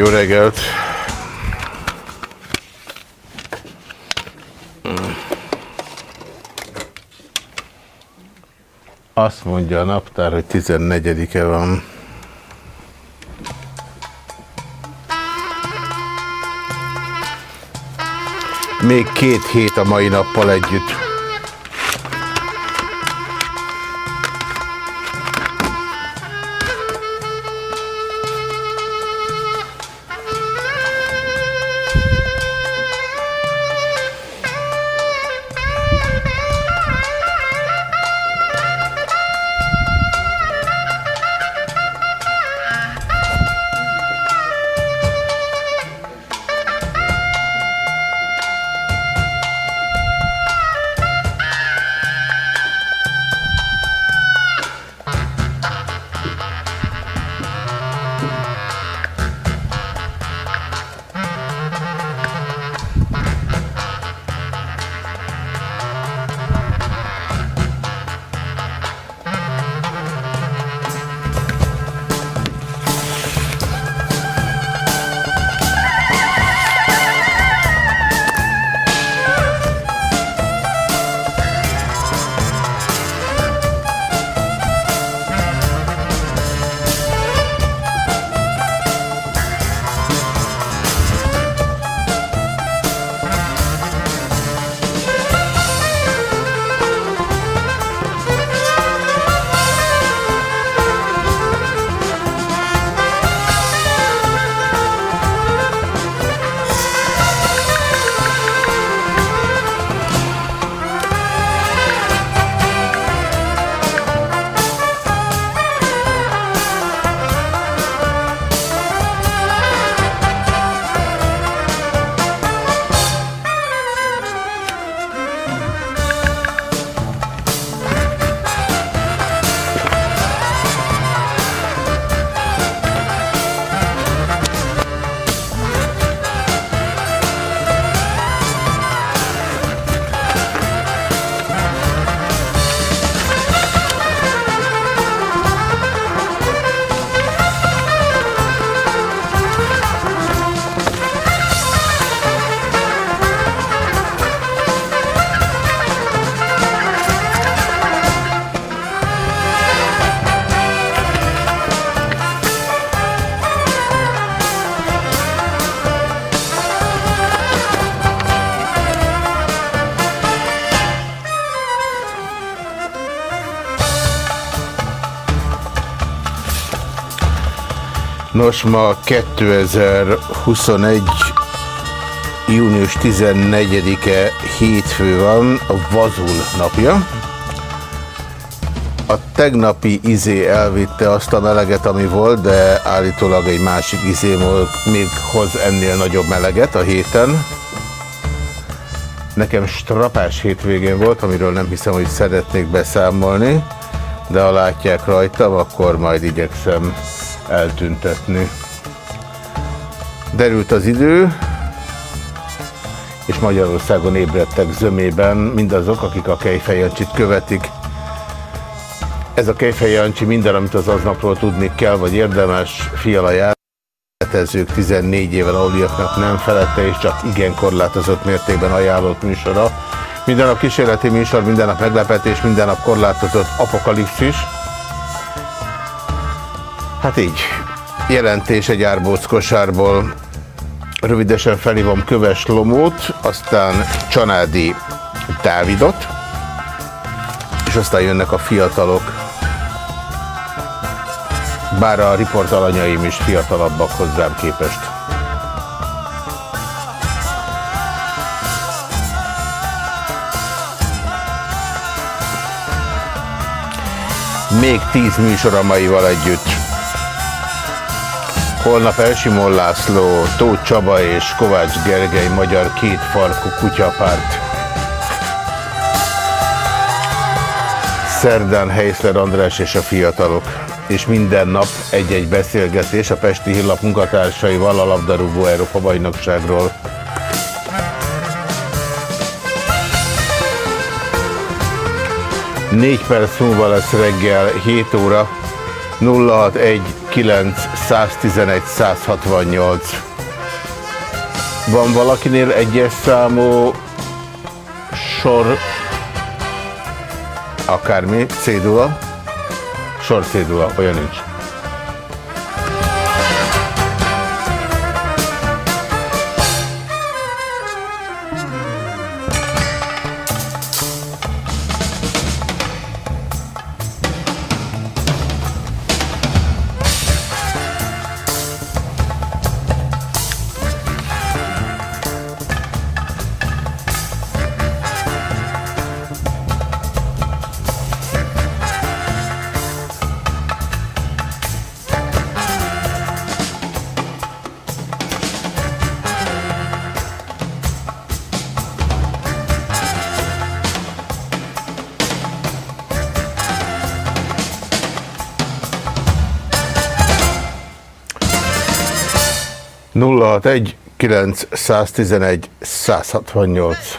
Jó reggelt! Azt mondja a naptár, hogy 14-e van. Még két hét a mai nappal együtt. Nos, ma 2021. június 14-e hétfő van, a Vazul napja. A tegnapi izé elvitte azt a meleget, ami volt, de állítólag egy másik izé még hoz ennél nagyobb meleget a héten. Nekem strapás hétvégén volt, amiről nem hiszem, hogy szeretnék beszámolni, de ha látják rajtam, akkor majd igyekszem eltüntetni. Derült az idő, és Magyarországon ébredtek zömében mindazok, akik a Kejfejancsit követik. Ez a Kejfejancsi minden, amit az aznapról tudni kell, vagy érdemes, fiala jár letezők 14 éven aluliaknak nem felette, és csak igen korlátozott mértékben ajánlott műsora. Minden nap kísérleti műsor, minden nap meglepetés, minden nap korlátozott apokalipszis. Hát így, jelentés egy árbóc kosárból. Rövidesen felhívom Köves Lomót, aztán Csanádi Dávidot, és aztán jönnek a fiatalok. Bár a riportalanyaim is fiatalabbak hozzám képest. Még tíz műsor a maival együtt. Holnap Elsimon László, Tóth Csaba és Kovács Gergely magyar kétfarkú kutyapárt. Szerdán Heisler András és a fiatalok. És minden nap egy-egy beszélgetés a Pesti Hírlap munkatársaival a labdarúgó Európa bajnokságról. Négy perc múlva lesz reggel 7 óra 061 9 111 168. Van valakinél egyes számú sor akármi, cédula? Sor cédula, olyan nincs. 061 911 168.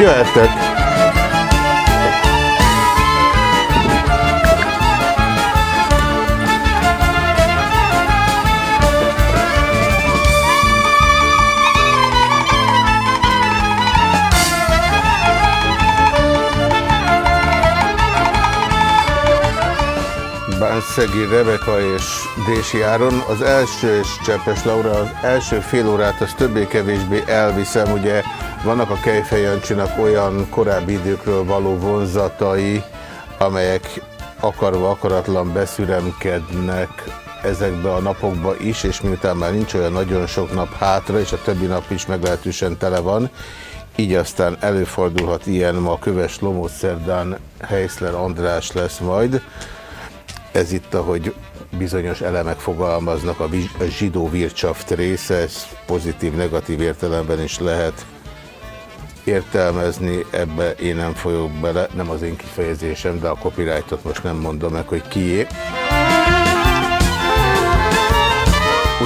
Jöhetek. Szegi Rebeka és Dési Áron. Az első és Cseppes Laura, az első fél órát az többé-kevésbé elviszem, ugye vannak a Kejfejancsinak olyan korábbi időkről való vonzatai, amelyek akarva akaratlan beszüremkednek ezekbe a napokba is, és miután már nincs olyan nagyon sok nap hátra, és a többi nap is meglehetősen tele van, így aztán előfordulhat ilyen, ma Köves Lomó Szerdán Heisler András lesz majd, ez itt, ahogy bizonyos elemek fogalmaznak, a zsidó vircsaft része, ez pozitív-negatív értelemben is lehet értelmezni, ebbe én nem folyok bele, nem az én kifejezésem, de a copyrightot most nem mondom meg, hogy kié.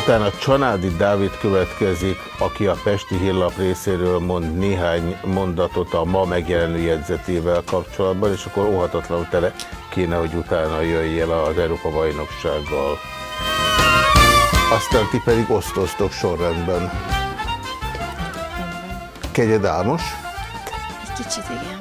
Utána Csanádi Dávid következik, aki a Pesti Hírlap részéről mond néhány mondatot a ma megjelenő jegyzetével kapcsolatban, és akkor óhatatlanul tele kéne, hogy utána jöjjél az Európa bajnoksággal. Aztán ti pedig osztoztok sorrendben. Kegyed álmos? Kicsit igen.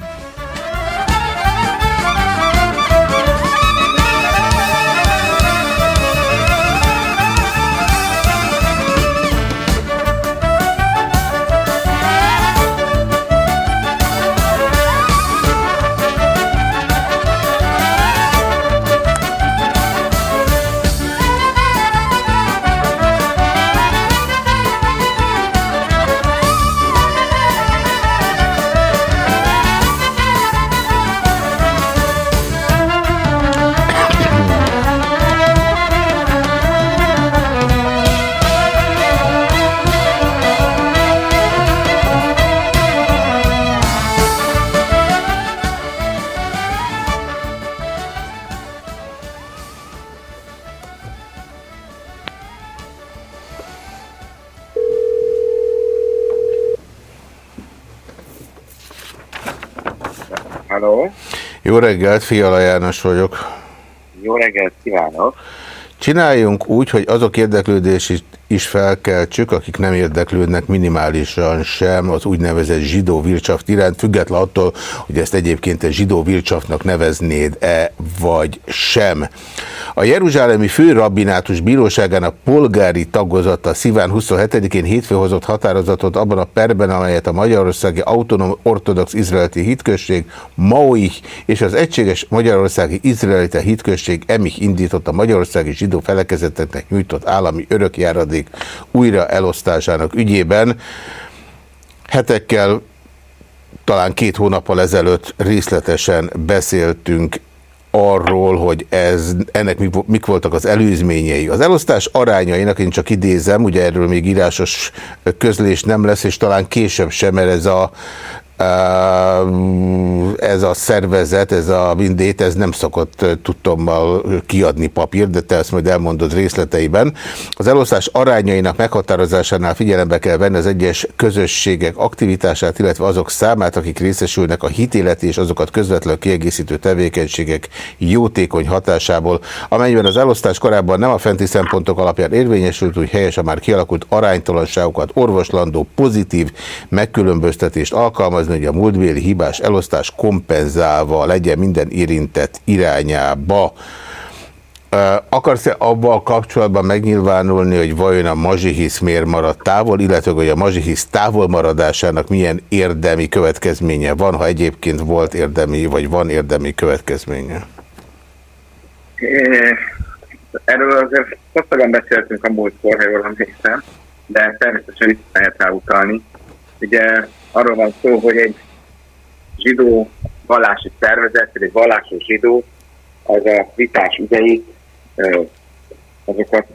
Halló. Jó reggelt, Fiala János vagyok. Jó reggelt kívánok! Csináljunk úgy, hogy azok érdeklődését is felkeltsük, akik nem érdeklődnek minimálisan sem az úgynevezett zsidó vircsaft iránt, független attól, hogy ezt egyébként egy zsidó vircsaftnak neveznéd-e, vagy sem. A Jeruzsálemi Főrabbinátus Bíróságának polgári tagozata Sziván 27-én hétfő hozott határozatot abban a perben, amelyet a Magyarországi Autonóm Ortodox Izraeliti Hitközség, Maoich és az Egységes Magyarországi Izraelite Hitközség Emich indított a Magyarországi Zsidó felekezeteknek nyújtott állami örökjáradék újra elosztásának ügyében. Hetekkel talán két hónappal ezelőtt részletesen beszéltünk arról, hogy ez, ennek mik, mik voltak az előzményei. Az elosztás arányainak, én csak idézem, ugye erről még írásos közlés nem lesz, és talán később sem, mert ez a ez a szervezet, ez a mindét, ez nem szokott tudtommal kiadni papír, de te ezt majd elmondod részleteiben. Az elosztás arányainak meghatározásánál figyelembe kell venni az egyes közösségek aktivitását, illetve azok számát, akik részesülnek a hitéleti és azokat közvetlenül kiegészítő tevékenységek jótékony hatásából. Amennyiben az elosztás korábban nem a fenti szempontok alapján érvényesült, úgy helyes a már kialakult aránytalanságokat orvoslandó pozitív megkülönböztetést alkalmaz, megakadályozni, hogy a múltbéli hibás elosztás kompenzálva legyen minden érintett irányába. Akarsz-e abban kapcsolatban megnyilvánulni, hogy vajon a mazsihisz miért maradt távol, illetve hogy a mazsihisz távol maradásának milyen érdemi következménye van, ha egyébként volt érdemi, vagy van érdemi következménye? Erről azért sokszor beszéltünk a múltkor, ha jól emlékszem, de természetesen itt lehet rá utalni. Ugye arról van szó, hogy egy zsidó vallási szervezet, egy vallásos zsidó, az a vitás idejét, azokat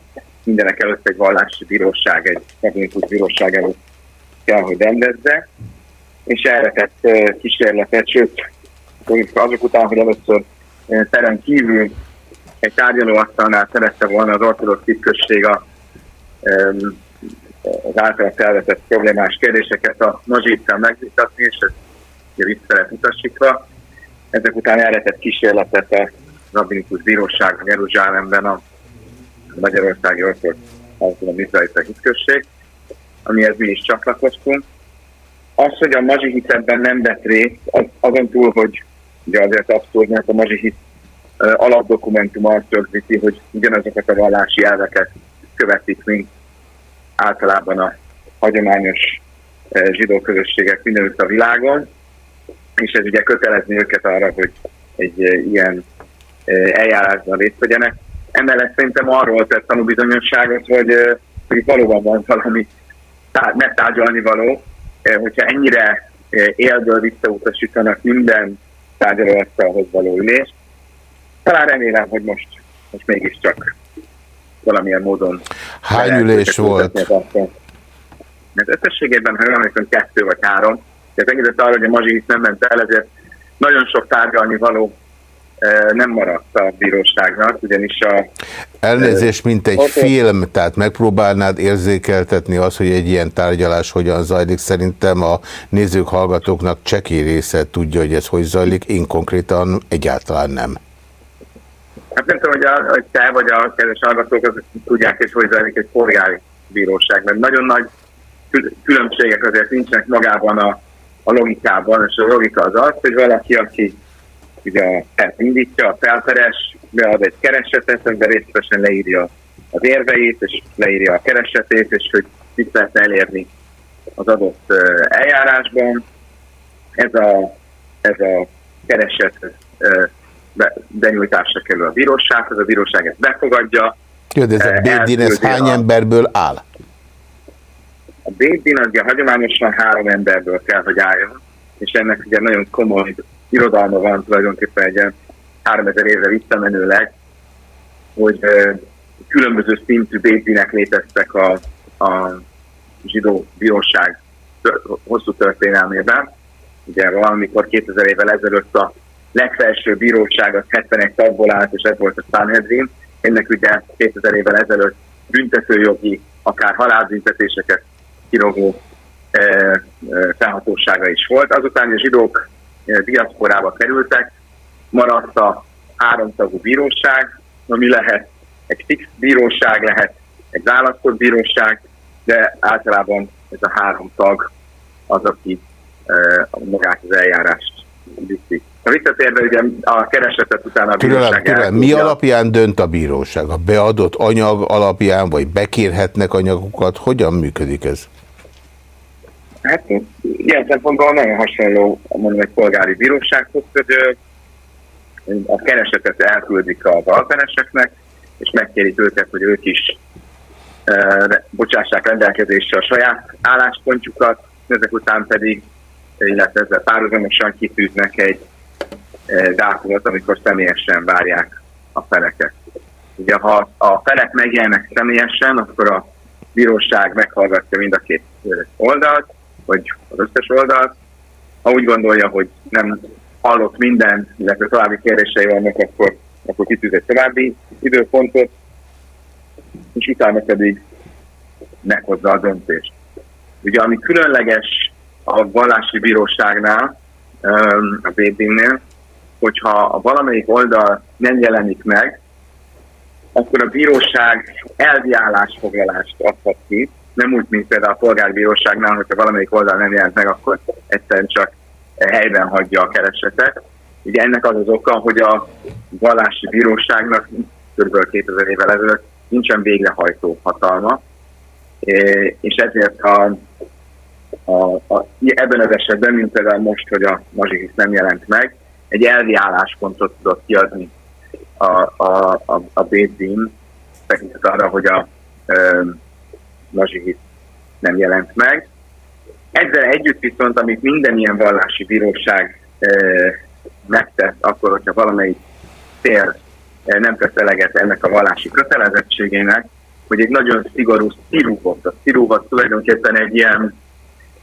mindenek előtt egy vallási bíróság, egy katolikus bíróság előtt kell, hogy rendezze, és erre tett kísérletet, sőt, azok után, hogy először terem kívül egy tárgyalóasztalnál szerette volna az ortodox titkesség a az által felvetett problémás kérdéseket a nazsittel megvitatni, és ez vissza utasítva. Ezek után elretett kísérletet a Rabinikus Bíróság Jeruzsálemben a Magyarországi Ortodox Autonóm Izraelita Hitközség, amihez mi is csatlakoztunk. Az, hogy a mazsi ebben nem vett részt, az, azon túl, hogy ugye azért abszurd, mert a mazsi hit alapdokumentum azt rögzíti, hogy ugyanazokat a vallási elveket követik, mint általában a hagyományos e, zsidó közösségek mindenütt a világon, és ez ugye kötelezni őket arra, hogy egy e, ilyen e, eljárásban részt vegyenek. Emellett szerintem arról tett tanúbizonyosságot, hogy, hogy valóban van valami megtárgyalni való, hogyha ennyire élből visszautasítanak minden tárgyalóasztalhoz való ülést. Talán remélem, hogy most, most mégiscsak valamilyen módon. Hány ülés volt? Mert összességében, ha emlékszem, kettő vagy három. Ez engedett arra, hogy a Mazsi nem ment el, ezért nagyon sok tárgyalni való e, nem maradt a bíróságnak, ugyanis a... Elnézés, mint egy film, tehát megpróbálnád érzékeltetni azt, hogy egy ilyen tárgyalás hogyan zajlik. Szerintem a nézők, hallgatóknak cseki része tudja, hogy ez hogy zajlik, én konkrétan egyáltalán nem. Hát nem tudom, hogy, a, hogy te vagy a kedves hallgatók azok tudják, és hogy zajlik egy polgári bíróság, mert nagyon nagy különbségek azért nincsenek magában a, a logikában, és a logika az az, hogy valaki, aki ugye indítja, a felperes, bead egy keresetet, amiben részletesen leírja az érveit, és leírja a keresetét, és hogy mit lehet elérni az adott eljárásban. Ez a, ez a kereset be, benyújtásra kerül a bírósághoz, a bíróság ezt befogadja. Jó, de ez a eh, hány a... emberből áll? A Bédin az ugye hagyományosan három emberből kell, hogy álljon, és ennek ugye nagyon komoly irodalma van tulajdonképpen egy 3000 évre visszamenőleg, hogy uh, különböző szintű Bédinek léteztek a, a zsidó bíróság hosszú történelmében. Ugye valamikor 2000 évvel ezelőtt a legfelső bíróság az 71 tagból állt, és ez volt a Sanhedrin. Ennek ugye 2000 évvel ezelőtt büntetőjogi, akár halálbüntetéseket kirogó e, e, felhatósága is volt. Azután a zsidók diaszporába kerültek, maradt a háromtagú bíróság, ami lehet egy fix bíróság, lehet egy választott bíróság, de általában ez a három tag az, aki magát az eljárást viszi. A visszatérve ugye a keresetet után a bíróság türelem. Mi alapján dönt a bíróság? A beadott anyag alapján, vagy bekérhetnek anyagokat? Hogyan működik ez? Hát ilyen szempontból nagyon hasonló mondom egy polgári bírósághoz, hogy a keresetet elküldik a valpereseknek, és megkérik őket, hogy ők is e, bocsássák rendelkezésre a saját álláspontjukat, ezek után pedig, illetve ezzel párhuzamosan kitűznek egy e, dátumot, amikor személyesen várják a feleket. Ugye ha a felek megjelennek személyesen, akkor a bíróság meghallgatja mind a két oldalt, vagy az összes oldalt. Ha úgy gondolja, hogy nem hallott mindent, illetve további kérdései vannak, akkor, akkor kitűz egy további időpontot, és utána pedig meghozza a döntést. Ugye ami különleges a vallási bíróságnál, a BD-nél, hogyha valamelyik oldal nem jelenik meg, akkor a bíróság elvi állásfoglalást adhat ki, nem úgy, mint például a polgárbíróságnál, hogyha valamelyik oldal nem jelent meg, akkor egyszerűen csak helyben hagyja a keresetet. Ugye ennek az az oka, hogy a vallási bíróságnak kb. 2000 évvel ezelőtt nincsen végrehajtó hatalma, és ezért a, a, a, ebben az esetben, mint például most, hogy a Mazsikis nem jelent meg, egy elvi álláspontot tudott kiadni a, a, a, a Bézdin, tekintet arra, hogy a e, Mazsikis nem jelent meg, ezzel együtt viszont, amit minden ilyen vallási bíróság e, megtesz, akkor, hogyha valamelyik e, nem tesz eleget ennek a vallási kötelezettségének, hogy egy nagyon szigorú szirúvot, a szirúvot tulajdonképpen egy ilyen,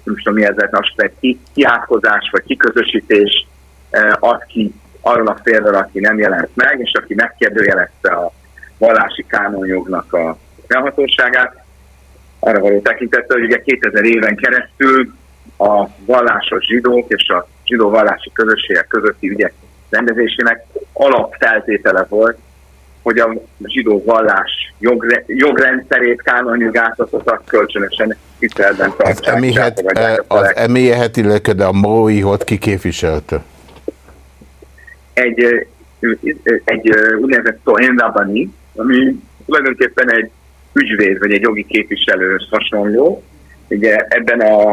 nem tudom mi ezzel, egy ki, kiátkozás vagy kiközösítés e, ad ki arról a félről, aki nem jelent meg, és aki megkérdőjelezte a vallási kánonjognak a felhatóságát, arra való tekintettel, hogy ugye 2000 éven keresztül a vallásos zsidók és a zsidó vallási közösségek közötti ügyek rendezésének alapfeltétele volt, hogy a zsidó vallás jogre, jogrendszerét, kánonjogát azok kölcsönösen tiszteletben tartsák. Az eméhet, az emélyet, illetve a Móihot kiképviselte? Egy, egy úgynevezett Tohen ami tulajdonképpen egy ügyvéd vagy egy jogi képviselő hasonló. Ugye ebben a,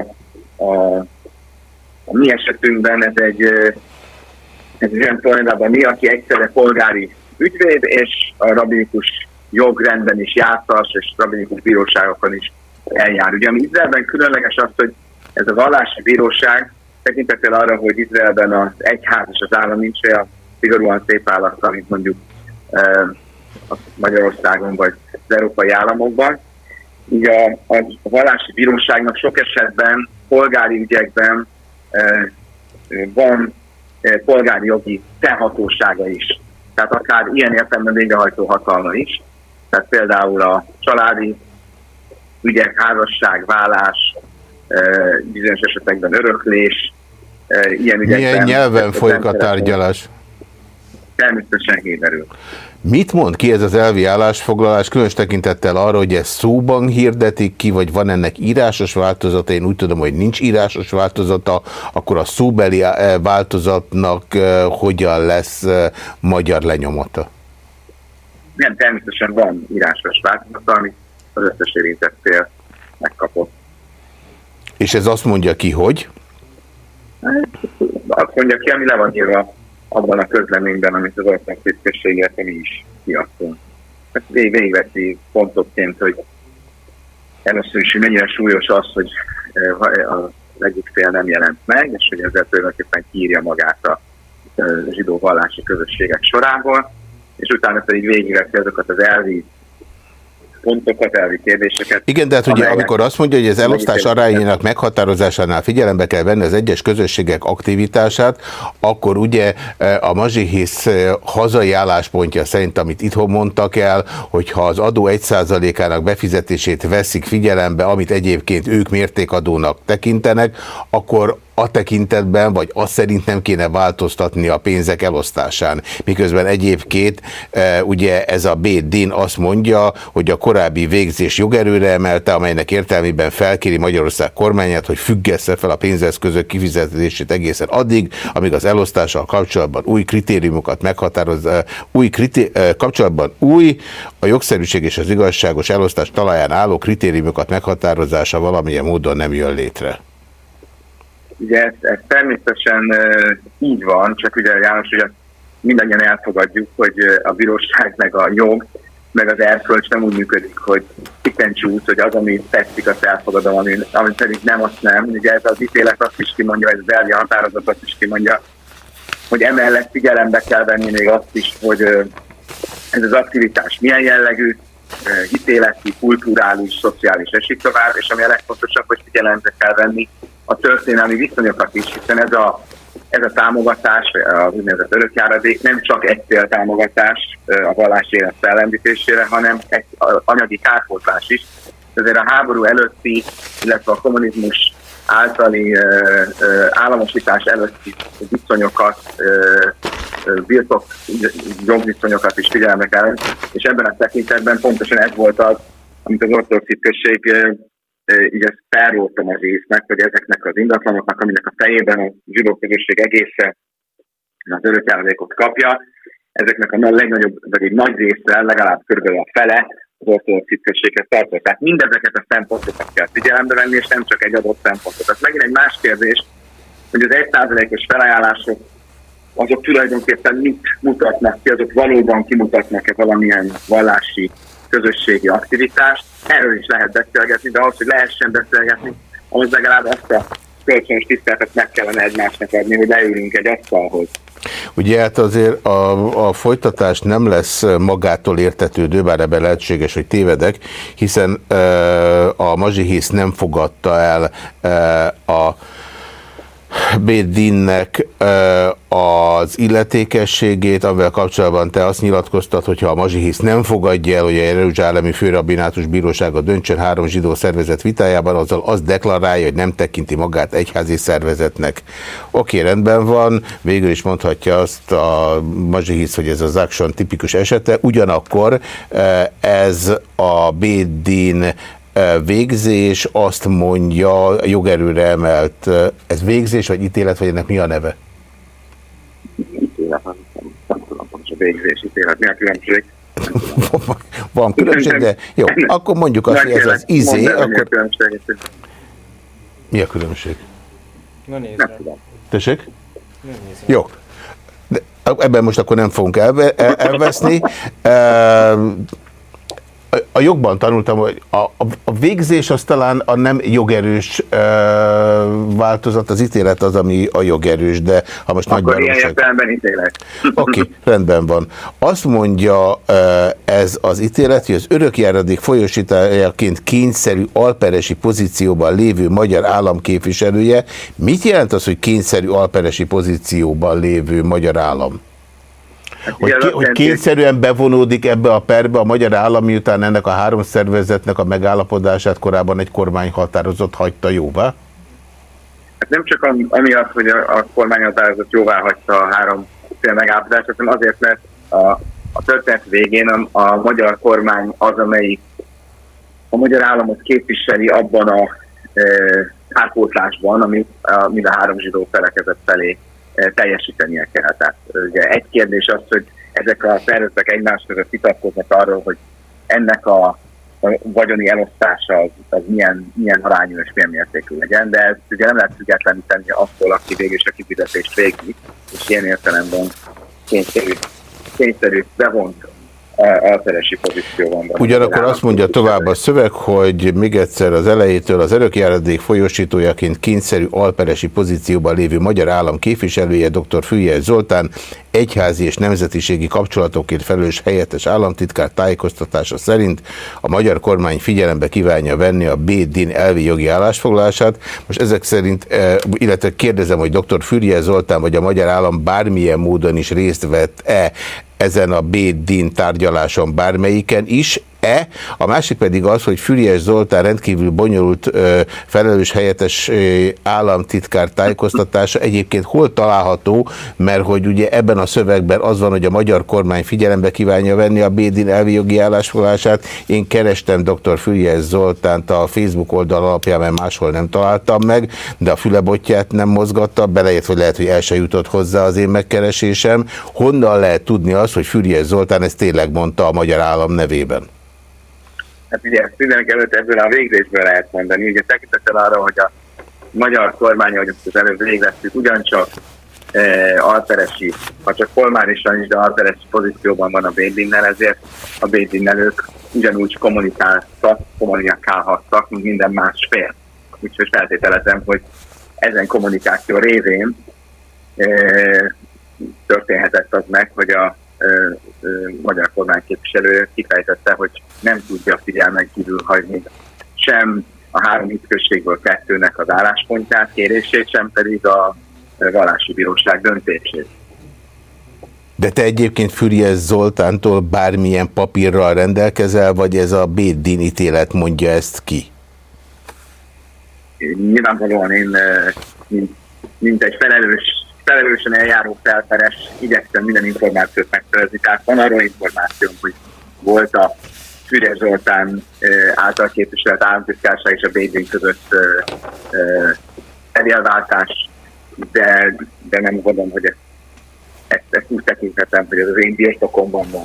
a, a mi esetünkben ez egy, ez olyan tulajdonában mi, aki egyszerre polgári ügyvéd, és a rabinikus jogrendben is jártas, és rabinikus bíróságokon is eljár. Ugye ami Izraelben különleges az, hogy ez a vallási bíróság tekintettel arra, hogy Izraelben az egyház és az állam nincs olyan szigorúan állat, mint mondjuk Magyarországon vagy az európai államokban. Így a, a vallási bíróságnak sok esetben polgári ügyekben van polgári jogi tehatósága is. Tehát akár ilyen értelemben végrehajtó hatalma is. Tehát például a családi ügyek, házasság, vállás, bizonyos esetekben öröklés, ilyen ügyekben. Milyen nyelven folyik a tárgyalás? Természetesen héberül. Mit mond ki ez az elvi állásfoglalás, különös tekintettel arra, hogy ez szóban hirdetik ki, vagy van ennek írásos változata? Én úgy tudom, hogy nincs írásos változata, akkor a szóbeli eh, változatnak eh, hogyan lesz eh, magyar lenyomata? Nem, természetesen van írásos változata, amit az összes érintettél megkapott. És ez azt mondja ki, hogy? Hát, azt mondja ki, ami le van írva abban a közleményben, amit az ország illetve mi is kiadtunk. Ezt végigveszi pontokként, hogy először is, mennyire súlyos az, hogy eh, az egyik fél nem jelent meg, és hogy ezzel tulajdonképpen kiírja magát a eh, zsidó vallási közösségek sorából, és utána pedig végigveszi azokat az elvi pontokat, elvi kérdéseket. Igen, de hát ugye amikor azt mondja, hogy az elosztás arányának meghatározásánál figyelembe kell venni az egyes közösségek aktivitását, akkor ugye e, a Mazsihisz e, hazai álláspontja szerint, amit itthon mondtak el, hogyha az adó 1%-ának befizetését veszik figyelembe, amit egyébként ők mértékadónak tekintenek, akkor a tekintetben, vagy azt szerint nem kéne változtatni a pénzek elosztásán. Miközben egyébként e, ugye ez a B-din azt mondja, hogy a korábbi végzés jogerőre emelte, amelynek értelmében felkéri Magyarország kormányát, hogy függesse fel a pénzeszközök kifizetését egészen addig, amíg az elosztással kapcsolatban új kritériumokat meghatároz, e, új krité, e, kapcsolatban új, a jogszerűség és az igazságos elosztás talaján álló kritériumokat meghatározása valamilyen módon nem jön létre. Ugye ez, ez természetesen így van, csak ugye János, ugye mindannyian elfogadjuk, hogy a bíróság meg a jog, meg az erkölcs nem úgy működik, hogy piken csúsz, hogy az, ami tetszik, azt elfogadom, ami, ami pedig nem, azt nem. Ugye ez az ítélet azt is kimondja, ez az elvi határozat azt is kimondja, hogy emellett figyelembe kell venni még azt is, hogy ez az aktivitás milyen jellegű, hitéleti, kulturális, szociális, tovább, és ami a legfontosabb, hogy figyelembe kell venni a történelmi viszonyokat is, hiszen ez a, ez a támogatás, az úgynevezett örökjáradék nem csak egy cél támogatás a vallási élet fellendítésére, hanem egy anyagi kárpótlás is. Ezért a háború előtti, illetve a kommunizmus általi államosítás előtti viszonyokat, birtok jogviszonyokat is figyelembe kell, és ebben a tekintetben pontosan ez volt az, amit az ortodox község így ezt felróltam az észnek, hogy ezeknek az ingatlanoknak, aminek a fejében a zsidó közösség egészen az örökjáradékot kapja, ezeknek a legnagyobb, vagy egy nagy része, legalább körülbelül a fele az községet tartja. Tehát mindezeket a szempontokat kell figyelembe venni, és nem csak egy adott szempontot. Ez megint egy más kérdés, hogy az egy százalékos felajánlások azok tulajdonképpen mit mutatnak ki, azok valóban kimutatnak-e valamilyen vallási közösségi aktivitást. Erről is lehet beszélgetni, de ahhoz, hogy lehessen beszélgetni, ahhoz legalább ezt a kölcsönös tiszteletet meg kellene egymásnak adni, hogy leülünk egy asztalhoz. Ugye hát azért a, a folytatás nem lesz magától értetődő, bár ebben lehetséges, hogy tévedek, hiszen e, a Mazsihisz nem fogadta el e, a Bédinnek az illetékességét, amivel kapcsolatban te azt nyilatkoztat, hogyha a Mazsihisz nem fogadja el, hogy a Jeruzsálemi Főrabinátus Bírósága döntsön három zsidó szervezet vitájában, azzal azt deklarálja, hogy nem tekinti magát egyházi szervezetnek. Oké, rendben van, végül is mondhatja azt a Mazsihisz, hogy ez az Action tipikus esete, ugyanakkor ez a Bédin végzés azt mondja, jogerőre emelt, ez végzés vagy ítélet, vagy ennek mi a neve? Ítélet, nem tudom, hogy a végzés, ítélet, mi a különbség? Van különbség, de jó, akkor mondjuk azt, hogy ez az izé, akkor... Mi a különbség? Na nézd Tessék? Jó. De ebben most akkor nem fogunk elve, elveszni a jogban tanultam, hogy a, a, a végzés az talán a nem jogerős ö, változat, az ítélet az, ami a jogerős, de ha most Akkor nagy ilyen értelemben ítélet. Oké, okay, rendben van. Azt mondja ez az ítélet, hogy az örökjáradék folyosítájaként kényszerű alperesi pozícióban lévő magyar államképviselője. Mit jelent az, hogy kényszerű alperesi pozícióban lévő magyar állam? Hát hogy, ki, hogy kényszerűen bevonódik ebbe a perbe a magyar állam, miután ennek a három szervezetnek a megállapodását korábban egy kormány határozott hagyta jóvá? Hát nem csak amiatt, hogy a, a kormány határozott jóvá hagyta a három fél megállapodást, hanem azért, mert a, a történet végén a, a magyar kormány az, amelyik a magyar államot képviseli abban a e, árpótlásban, amit a, mind a három zsidó felekezet felé teljesítenie kell. Tehát ugye egy kérdés az, hogy ezek a szervezetek egymás között vitatkoznak arról, hogy ennek a, vagyoni elosztása az, az milyen, milyen arányú és milyen mértékű legyen, de ez ugye nem lehet függetleníteni attól, aki végül is a kifizetést végzi, és ilyen értelemben kényszerű, kényszerű bevont elteresi pozícióban. Ugyanakkor azt mondja tovább a szöveg, hogy még egyszer az elejétől az örökjáradék folyosítójaként kényszerű alperesi pozícióban lévő magyar állam képviselője dr. Fülye Zoltán egyházi és nemzetiségi kapcsolatokért felelős helyettes államtitkár tájékoztatása szerint a magyar kormány figyelembe kívánja venni a B-din elvi jogi állásfoglalását. Most ezek szerint, eh, illetve kérdezem, hogy dr. Fürje Zoltán vagy a magyar állam bármilyen módon is részt vett-e ezen a B-din tárgyaláson bármelyiken is, E, a másik pedig az, hogy Füriás Zoltán rendkívül bonyolult felelős helyettes államtitkár tájékoztatása egyébként hol található, mert hogy ugye ebben a szövegben az van, hogy a magyar kormány figyelembe kívánja venni a Bédin elvi jogi állásfoglalását. Én kerestem dr. Füriás Zoltánt a Facebook oldal alapján, mert máshol nem találtam meg, de a fülebotját nem mozgatta, beleért, hogy lehet, hogy el se jutott hozzá az én megkeresésem. Honnan lehet tudni azt, hogy Füriás Zoltán ezt tényleg mondta a magyar állam nevében? Hát ugye mindenek előtt ebből a végzésből lehet mondani. Ugye tekintettel arra, hogy a magyar kormány, ahogy az előbb végeztük, ugyancsak e, alteresi, ha csak formálisan is, de alteresi pozícióban van a Bédinnel, ezért a Bédinnel ők ugyanúgy kommunikáltak, kommunikálhattak, mint minden más fél. Úgyhogy feltételezem, hogy ezen kommunikáció révén e, történhetett az meg, hogy a magyar kormányképviselő kifejtette, hogy nem tudja figyelmen kívül hagyni sem a három ütközségből kettőnek az álláspontját, kérését, sem pedig a vallási bíróság döntését. De te egyébként Füriesz Zoltántól bármilyen papírral rendelkezel, vagy ez a Bédin ítélet mondja ezt ki? Nyilvánvalóan én, mint, mint egy felelős felelősen eljáró felperes igyekszem minden információt megszerezni. Tehát van arról információm, hogy volt a Füre Zoltán által képviselt államtitkárság és a Bédén között eljelváltás, de, de nem gondolom, hogy ezt, ezt, ezt úgy tekinthetem, hogy ez az én birtokomban van.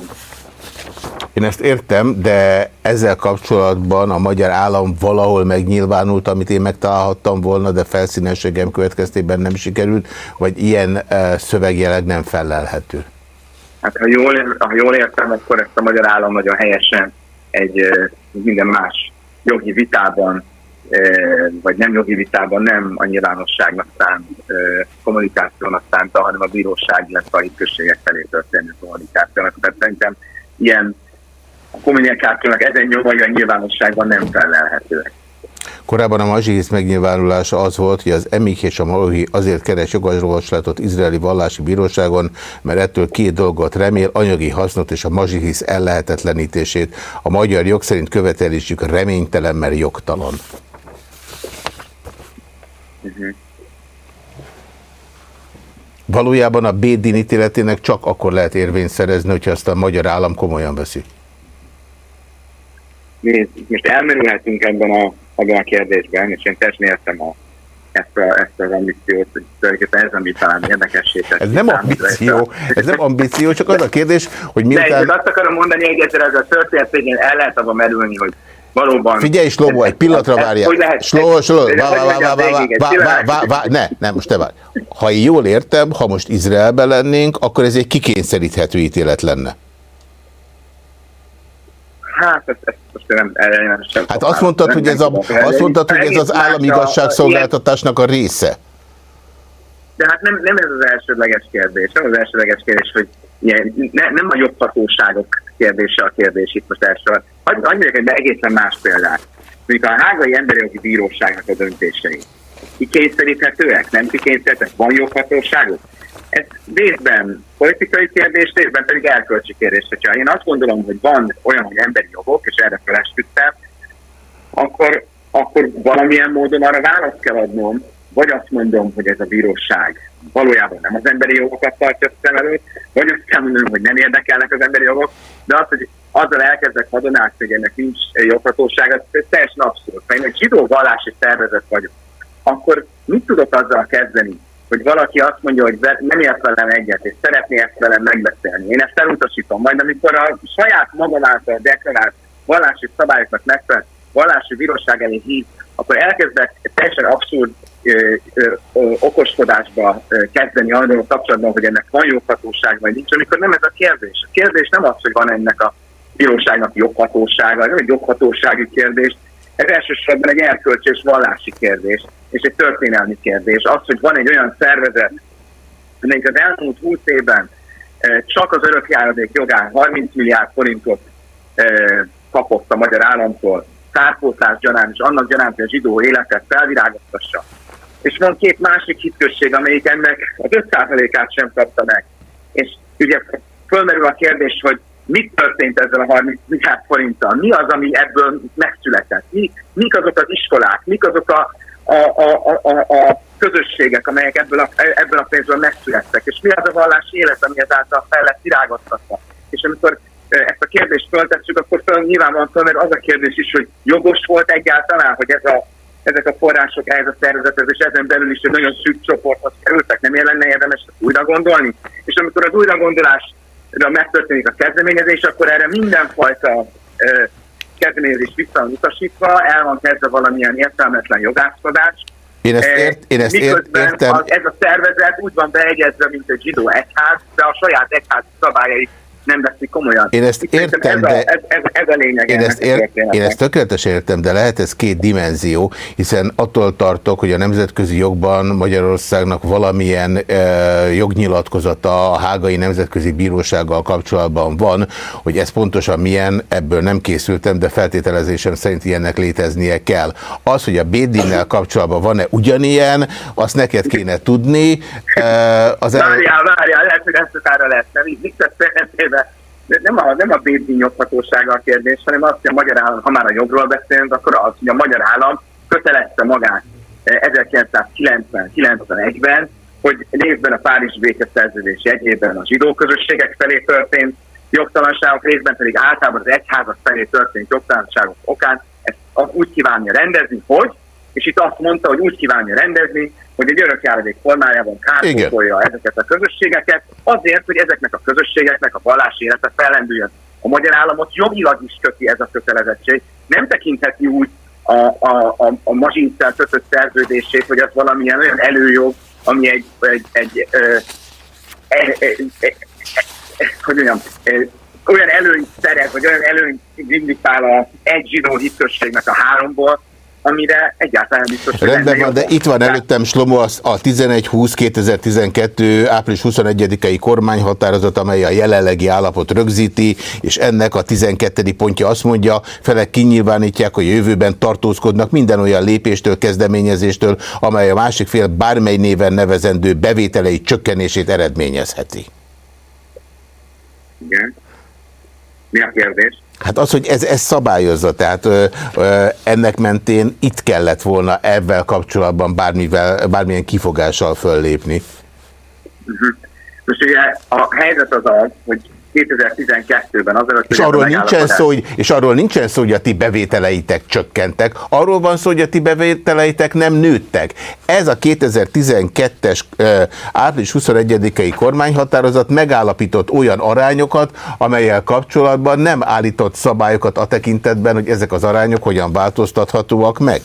Én ezt értem, de ezzel kapcsolatban a magyar állam valahol megnyilvánult, amit én megtalálhattam volna, de felszínességem következtében nem sikerült, vagy ilyen szövegjeleg nem felelhető? Hát ha jól, ha jól értem, akkor ezt a magyar állam nagyon helyesen egy minden más jogi vitában, vagy nem jogi vitában nem a nyilvánosságnak szánt kommunikációnak szánta, hanem a bíróság, illetve a községek felé történő kommunikációnak. Tehát szerintem ilyen a kommunikációnak ezen nyomai a nyilvánosságban nem felelhetőek. Korábban a Mazsihisz megnyilvánulása az volt, hogy az Emik és a Malohi azért keres jogorvoslatot izraeli vallási bíróságon, mert ettől két dolgot remél, anyagi hasznot és a Mazsihisz ellehetetlenítését. A magyar jog szerint követelésük reménytelen, mert jogtalan. Uh mhm. -huh. Valójában a Bédin ítéletének csak akkor lehet érvényt szerezni, hogyha azt a magyar állam komolyan veszi. Nézd, most elmerülhetünk ebben a, ebben a kérdésben, és én teljesen értem a, ezt, a, ezt az ambíciót, hogy tulajdonképpen ez, ami talán érdekessé Ez nem ambíció, ez nem ambíció, csak az a kérdés, hogy miután... De azt akarom mondani, hogy egyszer ez a történet végén el lehet abban merülni, hogy valóban... Figyelj, Slobó, egy pillanatra várjál. Slobó, Slobó, ne, nem, most te várj. Ha én jól értem, ha most Izraelben lennénk, akkor ez egy kikényszeríthető ítélet lenne. Hát, ezt, ezt nem, erre nem sem Hát azt mondtad, hogy ez, a, azt mondtad, hogy ez az állami igazságszolgáltatásnak a része. De hát nem, nem ez az elsődleges kérdés. Nem az elsődleges kérdés, hogy ilyen, ne, nem a joghatóságok kérdése a kérdés itt most elsősorban. Annyira egy egészen más példát. Mondjuk a Hágai Emberi Jogi Bíróságnak a döntései. Kikényszeríthetőek, nem kikényszeríthetőek, van joghatóságok? Ez részben politikai kérdés, részben pedig elkölcsi kérdés. Ha én azt gondolom, hogy van olyan, hogy emberi jogok, és erre felesküdtem, akkor, akkor valamilyen módon arra választ kell adnom, vagy azt mondom, hogy ez a bíróság valójában nem az emberi jogokat tartja szem előtt, vagy azt kell mondanom, hogy nem érdekelnek az emberi jogok, de az, hogy azzal elkezdek hadonászni, hogy ennek nincs joghatóság, ez teljesen abszurd. Ha én egy zsidó vallási szervezet vagyok, akkor mit tudok azzal kezdeni, hogy valaki azt mondja, hogy nem ért velem egyet, és szeretné ezt velem megbeszélni. Én ezt elutasítom. Majd amikor a saját magam által deklarált vallási szabályoknak megfelel, vallási bíróság elé hív, akkor elkezdek teljesen abszurd ö, ö, ö, okoskodásba kezdeni arról kapcsolatban, hogy ennek van joghatóság, vagy nincs, amikor nem ez a kérdés. A kérdés nem az, hogy van ennek a bíróságnak joghatósága, nem egy joghatósági kérdés, ez elsősorban egy erkölcsi és vallási kérdés, és egy történelmi kérdés. Az, hogy van egy olyan szervezet, amelyik az elmúlt 20 évben csak az örökjáradék jogán 30 milliárd forintot kapott a magyar államtól, kárpótlás gyanán, és annak gyanán, hogy a zsidó életet felvirágoztassa. És van két másik hitközség, amelyik ennek az 5%-át sem kapta meg. És ugye fölmerül a kérdés, hogy mit történt ezzel a 30 milliárd forinttal, mi az, ami ebből megszületett, mi, mik azok az iskolák, mik azok a, a, a, a, a közösségek, amelyek ebből a, ebből a pénzből megszülettek, és mi az a vallási élet, ami ezáltal fel lett virágoztatva. És amikor ezt a kérdést föltesszük, akkor föl, nyilvánvalóan mert az a kérdés is, hogy jogos volt egyáltalán, hogy ez a, ezek a források ehhez a szervezethez, és ezen belül is egy nagyon szűk csoporthoz kerültek, nem lenne érdemes újra gondolni. És amikor az újra gondolásra megtörténik a kezdeményezés, akkor erre mindenfajta ö, kezdeményezés visszautasítva, el van kezdve valamilyen értelmetlen jogászkodás, én ezt, ért, én ezt Miközben értem. Az, ez a szervezet úgy van beegyezve, mint egy zsidó egyház, de a saját egyház szabályait nem veszik komolyan. Én ezt értem, ez de... A, ez, ez, ez a lényeg. Én ezt, ér, én ezt tökéletesen értem, de lehet ez két dimenzió, hiszen attól tartok, hogy a nemzetközi jogban Magyarországnak valamilyen e, jognyilatkozata a Hágai Nemzetközi Bírósággal kapcsolatban van, hogy ez pontosan milyen, ebből nem készültem, de feltételezésem szerint ilyennek léteznie kell. Az, hogy a Bédinnel kapcsolatban van-e ugyanilyen, azt neked kéne tudni. E, az várjál, várjál, lehet, hogy ezt utára lesz. Nem, így, de nem a, nem a bédni joghatósága a kérdés, hanem az, hogy a magyar állam, ha már a jogról beszélünk, akkor az, hogy a magyar állam kötelezte magát 1990-91-ben, hogy részben a Párizs békeszerződés jegyében a zsidó közösségek felé történt jogtalanságok, részben pedig általában az egyházak felé történt jogtalanságok okán. Ezt úgy kívánja rendezni, hogy, és itt azt mondta, hogy úgy kívánja rendezni, hogy egy örökjáradék formájában kárpótolja ezeket a közösségeket, azért, hogy ezeknek a közösségeknek a vallási élete fellendüljön. A magyar államot jogilag is köti ez a kötelezettség. Nem tekintheti úgy a, a, a, a mazsinszel kötött szerződését, hogy az valamilyen olyan előjog, ami egy, egy, egy ö, e, e, e, e, hogy mondjam, olyan előnyt szerez, vagy olyan előnyt vindikál a egy zsidó hitközségnek a háromból, amire egyáltalán biztos, hogy Rendben van, de itt van előttem Slomo a 11-20-2012 április 21-i kormányhatározat, amely a jelenlegi állapot rögzíti, és ennek a 12. pontja azt mondja, felek kinyilvánítják, hogy a jövőben tartózkodnak minden olyan lépéstől, kezdeményezéstől, amely a másik fél bármely néven nevezendő bevételei csökkenését eredményezheti. Igen. Mi a kérdés? Hát az, hogy ez, ez szabályozza, tehát ö, ö, ennek mentén itt kellett volna ebben kapcsolatban bármivel, bármilyen kifogással föllépni. Mhm. Most ugye a helyzet az az, hogy 2012-ben azelőtt, és arról, nincsen szó, hogy, és arról nincsen szó, hogy a ti bevételeitek csökkentek, arról van szó, hogy a ti bevételeitek nem nőttek. Ez a 2012-es április 21-i kormányhatározat megállapított olyan arányokat, amelyel kapcsolatban nem állított szabályokat a tekintetben, hogy ezek az arányok hogyan változtathatóak meg.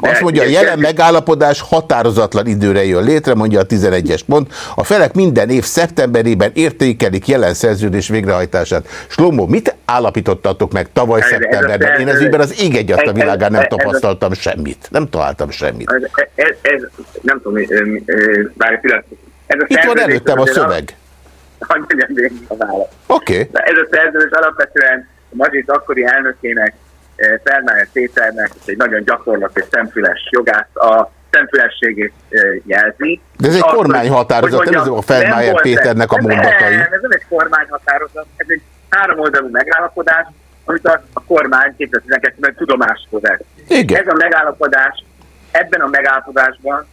Azt mondja, a jelen megállapodás határozatlan időre jön létre, mondja a 11-es pont. A felek minden év szeptemberében értékelik jelen szerződés végrehajtását. Slomo, mit állapítottatok meg tavaly ez, szeptemberben? Ez Én ez ügyben az ég egyat a világán nem tapasztaltam semmit. Nem találtam semmit. Ez, ez, ez nem tudom, bár ez a Itt van előttem a szöveg. Oké. Okay. Ez a szerződés alapvetően a akkori elnökének Fernájer Péternek egy nagyon gyakorlati szemfüles jogász a szemfülességét jelzi. De ez egy az, kormányhatározat, nem ez a Fernájer Péternek a mondatai. Nem, ez nem egy kormányhatározat, ez egy három oldalú megállapodás, amit a, a kormány 2012-ben tudomáshoz vett. Ez a megállapodás, ebben a megállapodásban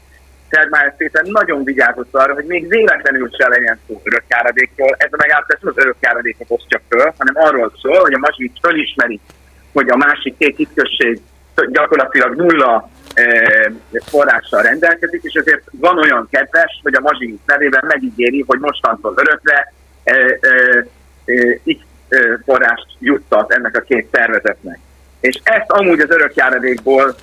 Fernájer Péter nagyon vigyázott arra, hogy még véletlenül se legyen szó örökjáradékról. Ez a megállapodás nem az örökjáradékot osztja föl, hanem arról szól, hogy a Mazsic fölismeri hogy a másik két hitközség gyakorlatilag nulla e, forrással rendelkezik, és ezért van olyan kedves, hogy a Mazsi nevében megígéri, hogy mostantól örökre e, e, X forrást juttat ennek a két szervezetnek. És ezt amúgy az örökjáradékból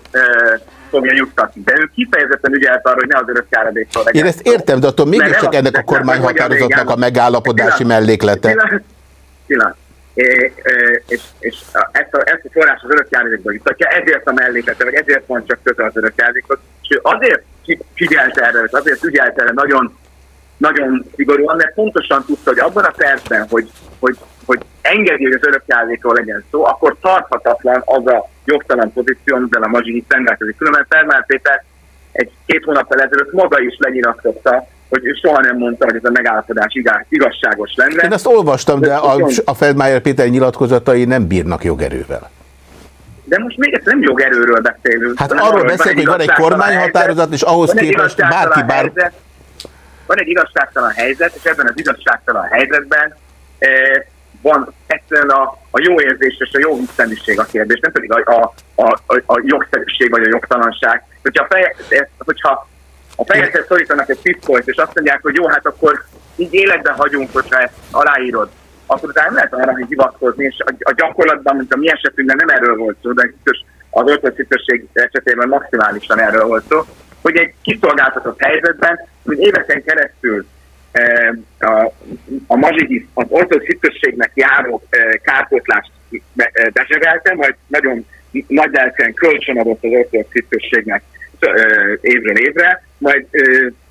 fogja juttatni. De ő kifejezetten ügyelt arra, hogy ne az örökjáradékból. Én ezt értem, de attól mégiscsak ennek a kormányhatározatnak a megállapodási melléklete. Pillanat és, és ezt, a, ezt a forrás az örökjáradékból jutatja, ezért a melléklete, vagy ezért van csak köze az örökjáradékot, és ő azért figyelt erre, azért ügyelt erre nagyon, nagyon szigorúan, mert pontosan tudta, hogy abban a percben, hogy, hogy, hogy engedi, hogy az örökjáradékról legyen szó, akkor tarthatatlan az a jogtalan pozíció, amivel a Mazsi rendelkezik. Különben Fermán Péter egy két hónappal ezelőtt maga is lenyilatkozta, hogy soha nem mondta, hogy ez a megállapodás igazságos lenne. Én ezt olvastam, de a, a Feldmájer Péter nyilatkozatai nem bírnak jogerővel. De most még ezt nem jogerőről beszélünk. Hát arról beszélünk, hogy van egy kormányhatározat, és ahhoz képest bárki bár... Helyzet, van egy igazságtalan helyzet, és ebben az igazságtalan helyzetben eh, van egyszerűen a, a jó érzés és a jó hiszeműség a kérdés, nem pedig a, a, a, a jogszerűség vagy a jogtalanság. Hogyha, feje, hogyha a fejedhez szorítanak egy piszkolyt, és azt mondják, hogy jó, hát akkor így életben hagyunk, hogyha ezt aláírod, akkor utána nem lehet arra hivatkozni, és a, a gyakorlatban, mint a mi esetünkben nem erről volt szó, de az öltözszítőség esetében maximálisan erről volt szó, hogy egy kiszolgáltatott helyzetben, hogy éveken keresztül e, a, a mazsihisz, az öltözszítőségnek járó e, kárpótlást e, bezsegelte, majd nagyon nagy lelken kölcsönadott az öltözszítőségnek e, évről évre, majd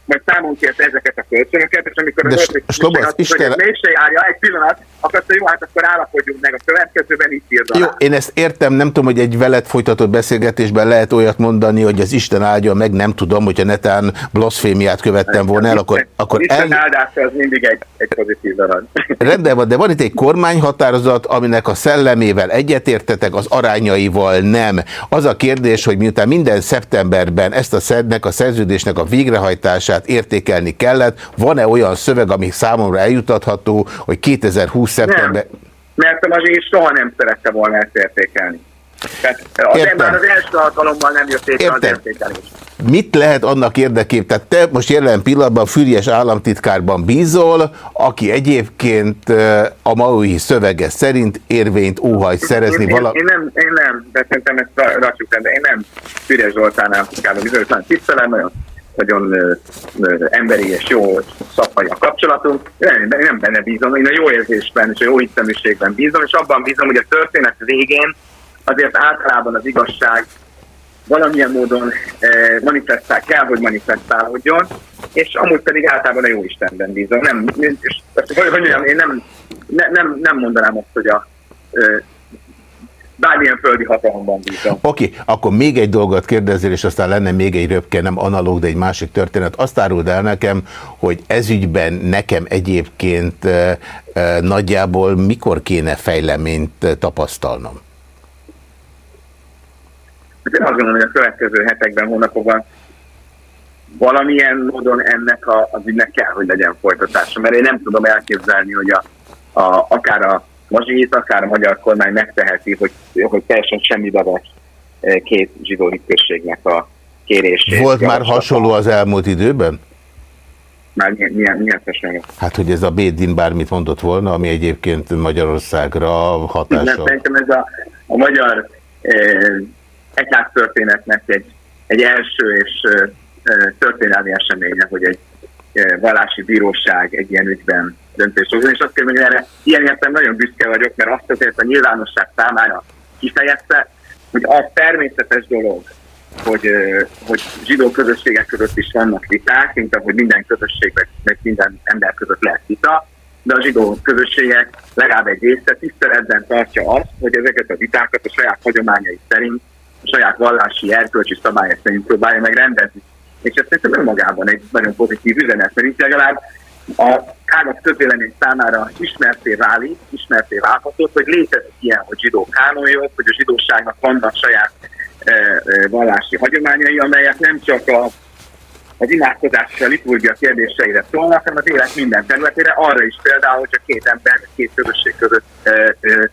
majd számon kérte ezeket a kölcsönöket, és amikor De az Slobosz, Isten... hogy mégse járja egy pillanat, akkor azt jó, hát akkor állapodjunk meg a következőben, itt írd Jó, én ezt értem, nem tudom, hogy egy veled folytatott beszélgetésben lehet olyat mondani, hogy az Isten áldja meg, nem tudom, hogyha netán blaszfémiát követtem volna el, akkor... akkor Isten el... áldása az mindig egy, egy pozitív darab. Rendben van, de van itt egy kormányhatározat, aminek a szellemével egyetértetek, az arányaival nem. Az a kérdés, hogy miután minden szeptemberben ezt a szednek, a szerződésnek a végrehajtását hatását értékelni kellett. Van-e olyan szöveg, ami számomra eljutatható, hogy 2020 szeptember... Nem, mert a mazsé soha nem szerette volna ezt értékelni. Tehát az már az első alkalommal nem jött létre az értékelés. Mit lehet annak érdekében? Tehát te most jelen pillanatban Füriyes államtitkárban bízol, aki egyébként a maui szövege szerint érvényt óhajt szerezni. Én, vala... én, én, nem, én nem, de szerintem ezt rakjuk de én nem Füriyes Zoltán államtitkárban bizonyos, tisztelem, nagyon nagyon emberi és jó szakmai a kapcsolatunk. Én nem benne bízom, én a jó érzésben és a jó hiszeműségben bízom, és abban bízom, hogy a történet végén azért általában az igazság valamilyen módon eh, manifestál, kell, hogy manifestálódjon, és amúgy pedig általában a jó Istenben bízom. Nem, és, hogy, hogy mondjam, én nem, ne, nem, nem mondanám azt, hogy a bármilyen földi hatalomban bízom. Oké, okay, akkor még egy dolgot kérdezzél, és aztán lenne még egy röpke, nem analóg, de egy másik történet. Azt áruld el nekem, hogy ezügyben nekem egyébként e, e, nagyjából mikor kéne fejleményt tapasztalnom? Hát én azt gondolom, hogy a következő hetekben, hónapokban valamilyen módon ennek a, az ügynek kell, hogy legyen folytatása, mert én nem tudom elképzelni, hogy a, a, akár a Mazsinyit akár a magyar kormány megteheti, hogy, hogy teljesen semmi vesz e, két zsidó hitközségnek a kérését. Volt már hasonló az elmúlt időben? Már milyen, milyen milyen Hát, hogy ez a Bédin bármit mondott volna, ami egyébként Magyarországra hatással. Nem, szerintem ez a, a magyar e, történetnek egy, egy első és e, történelmi eseménye, hogy egy e, vallási bíróság egy ilyen ügyben döntés hozni, és azt kérdezni, hogy erre ilyen értem nagyon büszke vagyok, mert azt azért a nyilvánosság számára kifejezte, hogy az természetes dolog, hogy, hogy zsidó közösségek között is vannak viták, mint ahogy minden közösségben, meg minden ember között lehet vita, de a zsidó közösségek legalább egy része tiszteletben tartja azt, hogy ezeket a vitákat a saját hagyományai szerint, a saját vallási erkölcsi szabályok szerint próbálja meg rendezni. És ez szerintem önmagában egy nagyon pozitív üzenet, mert itt legalább a tágabb közvélemény számára ismerté válik, ismerté válhatott, hogy létezik ilyen, hogy zsidó kánonjog, hogy a zsidóságnak vannak saját e, e, vallási hagyományai, amelyek nem csak a, az imádkozás és a liturgia kérdéseire szólnak, hanem az élet minden területére, arra is például, hogy a két ember, két közösség között e, e,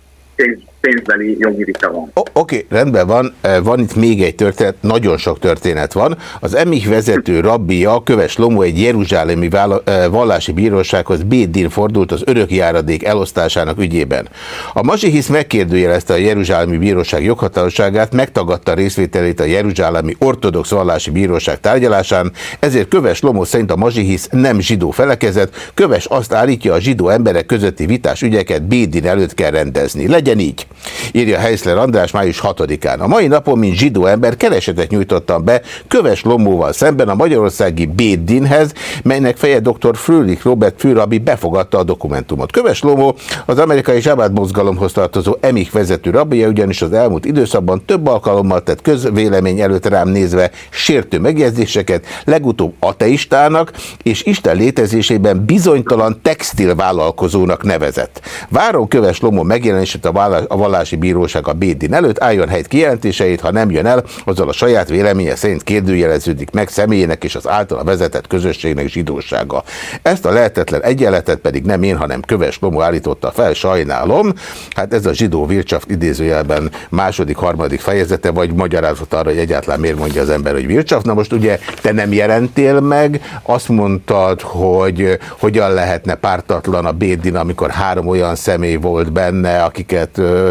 pénzbeli jogi vita van. Oké, okay, rendben van. E, van itt még egy történet, nagyon sok történet van. Az emich vezető rabbia, Köves Lomó egy jeruzsálemi e, vallási bírósághoz Bédin fordult az örökjáradék elosztásának ügyében. A Mazsihisz megkérdőjelezte a jeruzsálemi bíróság joghatóságát, megtagadta részvételét a jeruzsálemi ortodox vallási bíróság tárgyalásán, ezért Köves Lomó szerint a Mazsihisz nem zsidó felekezet, Köves azt állítja, a zsidó emberek közötti vitás ügyeket Bédin előtt kell rendezni. Legyen így. Írja Heisler András május 6-án. A mai napon, mint zsidó ember, keresetet nyújtottam be Köves Lomóval szemben a magyarországi Bédinhez, melynek feje dr. Frölich Robert főrabi befogadta a dokumentumot. Köves Lomó az amerikai Zsábád mozgalomhoz tartozó emik vezető rabia, ugyanis az elmúlt időszakban több alkalommal tett közvélemény előtt rám nézve sértő megjegyzéseket, legutóbb ateistának és Isten létezésében bizonytalan textilvállalkozónak nevezett. Várom Köves Lomó megjelenését a vallási bíróság a Bédin előtt, álljon helyt kijelentéseit, ha nem jön el, azzal a saját véleménye szerint kérdőjeleződik meg személyének és az általa vezetett közösségnek zsidósága. Ezt a lehetetlen egyenletet pedig nem én, hanem Köves Lomó állította fel, sajnálom. Hát ez a zsidó Wirtschaft idézőjelben második, harmadik fejezete, vagy magyarázat arra, hogy egyáltalán miért mondja az ember, hogy Wirtschaft. Na most ugye te nem jelentél meg, azt mondtad, hogy hogyan lehetne pártatlan a Bédin, amikor három olyan személy volt benne, akiket ö,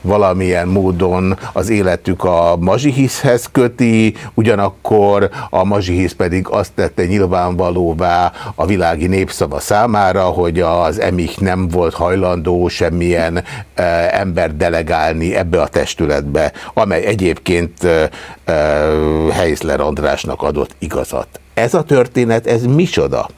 valamilyen módon az életük a mazsihiszhez köti, ugyanakkor a mazsihisz pedig azt tette nyilvánvalóvá a világi népszava számára, hogy az emik nem volt hajlandó semmilyen ember delegálni ebbe a testületbe, amely egyébként Heisler Andrásnak adott igazat. Ez a történet, ez micsoda?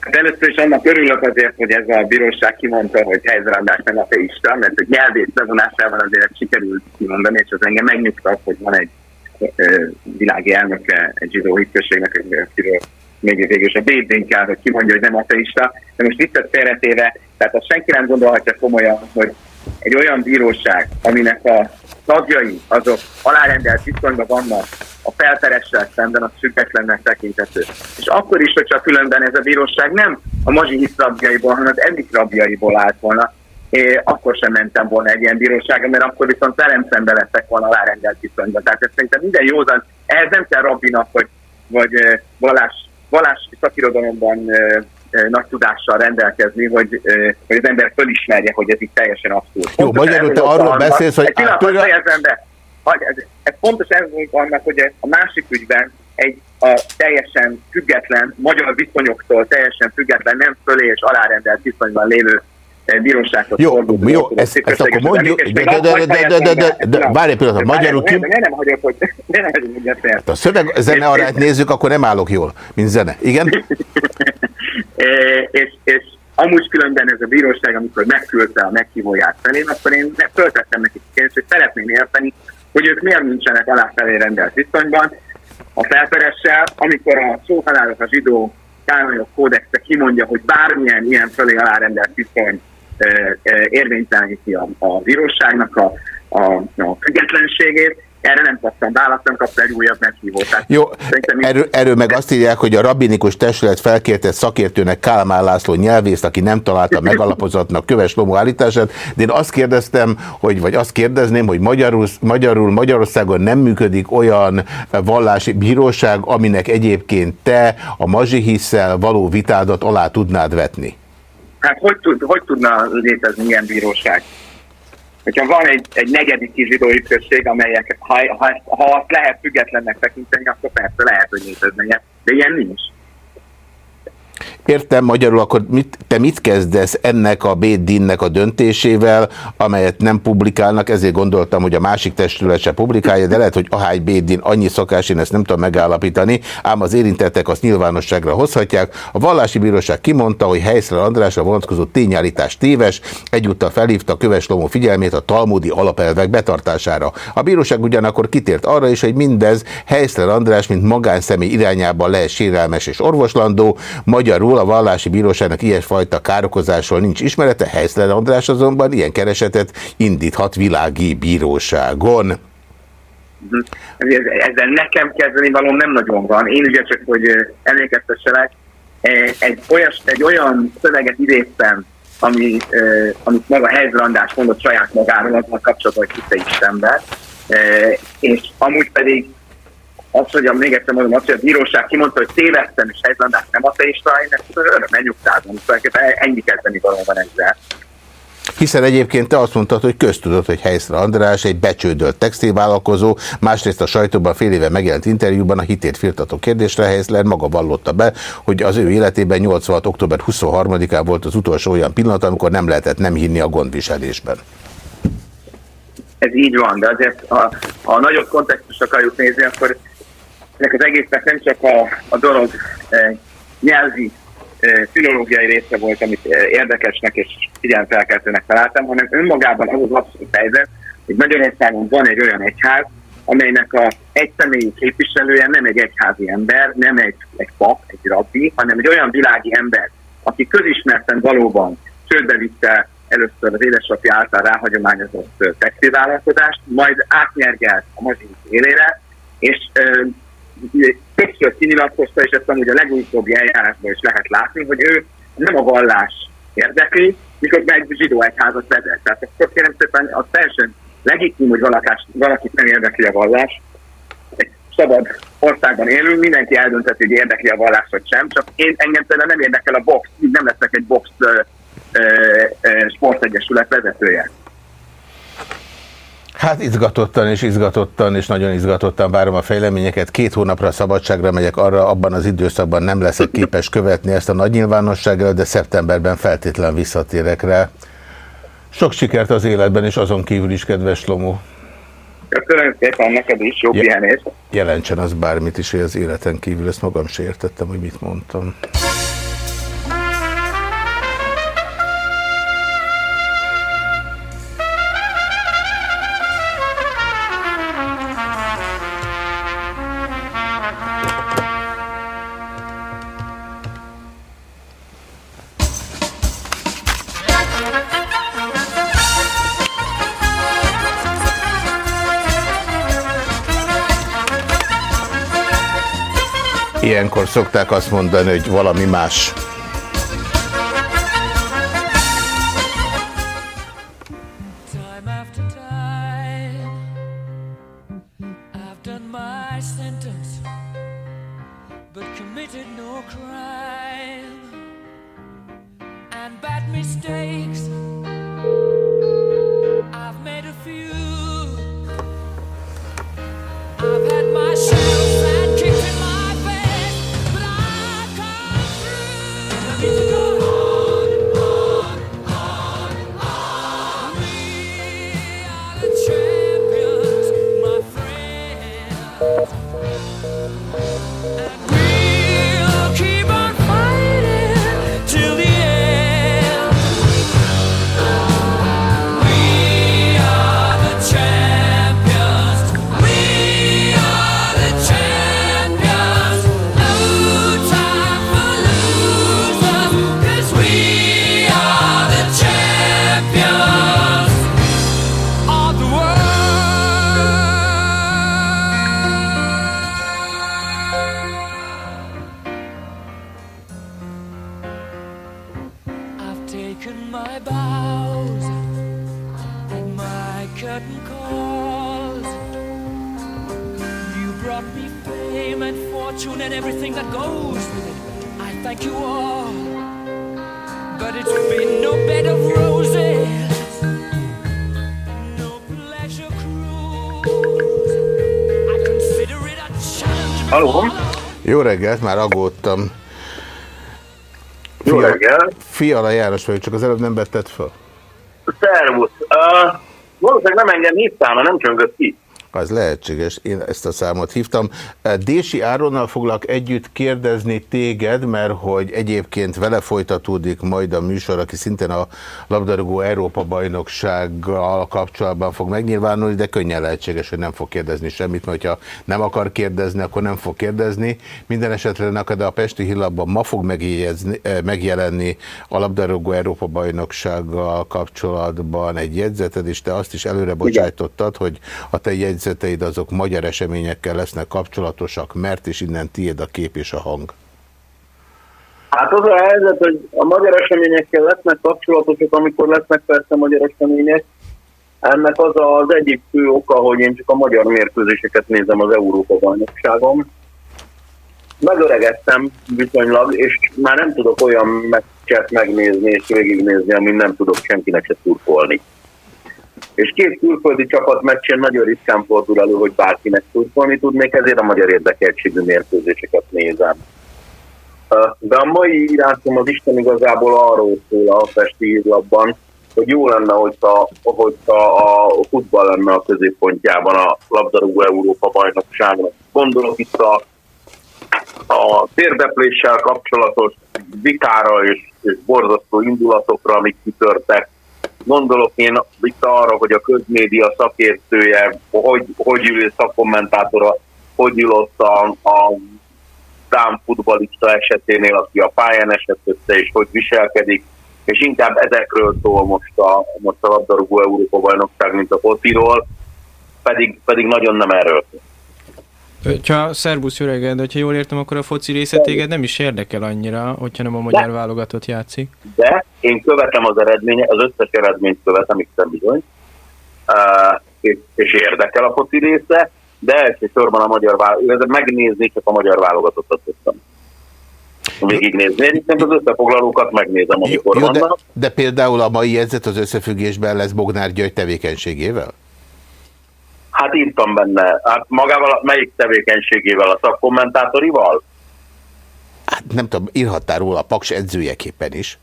Hát először is annak örülök azért, hogy ez a bíróság kimondta, hogy Heizer András nem ateista, mert hogy nyelvész bevonásával azért sikerült kimondani, és az engem megnyugtat, hogy van egy ö, világi elnöke egy zsidó hitközségnek, akiről még végül is a Bédén kell, hogy kimondja, hogy nem ateista. De most itt félretéve, tehát azt senki nem gondolhatja komolyan, hogy egy olyan bíróság, aminek a tagjai azok alárendelt viszonyban vannak a felperessel szemben, az függetlennek tekintető. És akkor is, hogyha különben ez a bíróság nem a mazsi hisz rabjaiból, hanem az eddig rabjaiból állt volna, é, akkor sem mentem volna egy ilyen bíróságra, mert akkor viszont velem szembe lettek volna alárendelt viszonyban. Tehát ez szerintem minden józan, ehhez nem kell rabbinak, hogy, vagy valás, valás szakirodalomban nagy tudással rendelkezni, hogy, hogy az ember fölismerje, hogy ez itt teljesen abszurd. Jó, magyarul te arról beszélsz, hogy... Egy pillanat, fejezem be. Ez, ez pontos ez annak, hogy a másik ügyben egy a teljesen független, magyar viszonyoktól teljesen független, nem fölé és alárendelt viszonyban lévő bírósághoz jó, jó, ezt, ezt akkor mondjuk, de, de, de, de, de, de, de, de, várj egy pillanat, magyarul ki... Nem, nem hagyok, hogy nem hagyok, A szöveg zene arányt nézzük, akkor nem állok jól, mint zene. Igen? és, és amúgy különben ez a bíróság, amikor megküldte a meghívóját felé, akkor én föltettem nekik kérdést, hogy szeretném érteni, hogy ők miért nincsenek aláfelé rendelt viszonyban a felperessel, amikor a szóhalálos a zsidó kánonyok kódexe kimondja, hogy bármilyen ilyen fölé alárendelt viszony érvényteleníti a, a bíróságnak a, a, a függetlenségét, erre nem kaptam választ, nem kaptam egy újabb meghívót. Jó, erről, erről meg azt írják, hogy a rabinikus testület felkérte szakértőnek Kálmán László nyelvészt, aki nem találta megalapozottnak köves lomó állítását, de én azt kérdeztem, hogy, vagy azt kérdezném, hogy magyarul, magyarul Magyarországon nem működik olyan vallási bíróság, aminek egyébként te a mazsihisszel való vitádat alá tudnád vetni. Hát hogy, tud, hogy tudna létezni ilyen bíróság? Hogyha van egy, egy negyedik zsidói község, amelyek, ha, ha, ha azt lehet függetlennek tekinteni, akkor persze lehet, hogy léteznek, de ilyen nincs. Értem, magyarul akkor mit, te mit kezdesz ennek a Bédinnek a döntésével, amelyet nem publikálnak, ezért gondoltam, hogy a másik testület se publikálja, de lehet, hogy ahány Bédin annyi szokás, én ezt nem tudom megállapítani, ám az érintettek azt nyilvánosságra hozhatják. A vallási bíróság kimondta, hogy Helyszler Andrásra vonatkozó tényállítás téves, egyúttal felhívta köves lomó figyelmét a talmudi alapelvek betartására. A bíróság ugyanakkor kitért arra is, hogy mindez Helyszler András, mint magánszemély irányában lehet sérelmes és orvoslandó, magyarul a vallási bíróságnak ilyesfajta károkozásról nincs ismerete, Helyszlen András azonban ilyen keresetet indíthat világi bíróságon. Mhm. Ezzel nekem kezdeni valóm nem nagyon van. Én ugye csak, hogy emlékeztesselek, egy, olyas, egy olyan szöveget idéztem, ami, amit maga Helyzrandás mondott saját magáról, aznak kapcsolatban, hogy hitte Istenben, és amúgy pedig az, hogy a, még egyszer mondom, az, hogy a bíróság kimondta, hogy tévedtem, és Helyzlandák nem ateista, én ezt örömmel nyugtázom, szóval ennyi kezdeni valóban ezzel. Hiszen egyébként te azt mondtad, hogy köztudott, hogy Helyszre András egy becsődölt textilvállalkozó, másrészt a sajtóban fél éve megjelent interjúban a hitét firtató kérdésre Helyszler maga vallotta be, hogy az ő életében 86. október 23-án volt az utolsó olyan pillanat, amikor nem lehetett nem hinni a gondviselésben. Ez így van, de azért ha, ha a nagyobb kontextust akarjuk nézni, akkor ennek az egésznek nem csak a, a dolog e, nyelvi, e, filológiai része volt, amit e, érdekesnek és figyelmfelkeltőnek találtam, hanem önmagában az az abszolút helyzet, hogy Magyarországon van egy olyan egyház, amelynek a egyszemélyi képviselője nem egy egyházi ember, nem egy, egy pap, egy rabbi, hanem egy olyan világi ember, aki közismerten valóban csődbe vitte először az édesapja által ráhagyományozott textilvállalkozást, majd átnyergelt a mazsin élére, és többször kinyilatkozta, és ezt amúgy a legutóbbi eljárásban is lehet látni, hogy ő nem a vallás érdekli, miközben egy zsidó egyházat vezet. Tehát akkor kérem szépen az teljesen legitim, hogy valakás, valakit nem érdekli a vallás. Egy szabad országban élünk, mindenki eldönteti, hogy érdekli a vallás vagy sem, csak én engem például nem érdekel a box, így nem lesznek egy box sportegyesület vezetője. Hát izgatottan és izgatottan és nagyon izgatottan várom a fejleményeket. Két hónapra szabadságra megyek, arra abban az időszakban nem leszek képes követni ezt a nagy nyilvánosságra, de szeptemberben feltétlen visszatérek rá. Sok sikert az életben, és azon kívül is, kedves Lomó. Köszönöm szépen neked is, jó pihenést. Jelentsen az bármit is, hogy az életen kívül, ezt magam se értettem, hogy mit mondtam. Ilyenkor szokták azt mondani, hogy valami más. Reggelt, már aggódtam. Jó Fia, reggel. Fiala János vagyok, csak az előbb nem vetted fel. Szervusz. Uh, valószínűleg nem engem hívtál, mert nem csöngött ki. Az lehetséges, én ezt a számot hívtam. Dési Áronnal foglak együtt kérdezni téged, mert hogy egyébként vele folytatódik majd a műsor, aki szintén a labdarúgó Európa bajnoksággal kapcsolatban fog megnyilvánulni, de könnyen lehetséges, hogy nem fog kérdezni semmit, mert ha nem akar kérdezni, akkor nem fog kérdezni. Minden esetre neked a Pesti Hillabban ma fog megjelenni a labdarúgó Európa bajnoksággal kapcsolatban egy jegyzeted, és te azt is előre bocsájtottad, hogy a te jegyzeted jegyzeteid azok magyar eseményekkel lesznek kapcsolatosak, mert is innen tiéd a kép és a hang. Hát az a helyzet, hogy a magyar eseményekkel lesznek kapcsolatosak, amikor lesznek persze magyar események. Ennek az az egyik fő oka, hogy én csak a magyar mérkőzéseket nézem az Európa bajnokságon. Megöregettem viszonylag, és már nem tudok olyan meccset megnézni és végignézni, amin nem tudok senkinek se turkolni. És két külföldi csapat meccsén nagyon ritkán fordul elő, hogy bárkinek turkolni tudnék, ezért a magyar érdekeltségű mérkőzéseket nézem. De a mai írásom az Isten igazából arról szól a Pesti hírlapban, hogy jó lenne, hogyha, hogyha a futball lenne a középpontjában a labdarúgó Európa bajnokságnak. Gondolok itt a, a térdepléssel kapcsolatos vitára és, és borzasztó indulatokra, amik kitörtek. Gondolok én itt arra, hogy a közmédia szakértője, hogy, hogy ül szakkommentátora, hogy ülott a, a dám futbalista eseténél, aki a pályán esett össze, és hogy viselkedik, és inkább ezekről szól most a, most a labdarúgó Európa bajnokság, mint a fociról, pedig, pedig nagyon nem erről. Ha szervusz öreged, hogyha jól értem, akkor a foci része téged nem is érdekel annyira, hogyha nem a magyar De. válogatott játszik. De én követem az eredménye, az összes eredményt követem, hiszen bizony, uh, és, és érdekel a foci része, de elsősorban a magyar válogatott, megnézni csak a magyar válogatottat tudtam végignézni. Egyébként az összefoglalókat megnézem, amikor jó, vannak. De, de például a mai jegyzet az összefüggésben lesz Bognár György tevékenységével? Hát írtam benne. Hát magával, melyik tevékenységével? A szakkommentátorival? Hát nem tudom, írhattál róla a Paks edzőjeképpen is.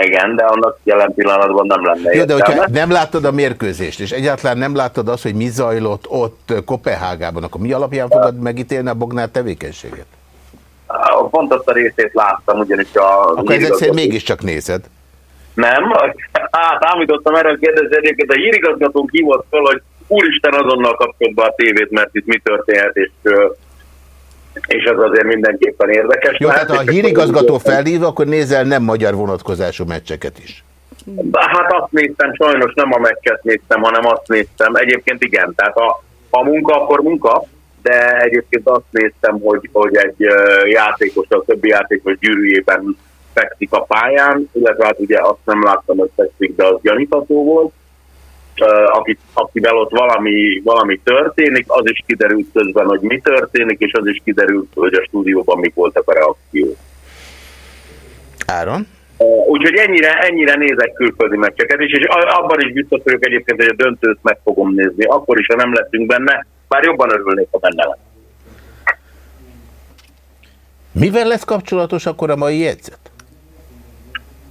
Igen, de annak jelen pillanatban nem lenne Jó, de hogyha nem láttad a mérkőzést, és egyáltalán nem láttad azt, hogy mi zajlott ott Kopenhágában, akkor mi alapján fogod megítélni a Bognár tevékenységet? Pont azt a részét láttam, ugyanis a... Akkor ezek szerint mégiscsak nézed. Nem, hát számítottam erre kérdezni egyébként, a hírigazgatónk hívott fel, hogy úristen azonnal kapcsolatban a tévét, mert itt mi történhet, és és ez azért mindenképpen érdekes. Jó, tehát ha a hírigazgató felhív, akkor nézel nem magyar vonatkozású meccseket is. Hát azt néztem, sajnos nem a meccset néztem, hanem azt néztem. Egyébként igen, tehát ha, ha munka, akkor munka, de egyébként azt néztem, hogy, hogy egy játékos a többi játékos gyűrűjében fekszik a pályán, illetve hát ugye azt nem láttam, hogy fekszik, de az gyanítható volt. Akit, akivel ott valami, valami történik, az is kiderült közben, hogy mi történik, és az is kiderült, hogy a stúdióban mik voltak a reakciók. Áron? Úgyhogy ennyire, ennyire nézek külföldi meccseket is, és abban is biztos vagyok egyébként, hogy a döntőt meg fogom nézni, akkor is, ha nem leszünk benne, bár jobban örülnék, ha benne lenne. Mivel lesz kapcsolatos akkor a mai jegyzet?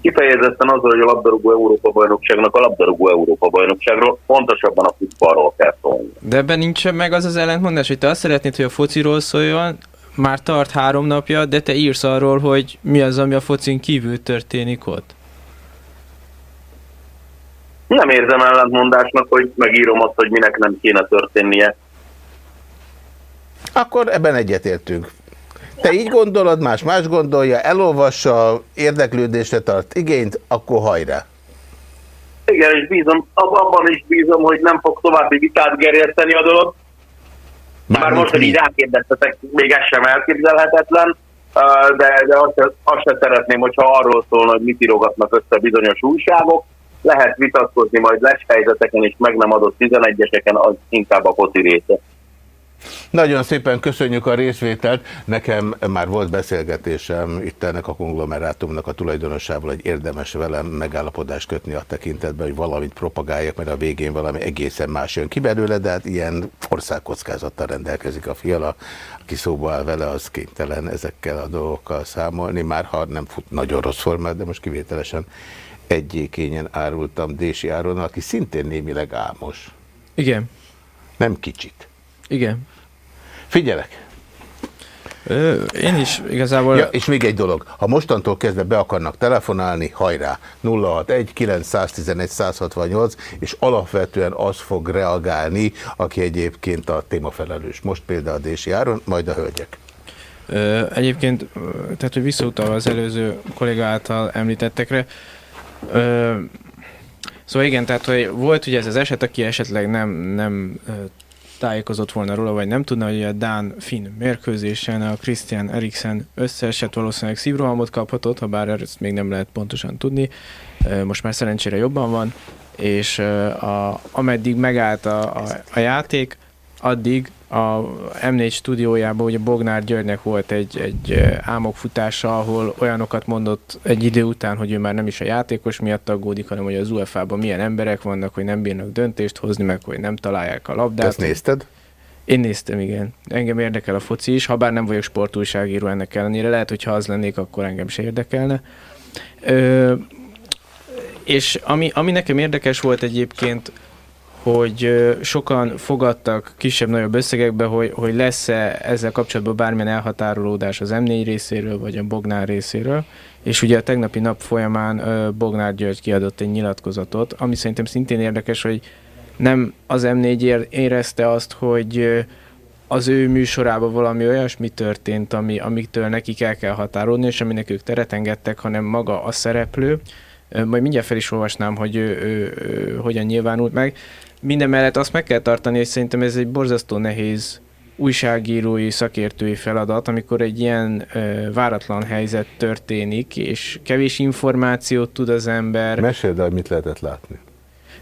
Kifejezetten azzal, hogy a labdarúgó Európa bajnokságnak a labdarúgó Európa bajnokságról, pontosabban a futballról kell szólni. De ebben nincs meg az az ellentmondás, hogy te azt szeretnéd, hogy a fociról szóljon, már tart három napja, de te írsz arról, hogy mi az, ami a focin kívül történik ott. Nem érzem ellentmondásnak, hogy megírom azt, hogy minek nem kéne történnie. Akkor ebben egyetértünk. Te így gondolod, más más gondolja, elolvassa, érdeklődésre tart igényt, akkor hajrá. Igen, és bízom, abban is bízom, hogy nem fog további vitát gerjeszteni a dolog. Már, Már most, hogy így rákérdeztetek, még ez sem elképzelhetetlen, de, de azt, azt sem szeretném, hogyha arról szólna, hogy mit írogatnak össze bizonyos újságok. Lehet vitatkozni majd lesz helyzeteken és meg nem adott 11-eseken, az inkább a foci része. Nagyon szépen köszönjük a részvételt. Nekem már volt beszélgetésem itt ennek a konglomerátumnak a tulajdonosával, hogy érdemes velem megállapodást kötni a tekintetben, hogy valamit propagáljak, mert a végén valami egészen más jön ki belőle, de hát ilyen országkockázattal rendelkezik a fiala, aki szóba áll vele, az kénytelen ezekkel a dolgokkal számolni, már ha nem fut nagyon rossz formát, de most kivételesen egyékényen árultam Dési Áron, aki szintén némileg álmos. Igen. Nem kicsit. Igen. Figyelek. Én is igazából... Ja, és még egy dolog. Ha mostantól kezdve be akarnak telefonálni, hajrá! 061 911 168, és alapvetően az fog reagálni, aki egyébként a témafelelős. Most például a Dési Áron, majd a hölgyek. Egyébként, tehát hogy visszautalva az előző kolléga által említettekre, Szóval igen, tehát hogy volt ugye ez az eset, aki esetleg nem, nem tájékozott volna róla, vagy nem tudna, hogy a Dán Finn mérkőzésen a Christian Eriksen összeesett valószínűleg szívrohamot kaphatott, ha bár ezt még nem lehet pontosan tudni. Most már szerencsére jobban van, és a, ameddig megállt a, a, a játék, addig a M4 stúdiójában ugye Bognár Györgynek volt egy, egy álmokfutása, ahol olyanokat mondott egy idő után, hogy ő már nem is a játékos miatt aggódik, hanem hogy az UEFA-ban milyen emberek vannak, hogy nem bírnak döntést hozni, meg hogy nem találják a Te labdát. ezt nézted? Én néztem, igen. Engem érdekel a foci is, ha bár nem vagyok sportújságíró ennek ellenére. Lehet, hogy ha az lennék, akkor engem se érdekelne. Ö, és ami, ami nekem érdekes volt egyébként, hogy sokan fogadtak kisebb-nagyobb összegekbe, hogy, hogy lesz-e ezzel kapcsolatban bármilyen elhatárolódás az M4 részéről, vagy a Bognár részéről. És ugye a tegnapi nap folyamán Bognár György kiadott egy nyilatkozatot, ami szerintem szintén érdekes, hogy nem az M4 ér- érezte azt, hogy az ő műsorában valami olyasmi történt, ami, amiktől nekik el kell határolni, és aminek ők teret engedtek, hanem maga a szereplő. Majd mindjárt fel is olvasnám, hogy ő, ő, ő hogyan nyilvánult meg. Minden mellett azt meg kell tartani, és szerintem ez egy borzasztó nehéz újságírói, szakértői feladat, amikor egy ilyen ö, váratlan helyzet történik, és kevés információt tud az ember. Meséld el, mit lehetett látni.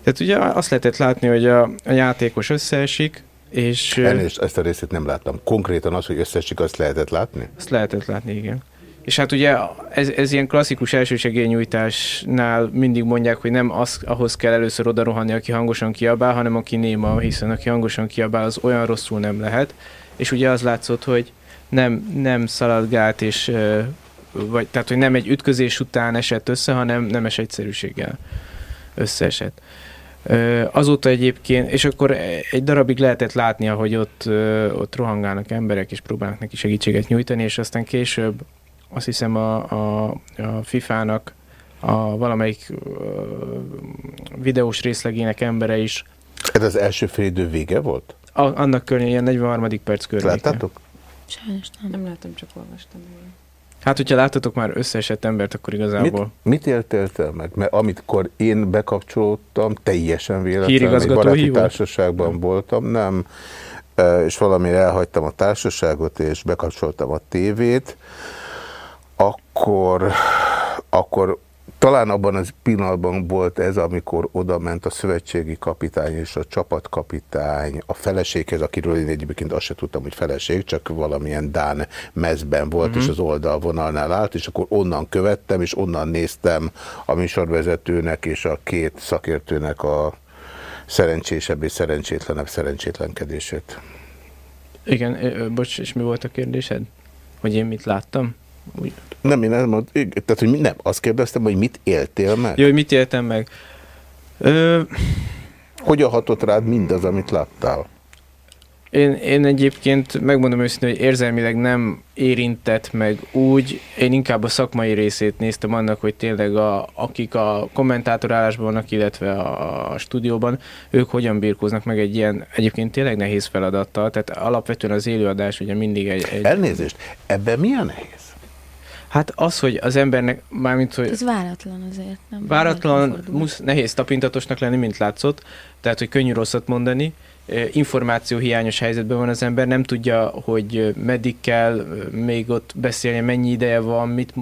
Tehát ugye azt lehetett látni, hogy a, a játékos összeesik, és Elnézést, ezt a részét nem láttam. Konkrétan az, hogy összesik, azt lehetett látni? azt lehetett látni, igen. És hát ugye ez, ez ilyen klasszikus elsősegélynyújtásnál mindig mondják, hogy nem az, ahhoz kell először oda rohanni, aki hangosan kiabál, hanem aki néma, hiszen aki hangosan kiabál, az olyan rosszul nem lehet. És ugye az látszott, hogy nem, nem szaladgált, és vagy, tehát, hogy nem egy ütközés után esett össze, hanem nemes egyszerűséggel összeesett. Azóta egyébként, és akkor egy darabig lehetett látni, ahogy ott, ott rohangálnak emberek, és próbálnak neki segítséget nyújtani, és aztán később azt hiszem a, a, a FIFA-nak a valamelyik ö, videós részlegének embere is, Ez az első félidő vége volt? a, annak környékén, ilyen 43. perc környékén. Láttátok? Sajnos nem. Nem látom, csak olvastam. Hát, hogyha láttatok már összeesett embert, akkor Mit, igazából mit éltél te meg? Mert amikor én bekapcsolódtam, teljesen véletlenül, egy baráti hívott? társaságban voltam, nem, és valamiért elhagytam a társaságot, és bekapcsoltam a tévét, akkor, akkor talán abban az pillanatban volt ez, amikor oda ment a szövetségi kapitány és a csapatkapitány a feleséghez, akiről én egyébként azt se tudtam, hogy feleség, csak valamilyen Dán mezben volt, uh-huh. és az oldalvonalnál állt, és akkor onnan követtem, és onnan néztem a műsorvezetőnek és a két szakértőnek a szerencsésebb és szerencsétlenebb szerencsétlenkedését. igen, bocs, és mi volt a kérdésed? Hogy én mit láttam? Nem, én nem, tehát, hogy mi- nem, azt kérdeztem, hogy mit éltél meg? Jó, hogy mit éltem meg? Ö, Hogyan hatott rád mindaz, amit láttál? Én, én egyébként megmondom őszintén, hogy érzelmileg nem érintett meg úgy, én inkább a szakmai részét néztem annak, hogy tényleg a, akik a kommentátorállásban vannak, illetve a, a stúdióban, ők hogyan birkóznak meg egy ilyen egyébként tényleg nehéz feladattal, tehát alapvetően az élőadás ugye mindig egy... egy Elnézést, ebben milyen nehéz? Hát az, hogy az embernek, mármint, hogy Ez váratlan azért, nem? Váratlan, musz, nehéz tapintatosnak lenni, mint látszott, tehát, hogy könnyű rosszat mondani. Információ hiányos helyzetben van az ember, nem tudja, hogy meddig kell még ott beszélni, mennyi ideje van, mit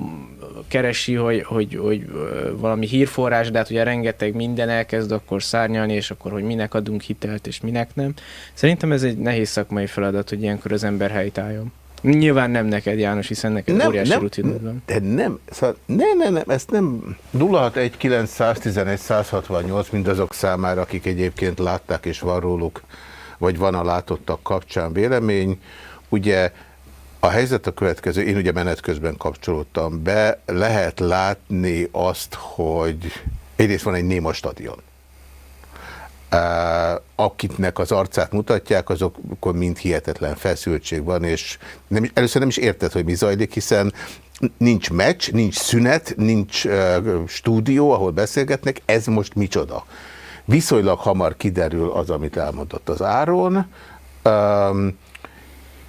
keresi, hogy, hogy, hogy valami hírforrás, de hát ugye rengeteg minden elkezd akkor szárnyalni, és akkor, hogy minek adunk hitelt, és minek nem. Szerintem ez egy nehéz szakmai feladat, hogy ilyenkor az ember helytálljon. Nyilván nem neked, János, hiszen neked nem, óriási nem, rutinod van. De nem, szóval nem, nem, nem, ezt nem 061 111 168 mindazok számára, akik egyébként látták, és van róluk, vagy van a látottak kapcsán vélemény. Ugye a helyzet a következő, én ugye menet közben kapcsolódtam be, lehet látni azt, hogy egyrészt van egy néma stadion. Akiknek az arcát mutatják, azokon mind hihetetlen feszültség van, és nem, először nem is érted, hogy mi zajlik, hiszen nincs meccs, nincs szünet, nincs uh, stúdió, ahol beszélgetnek, ez most micsoda. Viszonylag hamar kiderül az, amit elmondott az Áron, um,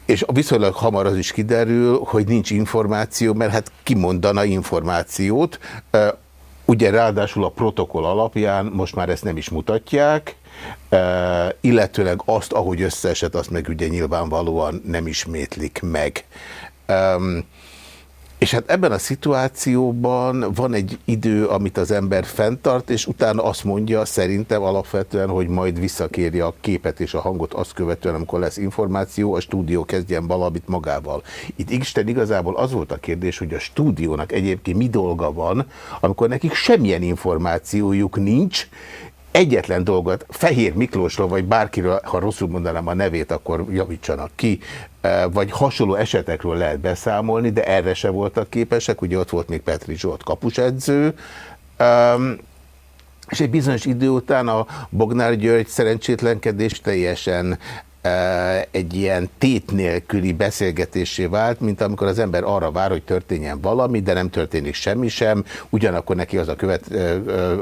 és viszonylag hamar az is kiderül, hogy nincs információ, mert hát kimondana információt, uh, Ugye ráadásul a protokoll alapján most már ezt nem is mutatják, uh, illetőleg azt, ahogy összeesett, azt meg ugye nyilvánvalóan nem ismétlik meg. És hát ebben a szituációban van egy idő, amit az ember fenntart, és utána azt mondja szerintem alapvetően, hogy majd visszakéri a képet és a hangot azt követően, amikor lesz információ, a stúdió kezdjen valamit magával. Itt Isten igazából az volt a kérdés, hogy a stúdiónak egyébként mi dolga van, amikor nekik semmilyen információjuk nincs, egyetlen dolgot, Fehér Miklósról, vagy bárkiről, ha rosszul mondanám a nevét, akkor javítsanak ki, eh, vagy hasonló esetekről lehet beszámolni, de erre se voltak képesek, ugye ott volt még Petri Zsolt kapusedző, és egy bizonyos idő után a Bognár György szerencsétlenkedés teljesen egy ilyen tét nélküli beszélgetésé vált, mint amikor az ember arra vár, hogy történjen valami, de nem történik semmi sem, ugyanakkor neki az a, követ,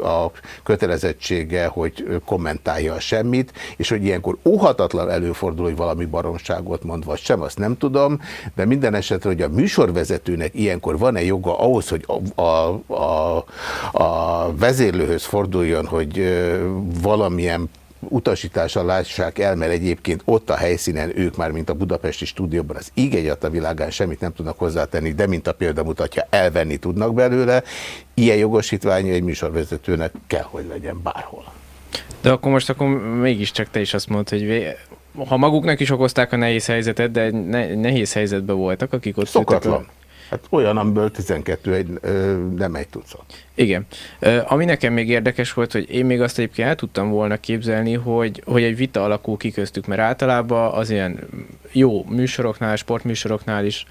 a kötelezettsége, hogy kommentálja a semmit, és hogy ilyenkor óhatatlan előfordul, hogy valami baromságot mond, vagy sem, azt nem tudom, de minden esetre, hogy a műsorvezetőnek ilyenkor van-e joga ahhoz, hogy a, a, a, a vezérlőhöz forduljon, hogy valamilyen utasítással lássák el, mert egyébként ott a helyszínen ők már, mint a budapesti stúdióban az íg a világán semmit nem tudnak hozzátenni, de mint a példa mutatja, elvenni tudnak belőle. Ilyen jogosítványa egy műsorvezetőnek kell, hogy legyen bárhol. De akkor most akkor mégiscsak te is azt mondod, hogy ha maguknak is okozták a nehéz helyzetet, de ne, nehéz helyzetben voltak, akik ott Szokatlan. Hát olyan, amiből 12 egy, nem egy tucat. Igen. Ami nekem még érdekes volt, hogy én még azt egyébként el tudtam volna képzelni, hogy, hogy egy vita alakul ki köztük, mert általában az ilyen jó műsoroknál, sportműsoroknál is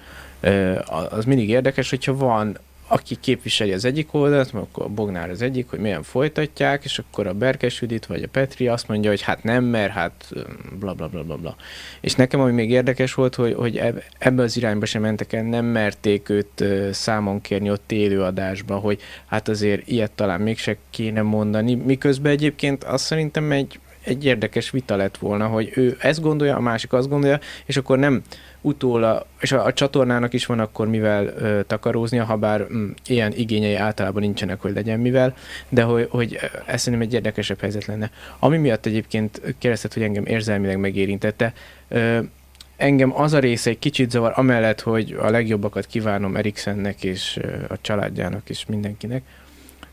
az mindig érdekes, hogyha van aki képviseli az egyik oldalt, akkor a Bognár az egyik, hogy milyen folytatják, és akkor a Berkes Judit vagy a Petri azt mondja, hogy hát nem, mert hát bla bla bla bla bla. És nekem ami még érdekes volt, hogy, hogy ebbe az irányba sem mentek el, nem merték őt számon kérni ott élőadásba, hogy hát azért ilyet talán mégse kéne mondani, miközben egyébként azt szerintem egy, egy érdekes vita lett volna, hogy ő ezt gondolja, a másik azt gondolja, és akkor nem utóla, és a, a csatornának is van akkor mivel ö, takaróznia, ha bár mm, ilyen igényei általában nincsenek, hogy legyen mivel, de hogy, hogy ez szerintem egy érdekesebb helyzet lenne. Ami miatt egyébként kérdezted, hogy engem érzelmileg megérintette, ö, engem az a része egy kicsit zavar, amellett, hogy a legjobbakat kívánom Eriksennek és a családjának és mindenkinek,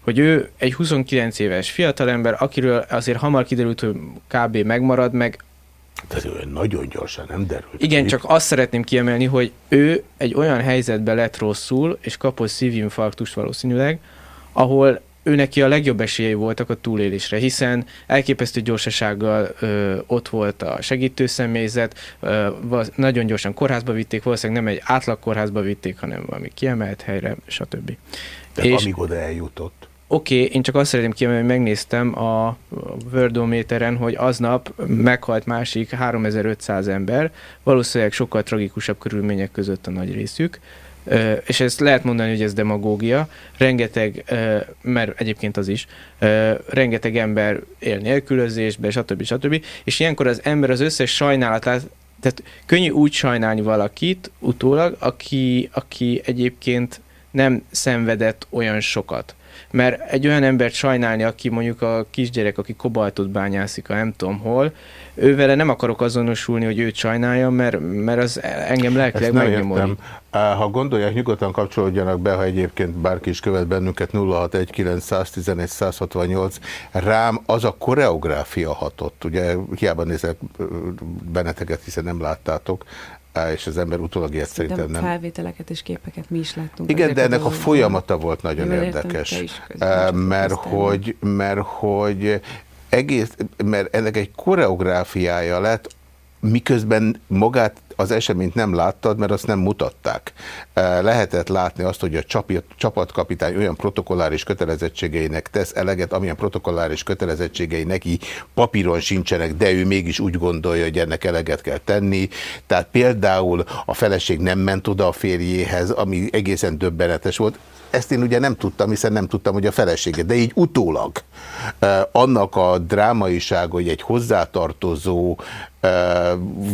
hogy ő egy 29 éves fiatalember, akiről azért hamar kiderült, hogy kb. megmarad, meg de ez nagyon gyorsan nem derült. Igen, ki. csak azt szeretném kiemelni, hogy ő egy olyan helyzetbe lett rosszul, és kapott szívinfarktust valószínűleg, ahol ő neki a legjobb esélyei voltak a túlélésre, hiszen elképesztő gyorsasággal ö, ott volt a segítő személyzet, ö, nagyon gyorsan kórházba vitték, valószínűleg nem egy átlag kórházba vitték, hanem valami kiemelt helyre, stb. De és amíg oda eljutott. Oké, okay, én csak azt szeretném kiemelni, hogy megnéztem a Wordometeren, hogy aznap meghalt másik 3500 ember, valószínűleg sokkal tragikusabb körülmények között a nagy részük, és ezt lehet mondani, hogy ez demagógia, rengeteg, mert egyébként az is, rengeteg ember él nélkülözésbe, stb. stb. És ilyenkor az ember az összes sajnálatát, tehát könnyű úgy sajnálni valakit utólag, aki, aki egyébként nem szenvedett olyan sokat mert egy olyan embert sajnálni, aki mondjuk a kisgyerek, aki kobaltot bányászik a nem tudom hol, ővele nem akarok azonosulni, hogy őt sajnálja, mert, mert az engem lelkileg megnyomor. Ha gondolják, nyugodtan kapcsolódjanak be, ha egyébként bárki is követ bennünket 061911 Rám az a koreográfia hatott, ugye hiába nézek benneteket, hiszen nem láttátok, és az ember utólag ilyet szerintem nem. felvételeket és képeket mi is láttunk. Igen, de ennek a, a folyamata volt nagyon Jól érdekes. Értem, mert, hogy, mert hogy egész, mert ennek egy koreográfiája lett, miközben magát az eseményt nem láttad, mert azt nem mutatták. Lehetett látni azt, hogy a csapatkapitány olyan protokolláris kötelezettségeinek tesz eleget, amilyen protokolláris kötelezettségei neki papíron sincsenek, de ő mégis úgy gondolja, hogy ennek eleget kell tenni. Tehát például a feleség nem ment oda a férjéhez, ami egészen döbbenetes volt. Ezt én ugye nem tudtam, hiszen nem tudtam, hogy a felesége, de így utólag annak a drámaiság, hogy egy hozzátartozó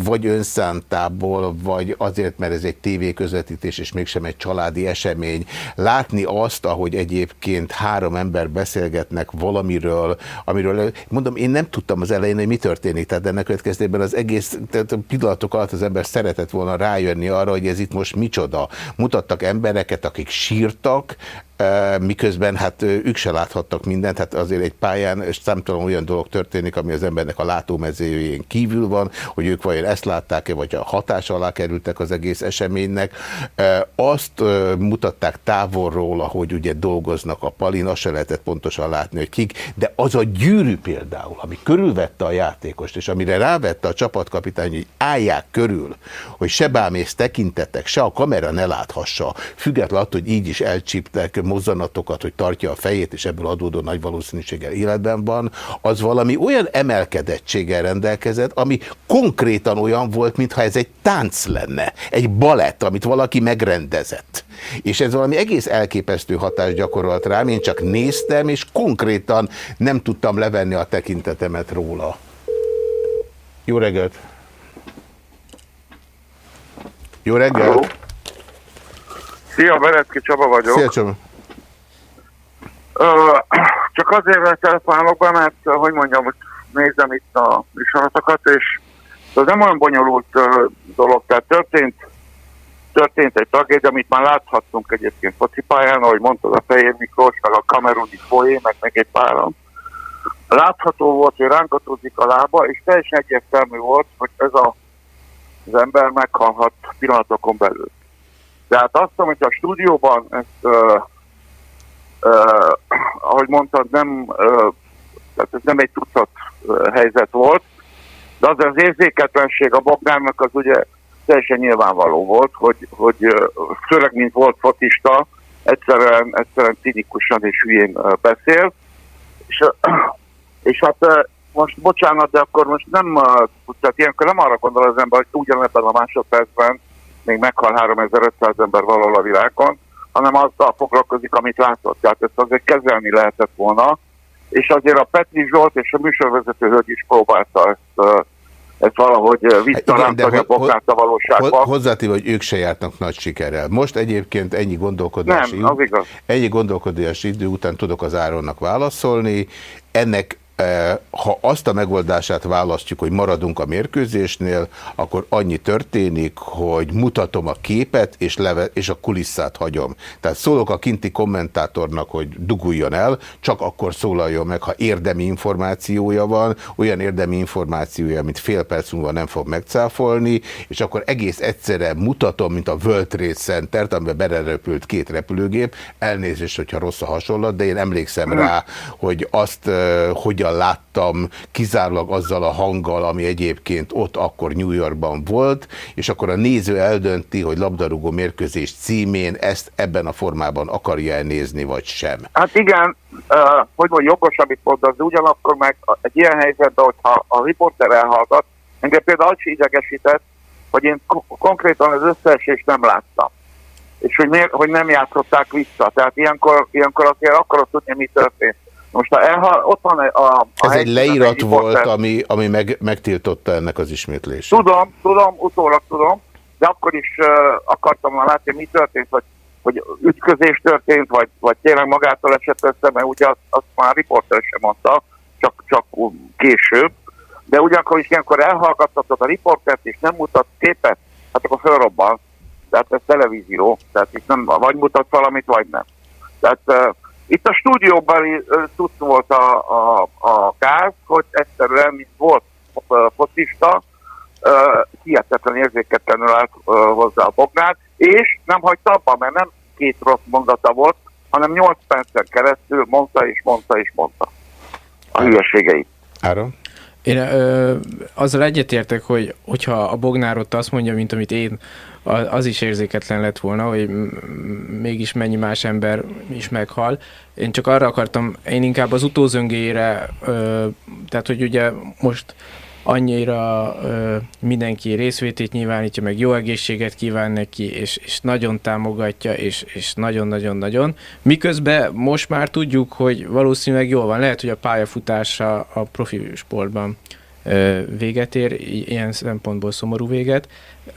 vagy önszántában, igazából, vagy azért, mert ez egy tévéközvetítés, és mégsem egy családi esemény. Látni azt, ahogy egyébként három ember beszélgetnek valamiről, amiről, mondom, én nem tudtam az elején, hogy mi történik, tehát ennek következtében az egész tehát pillanatok alatt az ember szeretett volna rájönni arra, hogy ez itt most micsoda. Mutattak embereket, akik sírtak, book miközben hát ők se láthattak mindent, hát azért egy pályán számtalan olyan dolog történik, ami az embernek a látómezőjén kívül van, hogy ők vajon ezt látták-e, vagy a hatás alá kerültek az egész eseménynek. Azt mutatták távolról, ahogy ugye dolgoznak a palin, azt se lehetett pontosan látni, hogy kik, de az a gyűrű például, ami körülvette a játékost, és amire rávette a csapatkapitány, hogy állják körül, hogy se bámész tekintetek, se a kamera ne láthassa, függetlenül attól, hogy így is elcsíptek mozzanatokat, hogy tartja a fejét, és ebből adódó nagy valószínűséggel életben van, az valami olyan emelkedettséggel rendelkezett, ami konkrétan olyan volt, mintha ez egy tánc lenne, egy balett, amit valaki megrendezett. És ez valami egész elképesztő hatást gyakorolt rám, én csak néztem, és konkrétan nem tudtam levenni a tekintetemet róla. Jó reggelt! Jó reggelt! Szia, Berecki Csaba vagyok. Szia Csaba! Csak azért telefonálok be, mert, hogy mondjam, hogy nézem itt a műsorotokat, és ez nem olyan bonyolult dolog, tehát történt, történt egy tragédia, amit már láthattunk egyébként focipályán, ahogy mondtad a Fehér Miklós, meg a kameruni folyé, meg meg egy páran. Látható volt, hogy rángatózik a lába, és teljesen egyértelmű volt, hogy ez a, az ember meghalhat pillanatokon belül. Tehát azt, amit a stúdióban ezt ö, uh, ahogy mondtad, nem, uh, ez nem egy tucat uh, helyzet volt, de az az érzéketlenség a Bognárnak az ugye teljesen nyilvánvaló volt, hogy, hogy uh, főleg mint volt fotista, egyszerűen, egyszerűen cinikusan és hülyén uh, beszél, és, uh, és hát uh, most bocsánat, de akkor most nem, uh, tehát ilyenkor nem arra gondol az ember, hogy ugyanebben a másodpercben még meghal 3500 ember valahol a világon, hanem azzal foglalkozik, amit látott. Tehát ezt azért kezelni lehetett volna. És azért a Petri Zsolt és a műsorvezető hölgy is próbálta ezt, ezt valahogy visszarántani a bokát a valóságba. Hozzátéve, hogy ők se jártak nagy sikerrel. Most egyébként ennyi gondolkodási, Nem, az igaz. ennyi gondolkodási idő után tudok az Áronnak válaszolni. Ennek ha azt a megoldását választjuk, hogy maradunk a mérkőzésnél, akkor annyi történik, hogy mutatom a képet, és, leve, és a kulisszát hagyom. Tehát szólok a kinti kommentátornak, hogy duguljon el, csak akkor szólaljon meg, ha érdemi információja van, olyan érdemi információja, amit fél perc múlva nem fog megcáfolni, és akkor egész egyszerre mutatom, mint a World Trade Center, amiben belerepült két repülőgép, elnézést, hogyha rossz a hasonlat, de én emlékszem rá, hogy azt uh, hogyan láttam kizárólag azzal a hanggal, ami egyébként ott akkor New Yorkban volt, és akkor a néző eldönti, hogy labdarúgó mérkőzés címén ezt ebben a formában akarja elnézni, vagy sem. Hát igen, uh, hogy mondjuk jogos, amit mondasz, de ugyanakkor meg egy ilyen helyzetben, hogyha a riporter elhallgat, engem például az idegesített, hogy én konkrétan az összeesést nem láttam. És hogy, miért, hogy nem játszották vissza. Tehát ilyenkor, ilyenkor azért akarod tudni, mi történt. Most a, elha, ott van a... a Ez egy leírat volt, ami, ami meg, megtiltotta ennek az ismétlését. Tudom, tudom, utólag tudom, de akkor is uh, akartam már látni, mi történt, vagy hogy ütközés történt, vagy, vagy tényleg magától esett össze, mert ugye azt, azt már a riporter sem mondta, csak, csak később. De ugyanakkor is ilyenkor elhallgattatod a riportert, és nem mutat képet, hát akkor fölrobban. Tehát ez televízió, tehát itt nem, vagy mutat valamit, vagy nem. Tehát itt a stúdióban tudsz volt a, a, a gáz, hogy egyszerűen, mint volt focista, hihetetlen érzéketlenül állt hozzá a Bognár, és nem hagyta abba, mert nem két rossz mondata volt, hanem nyolc percen keresztül mondta és mondta és mondta a hülyeségeit. Áron? Én ö, azzal egyetértek, hogy hogyha a Bognárot azt mondja, mint amit én, az is érzéketlen lett volna, hogy mégis mennyi más ember is meghal. Én csak arra akartam, én inkább az utózöngére, ö, tehát hogy ugye most annyira ö, mindenki részvétét nyilvánítja, meg jó egészséget kíván neki, és, és nagyon támogatja, és, és nagyon-nagyon-nagyon. Miközben most már tudjuk, hogy valószínűleg jól van. Lehet, hogy a pályafutása a profi sportban ö, véget ér, ilyen szempontból szomorú véget.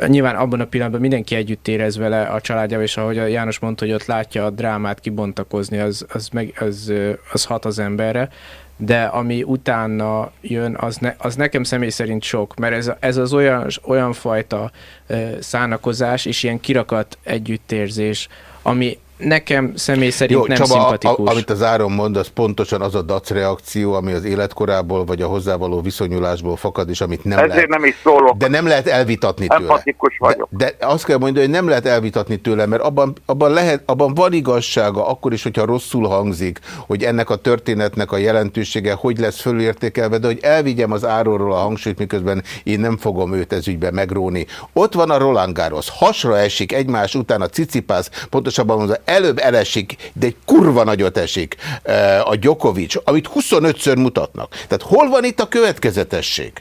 Nyilván abban a pillanatban mindenki együtt érez vele a családjával, és ahogy a János mondta, hogy ott látja a drámát kibontakozni, az, az, meg, az, az hat az emberre, de ami utána jön, az, ne, az nekem személy szerint sok, mert ez, ez az olyan, olyan fajta ö, szánakozás és ilyen kirakat együttérzés, ami nekem személy szerint Jó, nem Csaba, szimpatikus. A, amit az Áron mond, az pontosan az a dac reakció, ami az életkorából vagy a hozzávaló viszonyulásból fakad, és amit nem Ezért lehet. nem is szólok. De nem lehet elvitatni tőle. Empatikus vagyok. De, de azt kell mondani, hogy nem lehet elvitatni tőle, mert abban, abban, lehet, abban van igazsága, akkor is, hogyha rosszul hangzik, hogy ennek a történetnek a jelentősége hogy lesz fölértékelve, de hogy elvigyem az áróról a hangsúlyt, miközben én nem fogom őt ez ügyben megróni. Ott van a Roland Garros, hasra esik egymás után a Cicipász, pontosabban mondva, előbb elesik, de egy kurva nagyot esik eh, a Djokovic, amit 25-ször mutatnak. Tehát hol van itt a következetesség?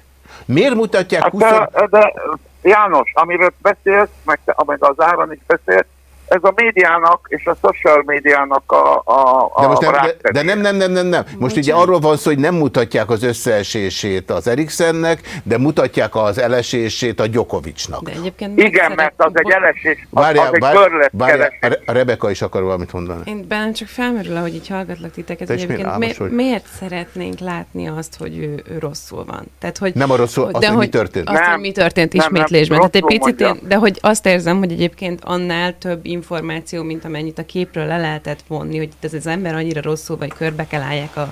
Miért mutatják Hát 20 de, de János, amiről beszélsz, meg, te- meg az Áron is beszélt, ez a médiának és a social médiának a, a, a De, most nem, de, de nem, nem, nem, nem, nem. Most ugye arról van szó, hogy nem mutatják az összeesését az Eriksennek, de mutatják az elesését a Djokovicnak. De egyébként Igen, mert az egy elesés, az, Várjál, az egy várj- bőrlet várjál, keresés. a Rebeka is akar valamit mondani. Én bennem csak felmerül, ahogy így hallgatlak titeket, Te hogy egyébként álmos mi, miért szeretnénk látni azt, hogy ő, ő rosszul van. Tehát, hogy, Nem a rosszul, azt, hogy mi történt. Azt, Nem, hogy mi történt nem, nem, ismétlésben. Tehát egy picit én, de hogy azt érzem, hogy egyébként annál több információ, mint amennyit a képről le lehetett vonni, hogy itt ez az ember annyira rosszul, vagy körbe kell állják a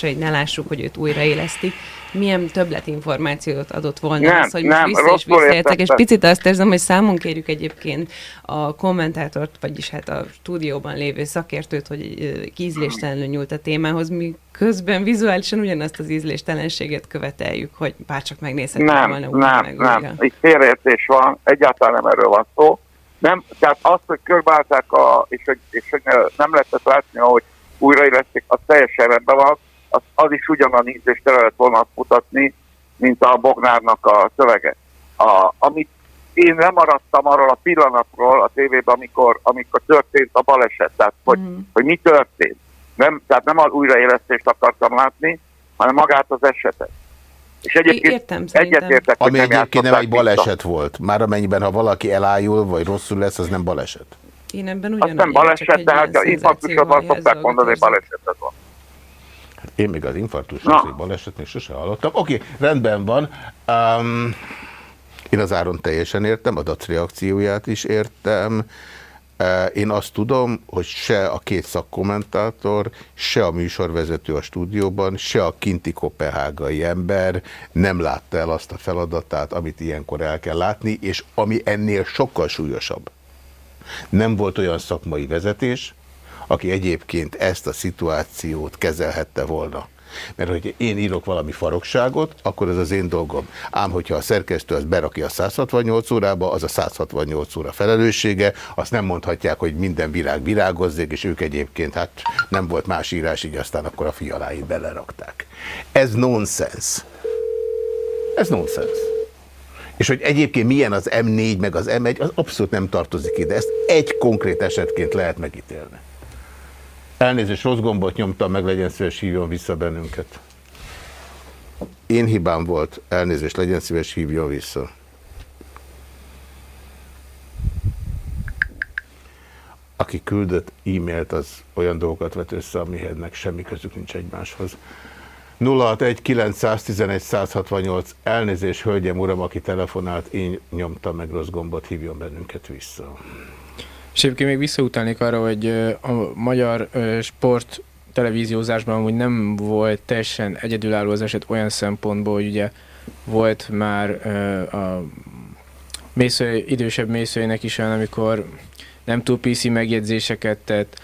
hogy ne lássuk, hogy őt újraélesztik. Milyen többlet információt adott volna Nem, az, hogy most nem, vissza és visszaértek, és picit azt érzem, hogy számon kérjük egyébként a kommentátort, vagyis hát a stúdióban lévő szakértőt, hogy ízléstelenül nyúlt a témához, mi közben vizuálisan ugyanazt az ízléstelenséget követeljük, hogy bárcsak megnézhetjük Nem, volna újra nem, meg nem. Itt félreértés van, egyáltalán nem erről van szó. Nem, tehát azt, hogy körbeállták, a, és, hogy, és hogy ne- nem lehetett látni, ahogy újraéleszték, az teljesen rendben van. Az, az is ugyanaz ízlést lehet volna azt mutatni, mint a Bognárnak a szövege. A, amit én lemaradtam arról a pillanatról a tévében, amikor, amikor történt a baleset, tehát hogy, Mhm. hogy mi történt. Nem, tehát nem az újraélesztést akartam látni, hanem magát az esetet. És egyébként Értem, egyetértek, hogy Ami nem egyébként nem egy vissza. baleset volt. Már amennyiben, ha valaki elájul, vagy rosszul lesz, az nem baleset. Én ebben Az ugyanúgy nem baleset, tehát szenzációval szokták mondani, hogy balesetet van. Én még az infarktus, Na. egy baleset még sose hallottam. Oké, rendben van. Um, én az áron teljesen értem, a dac reakcióját is értem. Én azt tudom, hogy se a két szakkommentátor, se a műsorvezető a stúdióban, se a kinti kopenhágai ember nem látta el azt a feladatát, amit ilyenkor el kell látni, és ami ennél sokkal súlyosabb. Nem volt olyan szakmai vezetés, aki egyébként ezt a szituációt kezelhette volna. Mert hogy én írok valami farokságot, akkor ez az én dolgom. Ám hogyha a szerkesztő azt berakja a 168 órába, az a 168 óra felelőssége, azt nem mondhatják, hogy minden virág virágozzék, és ők egyébként hát nem volt más írás, így aztán akkor a fialáit belerakták. Ez nonsens. Ez nonsens. És hogy egyébként milyen az M4 meg az M1, az abszolút nem tartozik ide. Ezt egy konkrét esetként lehet megítélni. Elnézést, rossz gombot nyomtam, meg legyen szíves, hívjon vissza bennünket. Én hibám volt, elnézést, legyen szíves, hívjon vissza. Aki küldött e-mailt, az olyan dolgokat vet össze, amihez semmi közük nincs egymáshoz. 061 911 168 elnézés, hölgyem, uram, aki telefonált, én nyomtam meg rossz gombot, hívjon bennünket vissza. És egyébként még visszautalnék arra, hogy a magyar sport televíziózásban amúgy nem volt teljesen egyedülálló az eset olyan szempontból, hogy ugye volt már a mésző, idősebb mészőjének is olyan, amikor nem túl PC megjegyzéseket tett,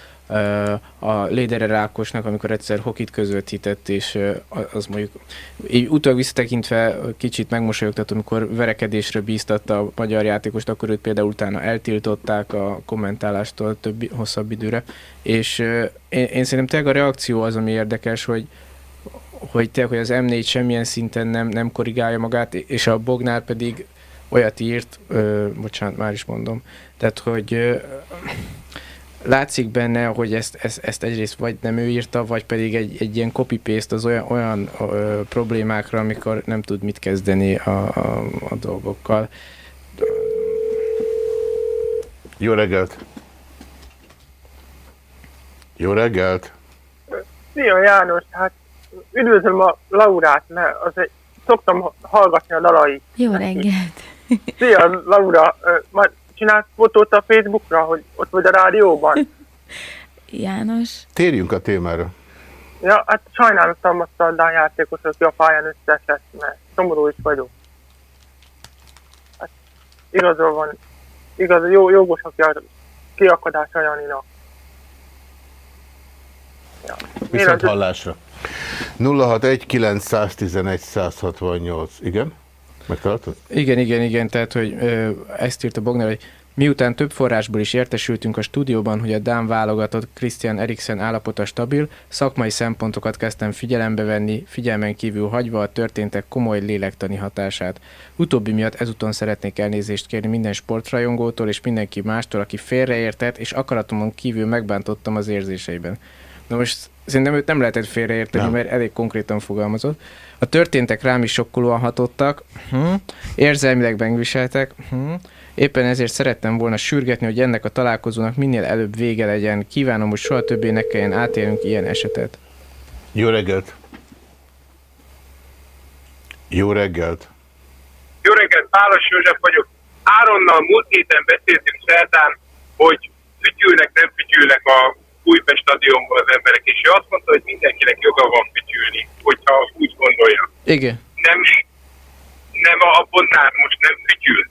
a Lédere Rákosnak, amikor egyszer hokit közvetített, és az mondjuk így utólag visszatekintve kicsit megmosolyogtat, amikor verekedésre bíztatta a magyar játékost, akkor őt például utána eltiltották a kommentálástól több hosszabb időre, és én, én szerintem tényleg a reakció az, ami érdekes, hogy hogy tényleg, hogy az M4 semmilyen szinten nem, nem korrigálja magát, és a Bognár pedig olyat írt, ö, bocsánat, már is mondom, tehát, hogy ö, látszik benne, hogy ezt, ezt, ezt egyrészt vagy nem ő írta, vagy pedig egy, egy ilyen copy-paste az olyan, olyan ö, problémákra, amikor nem tud mit kezdeni a, a, a dolgokkal. Jó reggelt! Jó reggelt! Szia János, hát üdvözlöm a Laurát, mert az egy, szoktam hallgatni a dalait. Jó reggelt. Szia Laura, majd csinálsz fotót a Facebookra, hogy ott vagy a rádióban? János. Térjünk a témára. Ja, hát sajnálom azt a Dán játékos, aki a pályán összeesett, mert szomorú is vagyok. Hát igazol van, igaz, jó, jogos aki a kiakadása Janinak. Ja. Viszont hallásra. 061 911 168. Igen? Megtaláltad? Igen, igen, igen, tehát, hogy ö, ezt írta Bogner, hogy miután több forrásból is értesültünk a stúdióban, hogy a Dán válogatott Christian Eriksen állapota stabil, szakmai szempontokat kezdtem figyelembe venni, figyelmen kívül hagyva a történtek komoly lélektani hatását. Utóbbi miatt ezúton szeretnék elnézést kérni minden sportrajongótól és mindenki mástól, aki félreértett, és akaratomon kívül megbántottam az érzéseiben. Na most szerintem őt nem lehetett félreérteni, Nem. mert elég konkrétan fogalmazott. A történtek rám is sokkolóan hatottak, hm, érzelmileg megviseltek, hm, éppen ezért szerettem volna sürgetni, hogy ennek a találkozónak minél előbb vége legyen. Kívánom, hogy soha többé ne kelljen átélnünk ilyen esetet. Jó reggelt! Jó reggelt! Jó reggelt, Pálos József vagyok. Áronnal múlt héten beszéltünk szerdán, hogy fütyülnek, nem fütyülnek a Újpest stadionban az emberek, és ő azt mondta, hogy mindenkinek joga van fütyülni, hogyha úgy gondolja. Igen. Nem, nem a, pontnál most nem fütyül.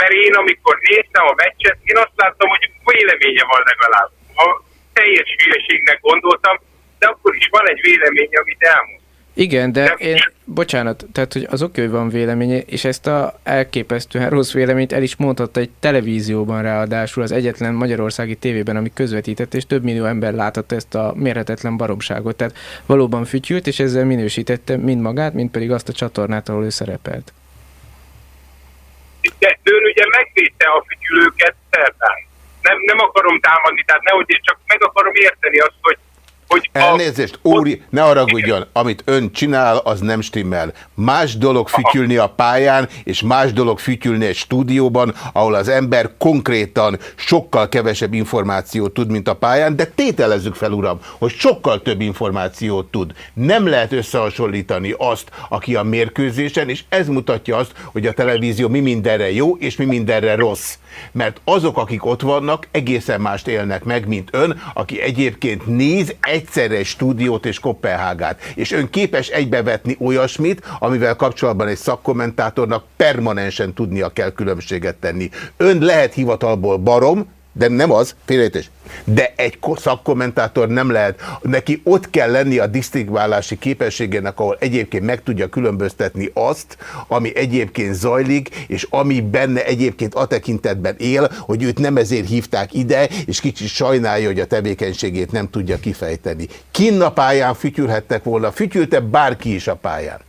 Mert én, amikor néztem a meccset, én azt láttam, hogy véleménye van legalább. Ha teljes hülyeségnek gondoltam, de akkor is van egy véleménye, amit elmond. Igen, de én, bocsánat, tehát hogy az oké, hogy van véleménye, és ezt a elképesztően rossz véleményt el is mondhatta egy televízióban ráadásul az egyetlen magyarországi tévében, ami közvetített, és több millió ember láthatta ezt a mérhetetlen baromságot. Tehát valóban fütyült, és ezzel minősítette mind magát, mind pedig azt a csatornát, ahol ő szerepelt. de ön ugye megvédte a fütyülőket szerdán. Nem, nem akarom támadni, tehát nehogy én csak meg akarom érteni azt, hogy, hogy a, Elnézést, úri, ne haragudjon, amit ön csinál, az nem stimmel. Más dolog fütyülni a pályán, és más dolog fütyülni egy stúdióban, ahol az ember konkrétan sokkal kevesebb információt tud, mint a pályán, de tételezzük fel, uram, hogy sokkal több információt tud. Nem lehet összehasonlítani azt, aki a mérkőzésen, és ez mutatja azt, hogy a televízió mi mindenre jó, és mi mindenre rossz. Mert azok, akik ott vannak, egészen mást élnek meg, mint ön, aki egyébként néz egyszerre egy stúdiót és Kopenhágát. És ön képes egybevetni olyasmit, amivel kapcsolatban egy szakkommentátornak permanensen tudnia kell különbséget tenni. Ön lehet hivatalból barom, de nem az, félrejtés. De egy ko- szakkommentátor nem lehet, neki ott kell lenni a disztingválási képességének, ahol egyébként meg tudja különböztetni azt, ami egyébként zajlik, és ami benne egyébként a tekintetben él, hogy őt nem ezért hívták ide, és kicsit sajnálja, hogy a tevékenységét nem tudja kifejteni. Kinn a pályán fütyülhettek volna, fütyülte bárki is a pályán.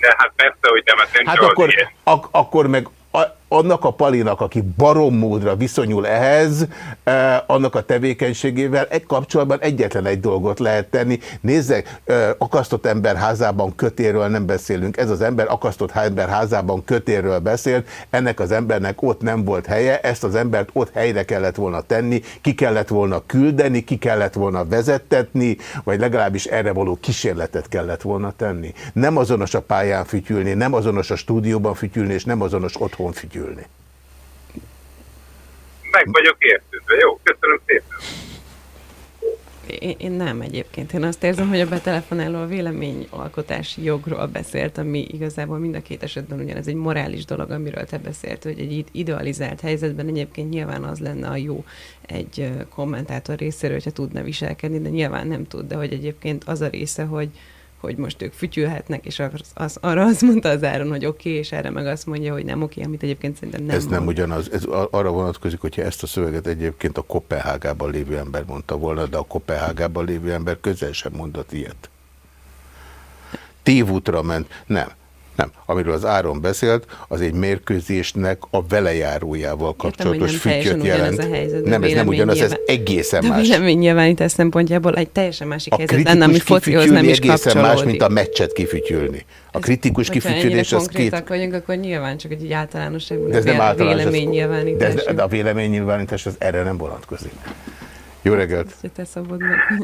de hát persze, hogy nem, hát nem Hát akkor, ak akkor meg a, annak a palinak, aki barommódra viszonyul ehhez, eh, annak a tevékenységével egy kapcsolatban egyetlen egy dolgot lehet tenni. Nézzek, eh, akasztott ember házában kötéről nem beszélünk. Ez az ember akasztott ember házában kötéről beszélt, ennek az embernek ott nem volt helye, ezt az embert ott helyre kellett volna tenni, ki kellett volna küldeni, ki kellett volna vezettetni, vagy legalábbis erre való kísérletet kellett volna tenni. Nem azonos a pályán fütyülni, nem azonos a stúdióban fütyülni, és nem azonos otthon fütyülni. Meg vagyok értődve. Jó, köszönöm szépen. Én, én nem egyébként. Én azt érzem, hogy a betelefonáló a véleményalkotási jogról beszélt, ami igazából mind a két esetben ugyanez egy morális dolog, amiről te beszélt, hogy egy id- idealizált helyzetben egyébként nyilván az lenne a jó egy kommentátor részéről, hogyha tudna viselkedni, de nyilván nem tud, de hogy egyébként az a része, hogy hogy most ők fütyülhetnek, és az, az, arra azt mondta az áron, hogy oké, okay, és erre meg azt mondja, hogy nem oké, okay, amit egyébként szerintem nem ez nem mond. ugyanaz, ez arra vonatkozik, hogyha ezt a szöveget egyébként a Kopenhágában lévő ember mondta volna, de a Kopenhágában lévő ember közel sem mondott ilyet. Tévútra ment. Nem. Nem. Nem. Amiről az Áron beszélt, az egy mérkőzésnek a velejárójával kapcsolatos nem teljesen füttyöt jelent. a helyzet, de nem, ez nem ugyanaz, ez nyilván- egészen De más. véleménynyilvánítás szempontjából egy teljesen másik A helyzet lenne, kritikus ami focihoz nem is egészen más, mint a meccset kifütyülni. A kritikus Hogyha kifütyülés az két... vagyunk, akkor nyilván csak egy általánosabb De ez nem általános. ez- véleménynyilvánítás. De, ez, de a véleménynyilvánítás az erre nem vonatkozik. Jó reggelt!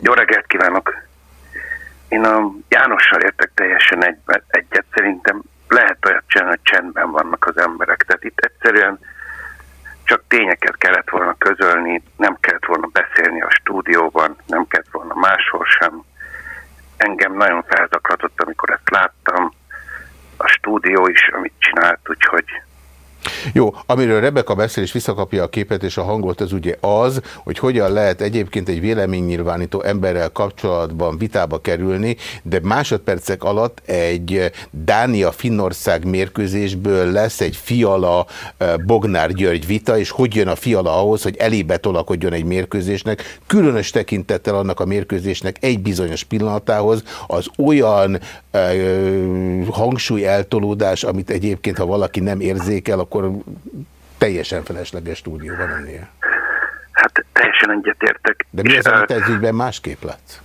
Jó reggelt kívánok! Én a Jánossal értek teljesen egy, egyet. Szerintem lehet olyat csinálni, hogy csendben vannak az emberek. Tehát itt egyszerűen csak tényeket kellett volna közölni, nem kellett volna beszélni a stúdióban, nem kellett volna máshol sem. Engem nagyon felzaklatott, amikor ezt láttam. A stúdió is, amit csinált, úgyhogy Jó, amiről Rebeka beszél és visszakapja a képet és a hangot, az ugye az, hogy hogyan lehet egyébként egy véleménynyilvánító emberrel kapcsolatban vitába kerülni, de másodpercek alatt egy Dánia-Finnország mérkőzésből lesz egy Fiala eh, György vita, és hogy jön a Fiala ahhoz, hogy elébe tolakodjon egy mérkőzésnek, különös tekintettel annak a mérkőzésnek egy bizonyos pillanatához, az olyan eh, hangsúly eltolódás, amit egyébként, ha valaki nem érzékel, akkor teljesen felesleges stúdióban lennie. hát teljesen egyetértek. De mi az, amit ez ügyben másképp látsz?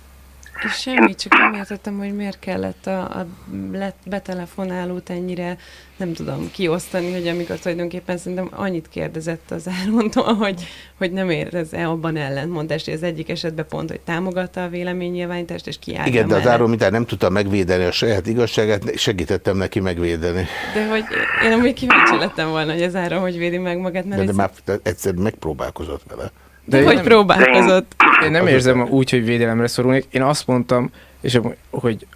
És semmi, csak nem értettem, hogy miért kellett a, a lett betelefonálót ennyire, nem tudom, kiosztani, hogy amikor tulajdonképpen szerintem annyit kérdezett az Árontól, hogy, hogy nem érez-e abban ellentmondást, hogy az egyik esetben pont, hogy támogatta a véleménynyilvánítást, és kiállja Igen, de az. Áron mintán nem tudta megvédeni a saját igazságát, segítettem neki megvédeni. De hogy én amúgy kíváncsi lettem volna, hogy az Áron hogy védi meg magát, mert De, de már egyszer megpróbálkozott vele. De hogy próbálkozott? Én nem érzem úgy, hogy védelemre szorulnék. Én azt mondtam, és hogy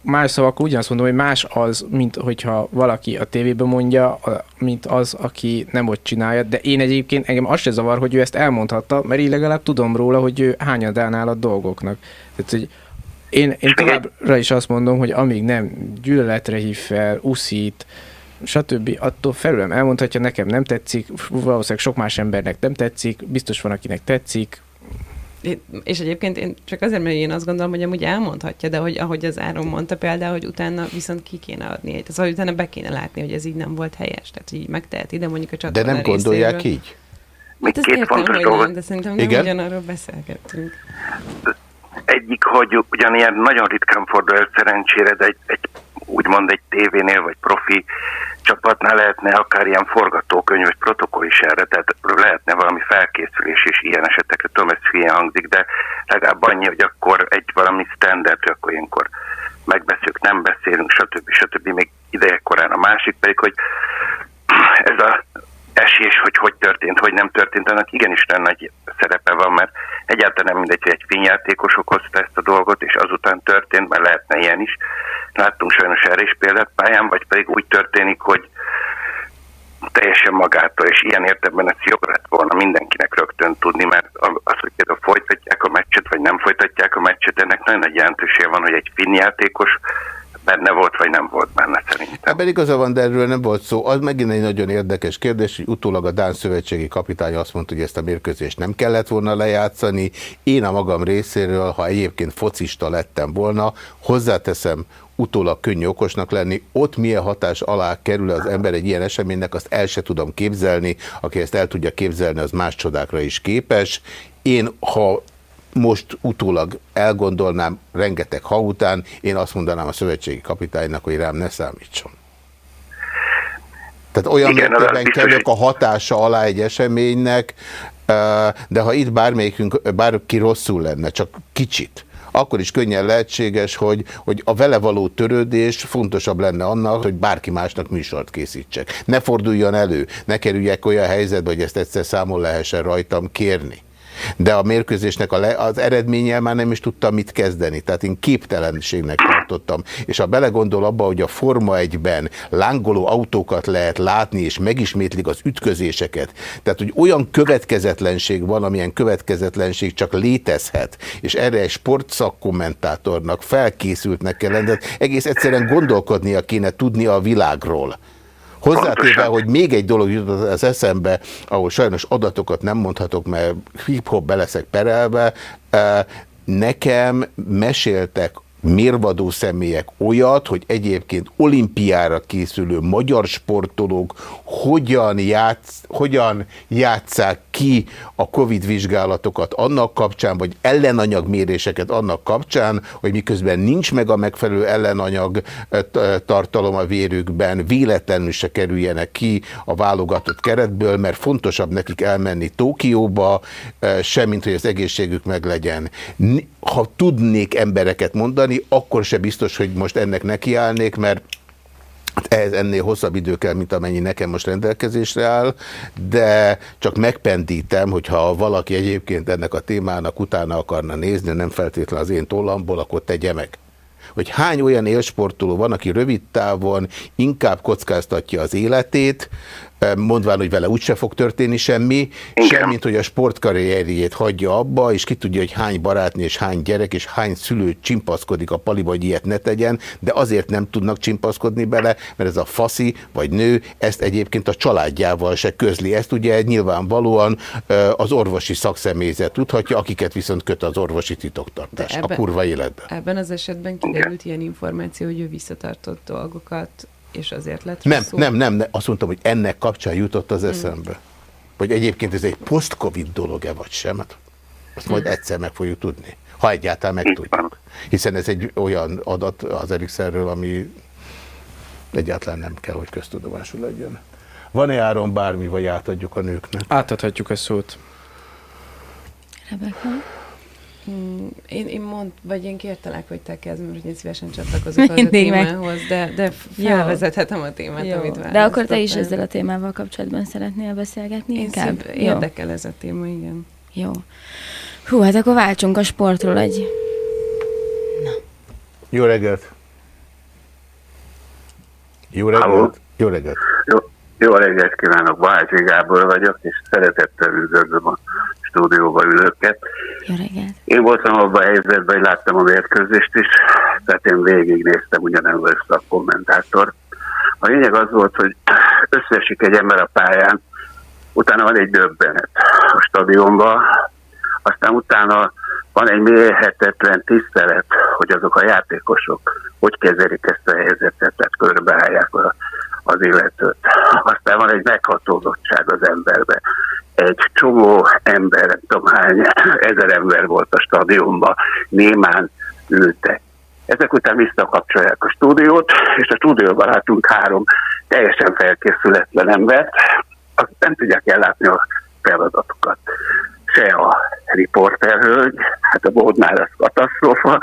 más szavakkal ugyanazt mondom, hogy más az, mint hogyha valaki a tévében mondja, mint az, aki nem ott csinálja, de én egyébként engem az se zavar, hogy ő ezt elmondhatta, mert így legalább tudom róla, hogy ő hányadánál a dolgoknak. Tehát, hogy én, én továbbra is azt mondom, hogy amíg nem gyűlöletre hív fel, uszít, stb. attól felülem elmondhatja, nekem nem tetszik, valószínűleg sok más embernek nem tetszik, biztos van, akinek tetszik, És egyébként én csak azért, mert én azt gondolom, hogy amúgy elmondhatja, de hogy ahogy az Áron mondta például, hogy utána viszont ki kéne adni egy, szóval utána be kéne látni, hogy ez így nem volt helyes, tehát így megteheti, de mondjuk a De csatorna nem gondolják részéről. így? Hát ezt értem, fontos hogy nem, de szerintem nem Igen? ugyanarról beszélgettünk. Egyik, hogy ugyanilyen nagyon ritkán fordul el szerencsére, de egy, egy úgymond egy tévénél vagy profi csapatnál lehetne akár ilyen forgatókönyv vagy protokoll is erre, tehát lehetne valami felkészülés is ilyen esetekre. Tudom, ez hülyen hangzik, de legalább annyi, hogy akkor egy valami standard, hogy akkor ilyenkor megbeszéljük, nem beszélünk, stb. stb. Még ideje korán a másik pedig, hogy ez a esés, hogy hogy történt, hogy nem történt, annak igenis nagy szerepe van, mert egyáltalán nem mindegy, hogy egy fényjátékos okozta ezt a dolgot, és azután történt, mert lehetne ilyen is. Láttunk sajnos erre is példát pályán, vagy pedig úgy történik, hogy teljesen magától, és ilyen értelemben ez jobb lett volna mindenkinek rögtön tudni, mert az, hogy például folytatják a meccset, vagy nem folytatják a meccset, ennek nagyon nagy jelentősége van, hogy egy finn játékos benne volt, vagy nem volt benne szerintem. Ebben igaza van, de erről nem volt szó. Az megint egy nagyon érdekes kérdés, hogy utólag a Dán szövetségi kapitány azt mondta, hogy ezt a mérkőzést nem kellett volna lejátszani. Én a magam részéről, ha egyébként focista lettem volna, hozzáteszem, utólag könnyű okosnak lenni, ott milyen hatás alá kerül az ember egy ilyen eseménynek, azt el se tudom képzelni, aki ezt el tudja képzelni, az más csodákra is képes. Én, ha most utólag elgondolnám rengeteg ha után, én azt mondanám a szövetségi kapitánynak, hogy rám ne számítson. Tehát olyan Igen, mértékben kerülök a hatása alá egy eseménynek, de ha itt bármelyikünk, bárki rosszul lenne, csak kicsit, akkor is könnyen lehetséges, hogy, hogy a vele való törődés fontosabb lenne annak, hogy bárki másnak műsort készítsek. Ne forduljon elő, ne kerüljek olyan helyzetbe, hogy ezt egyszer számon lehessen rajtam kérni. De a mérkőzésnek a le, az eredménnyel már nem is tudtam mit kezdeni. Tehát én képtelenségnek tartottam. És ha belegondol abba, hogy a Forma 1-ben lángoló autókat lehet látni, és megismétlik az ütközéseket. Tehát, hogy olyan következetlenség van, amilyen következetlenség csak létezhet. És erre egy sportszakkommentátornak felkészültnek kell lenni. Egész egyszerűen gondolkodnia kéne tudnia a világról. Hozzátéve, hogy még egy dolog jutott az eszembe, ahol sajnos adatokat nem mondhatok, mert hip-hop beleszek perelve, eh, nekem meséltek mérvadó személyek olyat, hogy egyébként olimpiára készülő magyar sportolók hogyan, játsz, hogyan játszák ki a Covid vizsgálatokat annak kapcsán, vagy ellenanyagméréseket annak kapcsán, hogy miközben nincs meg a megfelelő ellenanyag eh, eh, tartalom a vérükben, véletlenül se kerüljenek ki a válogatott keretből, mert fontosabb nekik elmenni Tókióba, eh, semmint, hogy az egészségük meglegyen. Ni- Ha tudnék embereket mondani, akkor se biztos, hogy most ennek nekiállnék, mert Hát ehhez ennél hosszabb idő kell, mint amennyi nekem most rendelkezésre áll, de csak megpendítem, hogyha valaki egyébként ennek a témának utána akarna nézni, nem feltétlenül az én tollamból, akkor tegye meg. Hogy hány olyan élsportoló van, aki rövid távon inkább kockáztatja az életét, mondván, hogy vele úgyse fog történni semmi, semmint, hogy a sportkarrierjét hagyja abba, és ki tudja, hogy hány barátnő és hány gyerek és hány szülő csimpaszkodik a paliba, hogy ilyet ne tegyen, de azért nem tudnak csimpaszkodni bele, mert ez a faszi vagy nő ezt egyébként a családjával se közli. Ezt ugye nyilvánvalóan az orvosi szakszemélyzet tudhatja, akiket viszont köt az orvosi titoktartás a kurva életben. Ebben az esetben kiderült ilyen információ, hogy ő visszatartott dolgokat, és azért lett Nem, rosszul. nem, nem, nem, azt mondtam, hogy ennek kapcsán jutott az eszembe. Hogy egyébként ez egy post-covid dolog-e vagy sem, hát azt majd egyszer meg fogjuk tudni. Ha egyáltalán megtudjuk. Hiszen ez egy olyan adat az Erikszerről, ami egyáltalán nem kell, hogy köztudomású legyen. Van-e áron bármi, vagy átadjuk a nőknek? Átadhatjuk a szót. Rebecca? Mm, Én, én mond, vagy én kértelek, hogy te kezd, mert én szívesen csatlakozok az a témához, de, de felvezethetem a témát, Jó. amit De akkor te is ezzel a témával kapcsolatban szeretnél beszélgetni Én inkább? szív, érdekel ez a téma, igen. Jó. Hú, hát akkor váltsunk a sportról egy... Jó reggelt! Jó reggelt! Jó reggelt! Jó, reggelt kívánok, Balázsi Gábor vagyok, és szeretettel üdvözlöm a stúdióba ülőket. Jó reggelt! Én voltam abban a helyzetben, hogy láttam a mérkőzést is, tehát én végignéztem, ugyanem volt a kommentátor. A lényeg az volt, hogy összesik egy ember a pályán, utána van egy döbbenet a stadionban, aztán utána van egy mérhetetlen tisztelet, hogy azok a játékosok hogy kezelik ezt a helyzetet, tehát körbeállják a, az illetőt. Aztán van egy meghatózottság az emberbe. Egy csomó ember, nem tudom hány ezer ember volt a stadionban, némán ültek. Ezek után visszakapcsolják a stúdiót, és a stúdióban látunk három teljesen felkészületlen embert, akik nem tudják ellátni a feladatokat. Se a riporterhölgy, hát a Bódnál az katasztrófa,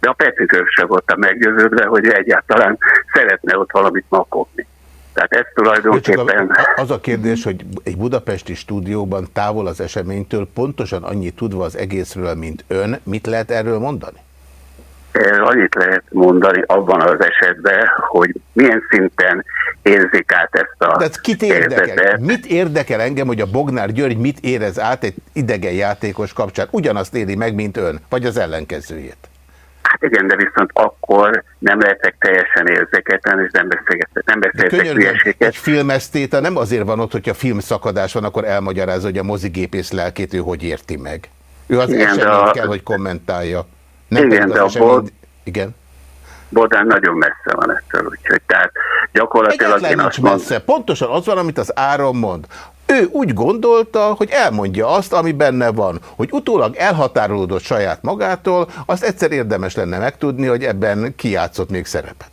de a Petitől sem voltam meggyőződve, hogy egyáltalán szeretne ott valamit makogni. Tehát ez tulajdonképpen... az a kérdés, hogy egy budapesti stúdióban távol az eseménytől, pontosan annyit tudva az egészről, mint ön, mit lehet erről mondani? Eh, Annyit lehet mondani abban az esetben, hogy milyen szinten érzik át ezt a De ez kit érdekel? helyzetet. Mit érdekel engem, hogy a Bognár György mit érez át egy idegen játékos kapcsán? Ugyanazt éli meg, mint ön, vagy az ellenkezőjét. Hát igen, de viszont akkor nem lehetek teljesen érzéketlen, és nem beszélgetek, nem hülyeséget. egy filmesztéta nem azért van ott, hogyha filmszakadás van, akkor elmagyarázza, hogy a mozigépész lelkét ő hogy érti meg. Ő az Igen, eseményt a- kell, hogy kommentálja. Igen, pedig de a esemény- Bod- Igen. Bodán nagyon messze van ettől, úgyhogy tehát gyakorlatilag Egyetlen én azt mondom, messze. Pontosan az van, amit az Áron mond. Ő úgy gondolta, hogy elmondja azt, ami benne van. Hogy utólag elhatárolódott saját magától, azt egyszer érdemes lenne megtudni, hogy ebben kijátszott még szerepet.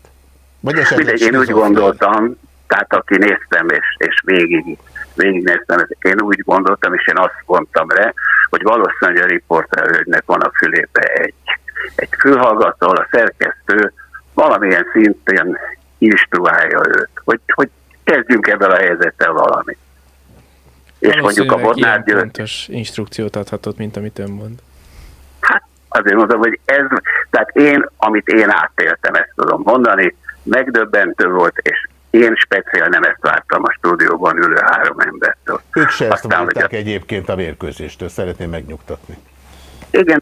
Vagy esetleg mindegy, én úgy gondoltam, tehát aki néztem, és, és végig, végignéztem, én úgy gondoltam, és én azt mondtam rá, hogy valószínűleg a riporterhölgynek van a fülébe egy, egy fülhallgató, a szerkesztő valamilyen szintén instruálja őt, hogy, hogy kezdjünk ebből a helyzettel valamit. És mondjuk a Bodnár György, pontos instrukciót adhatott, mint amit ön mond. azért mondom, hogy ez, tehát én, amit én átéltem, ezt tudom mondani, megdöbbentő volt, és én speciál nem ezt vártam a stúdióban ülő három embertől. Ők se ezt Aztán, hogy várták egyébként a mérkőzéstől, szeretném megnyugtatni. Igen,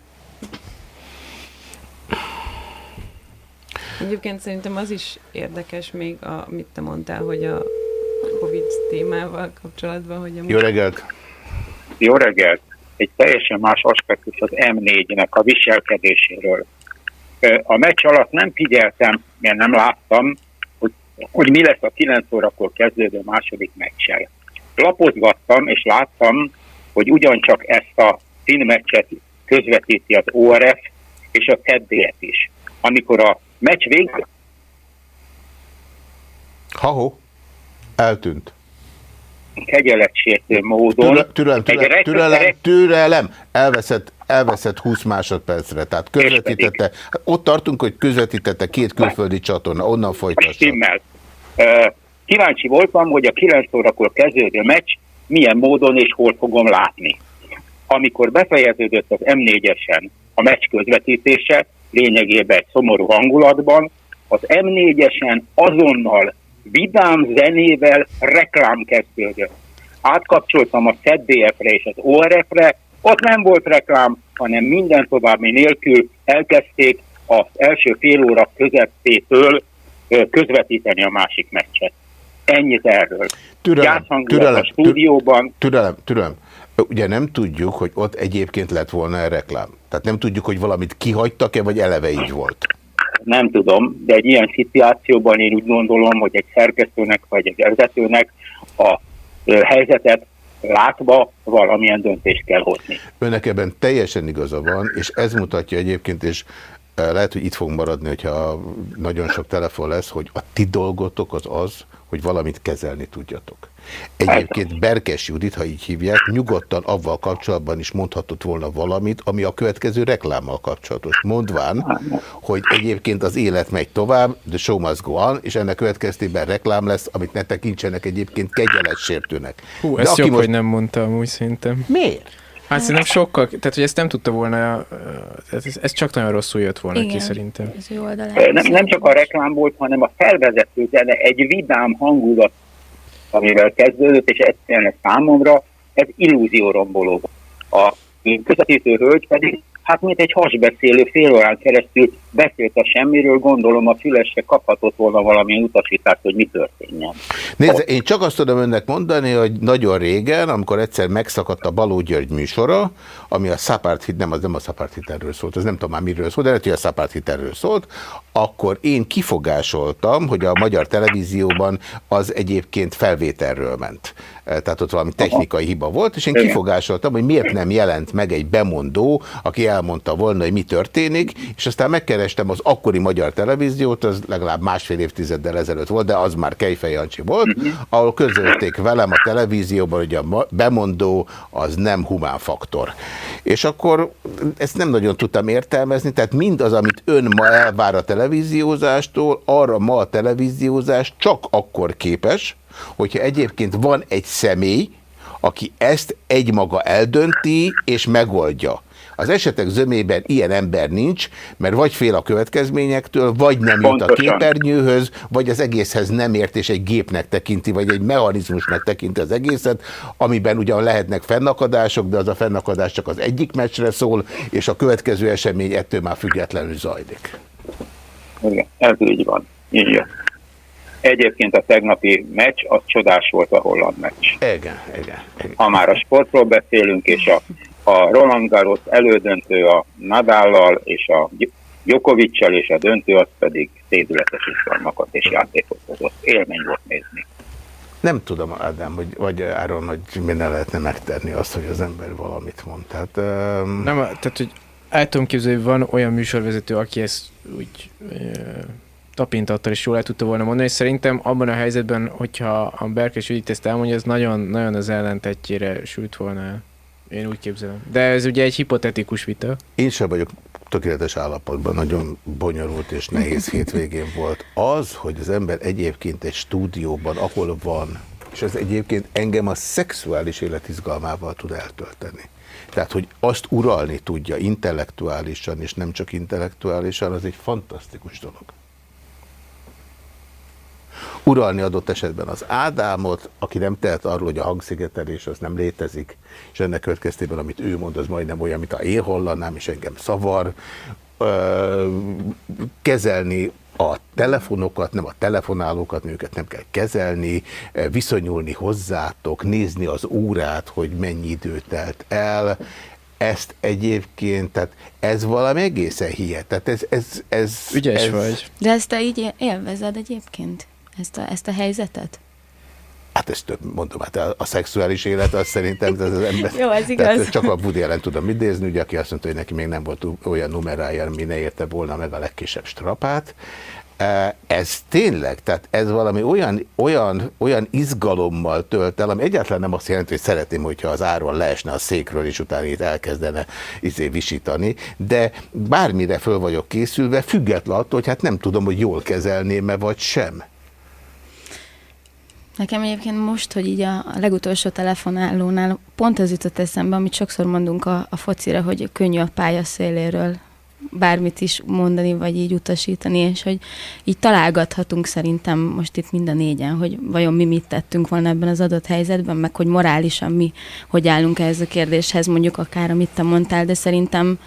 Egyébként szerintem az is érdekes még, a, amit te mondtál, hogy a Covid témával kapcsolatban, hogy a Jó reggelt! Jó reggelt! Egy teljesen más aspektus az M4-nek a viselkedéséről. A meccs alatt nem figyeltem, mert nem láttam, hogy, hogy mi lesz a 9 órakor kezdődő második meccsel. Lapozgattam, és láttam, hogy ugyancsak ezt a színmeccset közvetíti az ORF és a ZDF is. Amikor a meccs végén Ha-ho, eltűnt. kegyeletsértő módon Türe, türelem, türelem, türelem, türelem, elveszett, elveszett 20 másodpercre, tehát közvetítette, ott tartunk, hogy közvetítette két külföldi csatorna, onnan folytassa. stimmel. Kíváncsi voltam, hogy a 9 órakor kezdődő meccs milyen módon és hol fogom látni. Amikor befejeződött az M4-esen a meccs közvetítése, lényegében egy szomorú hangulatban, az M4-esen azonnal vidám zenével reklám kezdődött. Átkapcsoltam a ZDF-re és az ORF-re, ott nem volt reklám, hanem minden további nélkül elkezdték az első fél óra közepétől közvetíteni a másik meccset. Ennyit erről. Türelem, türelem, a stúdióban. Türelem, türelem. Ugye nem tudjuk, hogy ott egyébként lett volna egy reklám. Tehát nem tudjuk, hogy valamit kihagytak-e, vagy eleve így volt. Nem tudom, de egy ilyen szituációban én úgy gondolom, hogy egy szerkesztőnek vagy egy vezetőnek a helyzetet látva valamilyen döntést kell hozni. Önnek ebben teljesen igaza van, és ez mutatja egyébként, és eh, lehet, hogy itt fog maradni, hogyha nagyon sok telefon lesz, hogy a ti dolgotok az az, hogy valamit kezelni tudjatok. Egyébként Berkes Judit, ha így hívják, nyugodtan avval kapcsolatban is mondhatott volna valamit, ami a következő reklámmal kapcsolatos. Mondván, hogy egyébként az élet megy tovább, the show must go on, és ennek következtében reklám lesz, amit ne tekintsenek egyébként kegyeletsértőnek. Hú, De ezt aki jobb, most- hogy nem mondtam, úgy szerintem. Miért? Hát szerintem sokkal, tehát hogy ezt nem tudta volna, ez, csak nagyon rosszul jött volna ki Igen. szerintem. Oldalán. Ö, Nem, nem csak a reklám volt, hanem a felvezető zene egy vidám hangulat, amivel kezdődött, és egyszerűen számomra ez illúzióromboló. A közvetítő hölgy pedig, hát mint egy hasbeszélő fél órán keresztül beszélt a semmiről, gondolom a fülesre kaphatott volna valamilyen utasítást, hogy mi történjen. Nézd, én csak azt tudom önnek mondani, hogy nagyon régen, amikor egyszer megszakadt a Baló György műsora, ami a Szapárt hit, nem, az nem a Szapárt hitelről szólt, az nem tudom már miről szólt, de lehet, hogy a Szapárt hitelről szólt, akkor én kifogásoltam, hogy a magyar televízióban az egyébként felvételről ment. Eh, Tehát ott valami technikai hiba volt, és én kifogásoltam, hogy miért nem jelent meg egy bemondó, aki elmondta volna, hogy mi történik, és aztán megkerestem az akkori magyar televíziót, az legalább másfél évtizeddel ezelőtt volt, de az már Kejfej Jancsi volt, ahol közölték velem a televízióban, hogy a bemondó az nem humán faktor. És akkor ezt nem nagyon tudtam értelmezni, tehát mindaz, amit ön ma elvár a televíziózástól, arra ma a televíziózás csak akkor képes, hogyha egyébként van egy személy, aki ezt egymaga eldönti és megoldja. Az esetek zömében ilyen ember nincs, mert vagy fél a következményektől, vagy nem jut a képernyőhöz, vagy az egészhez nem ért, és egy gépnek tekinti, vagy egy mechanizmusnak tekinti az egészet, amiben ugyan lehetnek fennakadások, de az a fennakadás csak az egyik meccsre szól, és a következő esemény ettől már függetlenül zajlik. Igen, ez így van. Így jön. Egyébként a tegnapi meccs, az csodás volt a holland meccs. Igen, igen. igen. Ha már a sportról beszélünk, és a, a Roland Garros elődöntő a Nadállal, és a Jokovicsal, és a döntő az pedig szédületes izgalmakat és játékot hozott. Élmény volt nézni. Nem tudom, Ádám, hogy, vagy Áron, hogy minden lehetne megtenni azt, hogy az ember valamit mond. Tehát, um... Nem, tehát, hogy el tudom képzelni, hogy van olyan műsorvezető, aki ezt úgy ö, tapintattal is jól el tudta volna mondani, és szerintem abban a helyzetben, hogyha a Berkes Judit ezt elmondja, ez nagyon, nagyon az ellentetjére sült volna el. Én úgy képzelem. De ez ugye egy hipotetikus vita. Én sem vagyok tökéletes állapotban, nagyon bonyolult és nehéz hétvégén volt. Az, hogy az ember egyébként egy stúdióban, ahol van, és ez egyébként engem a szexuális életizgalmával tud eltölteni. Tehát, hogy azt uralni tudja intellektuálisan, és nem csak intellektuálisan, az egy fantasztikus dolog. Uralni adott esetben az Ádámot, aki nem tehet arról, hogy a hangszigetelés az nem létezik, és ennek következtében, amit ő mond, az majdnem olyan, mint a én hollanám, és engem szavar. Ö, kezelni a telefonokat, nem a telefonálókat, őket nem kell kezelni, viszonyulni hozzátok, nézni az órát, hogy mennyi idő telt el. ezt egyébként, tehát ez valami egészen hihet. Tehát ez, ez, ez, Ügyes ez, vagy. De ezt te így élvezed egyébként? Ezt a, ezt a helyzetet? Hát ezt több mondom, hát a, a szexuális élet az szerintem ez az ember. Jó, ez igaz. Tehát csak a Woody ellen tudom idézni, ugye, aki azt mondta, hogy neki még nem volt olyan numerája, ami ne érte volna meg a legkisebb strapát. E, Ez tényleg, tehát ez valami olyan, olyan, olyan izgalommal tölt el, ami egyáltalán nem azt jelenti, hogy szeretném, hogyha az áron leesne a székről, és utána itt elkezdene izé visítani, de bármire föl vagyok készülve, független attól, hogy hát nem tudom, hogy jól kezelném-e vagy sem. Nekem egyébként most, hogy így a, a legutolsó telefonálónál pont az jutott eszembe, amit sokszor mondunk a, a focira, hogy könnyű a pálya széléről bármit is mondani, vagy így utasítani, és hogy így találgathatunk szerintem most itt mind a négyen, hogy vajon mi mit tettünk volna ebben az adott helyzetben, meg hogy morálisan mi hogy állunk ehhez a kérdéshez, mondjuk akár amit te mondtál, de szerintem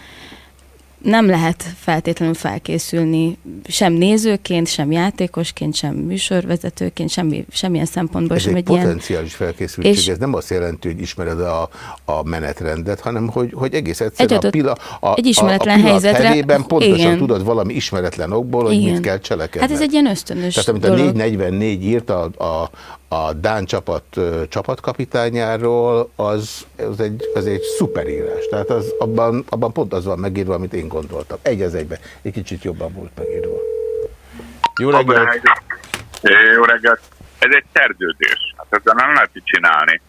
nem lehet feltétlenül felkészülni sem nézőként, sem játékosként, sem műsorvezetőként, semmi, semmilyen szempontból Ez sem egy egy ilyen... potenciális felkészültség, És- ez nem azt jelenti, hogy ismered a, a menetrendet, hanem hogy, hogy egész egyszerűen Egy a, adott- pila, a, egy ismeretlen a, a helyzetre- helyében pontosan igen. tudod valami ismeretlen okból, hogy Igen. mit kell cselekedni. Hát ez egy ilyen ösztönös Tehát amit a dolog. 444 írt a, a, a Dán csapat ö, csapatkapitányáról, az, az, egy, az egy szuperírás. Tehát az, abban, abban pont az van megírva, amit én gondoltam. Egy az egyben. Egy kicsit jobban volt megírva. Jó reggelt! Jó reggelt! Ez egy szerződés. Hát ezzel nem lehet így csinálni.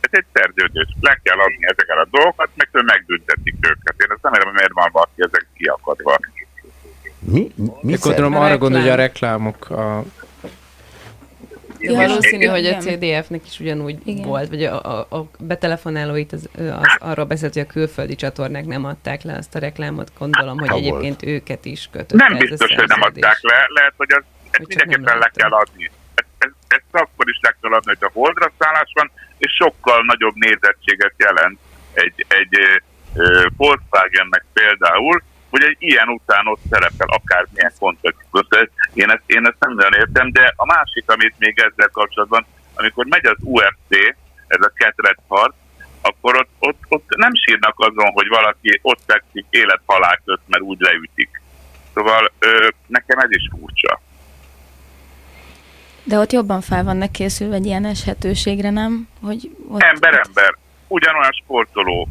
Ez egy szerződés. Le kell adni ezeket a dolgokat, meg ő megbüntetik őket. Én ezt nem értem, hogy miért van valaki ezek kiakadva. Mi? mi Én gondolom arra gondol, hogy a reklámok a Ja, valószínű, hogy a. CDF-nek is ugyanúgy Igen. volt, vagy a, a, a betelefonálóit az, az arról beszélt, hogy a külföldi csatornák nem adták le azt a reklámot. Gondolom, hogy Ha egyébként őket is kötött Nem ez a biztos, hogy nem adták le. Lehet, hogy az, ezt Hogy mindenképpen le kell adni. Ezt, ezt, ezt akkor is le kell adni, hogy a holdra szállás van, és sokkal nagyobb nézettséget jelent egy, egy ö, Volkswagennek például, hogy egy ilyen után ott szerepel akármilyen kontextus. Én ezt, én ezt nem nagyon értem, de a másik, amit még ezzel kapcsolatban, amikor megy az UFC, ez a ketrecharc, akkor ott, ott, ott nem sírnak azon, hogy valaki ott fekszik élet-halál közt, mert úgy leütik. Szóval ö, nekem ez is furcsa. De ott jobban fel vannak készülve egy ilyen eshetőségre, nem? Hogy ott, Ember, ember, ugyanolyan sportoló.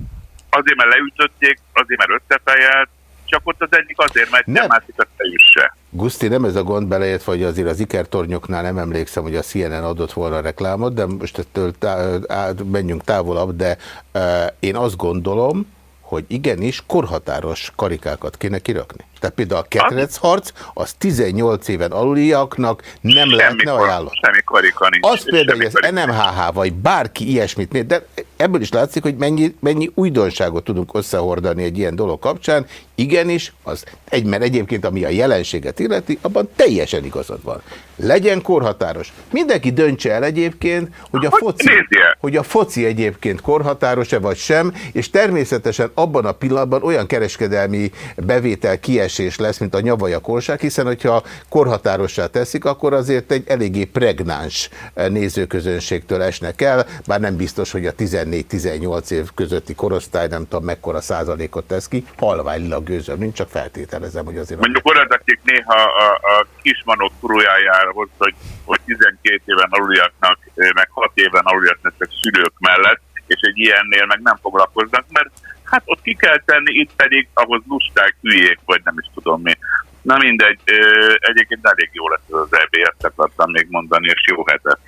Azért, mert leütötték, azért, mert összefejelt, csak ott az egyik azért, mert nem. a másik a fejüsse. Guszti, nem ez a gond beleértve, hogy azért az ikertornyoknál nem emlékszem, hogy a CNN adott volna reklámot, de most ettől tá- menjünk távolabb, de e, én azt gondolom, hogy igenis korhatáros karikákat kéne kirakni. Tehát például a ketrecharc, az 18 éven aluliaknak nem lehetne ajánlani. Semmi karika nincs. Az például, hogy az NMHH vagy bárki ilyesmit, néz, de ebből is látszik, hogy mennyi, mennyi újdonságot tudunk összehordani egy ilyen dolog kapcsán. Igenis, az egy, mert egyébként ami a jelenséget illeti, abban teljesen igazad van. Legyen korhatáros. Mindenki döntse el egyébként, hogy a foci, hogy a foci egyébként korhatáros-e vagy sem, és természetesen abban a pillanatban olyan kereskedelmi bevétel kiesés lesz, mint a nyavaja korság, hiszen hogyha korhatárossá teszik, akkor azért egy eléggé pregnáns nézőközönségtől esnek el, bár nem biztos, hogy a 14-18 év közötti korosztály nem tudom mekkora százalékot tesz ki, halványlag gőzöm nincs, csak feltételezem, hogy azért... Mondjuk oda, akik néha a, a kismanok furójájához, hogy, hogy 12 éven aluliaknak, ö, meg 6 éven aluliaknak csak szülők mellett, és egy ilyennél meg nem foglalkoznak, mert hát ott ki kell tenni, itt pedig ahhoz lusták, hülyék, vagy nem is tudom mi. Na mindegy, egyébként elég jó lesz ez az EB, ezt akartam még mondani, és jó hetet.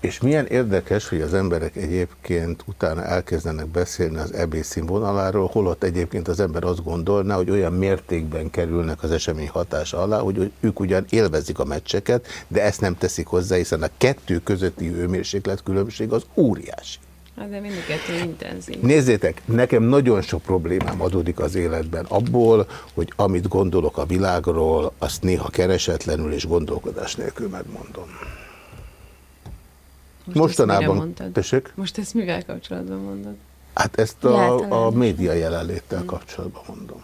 És milyen érdekes, hogy az emberek egyébként utána elkezdenek beszélni az EB színvonaláról, holott egyébként az ember azt gondolná, hogy olyan mértékben kerülnek az esemény hatása alá, hogy ők ugyan élvezik a meccseket, de ezt nem teszik hozzá, hiszen a kettő közötti hőmérséklet különbség az óriási. Hát de mind a kettő intenzív. Nézzétek, nekem nagyon sok problémám adódik az életben abból, hogy amit gondolok a világról, azt néha keresetlenül és gondolkodás nélkül megmondom. Most ezt Mostanában, mondtad? tessék? Most ezt mivel kapcsolatban mondod? Hát ezt a, a média jelenléttel kapcsolatban mondom.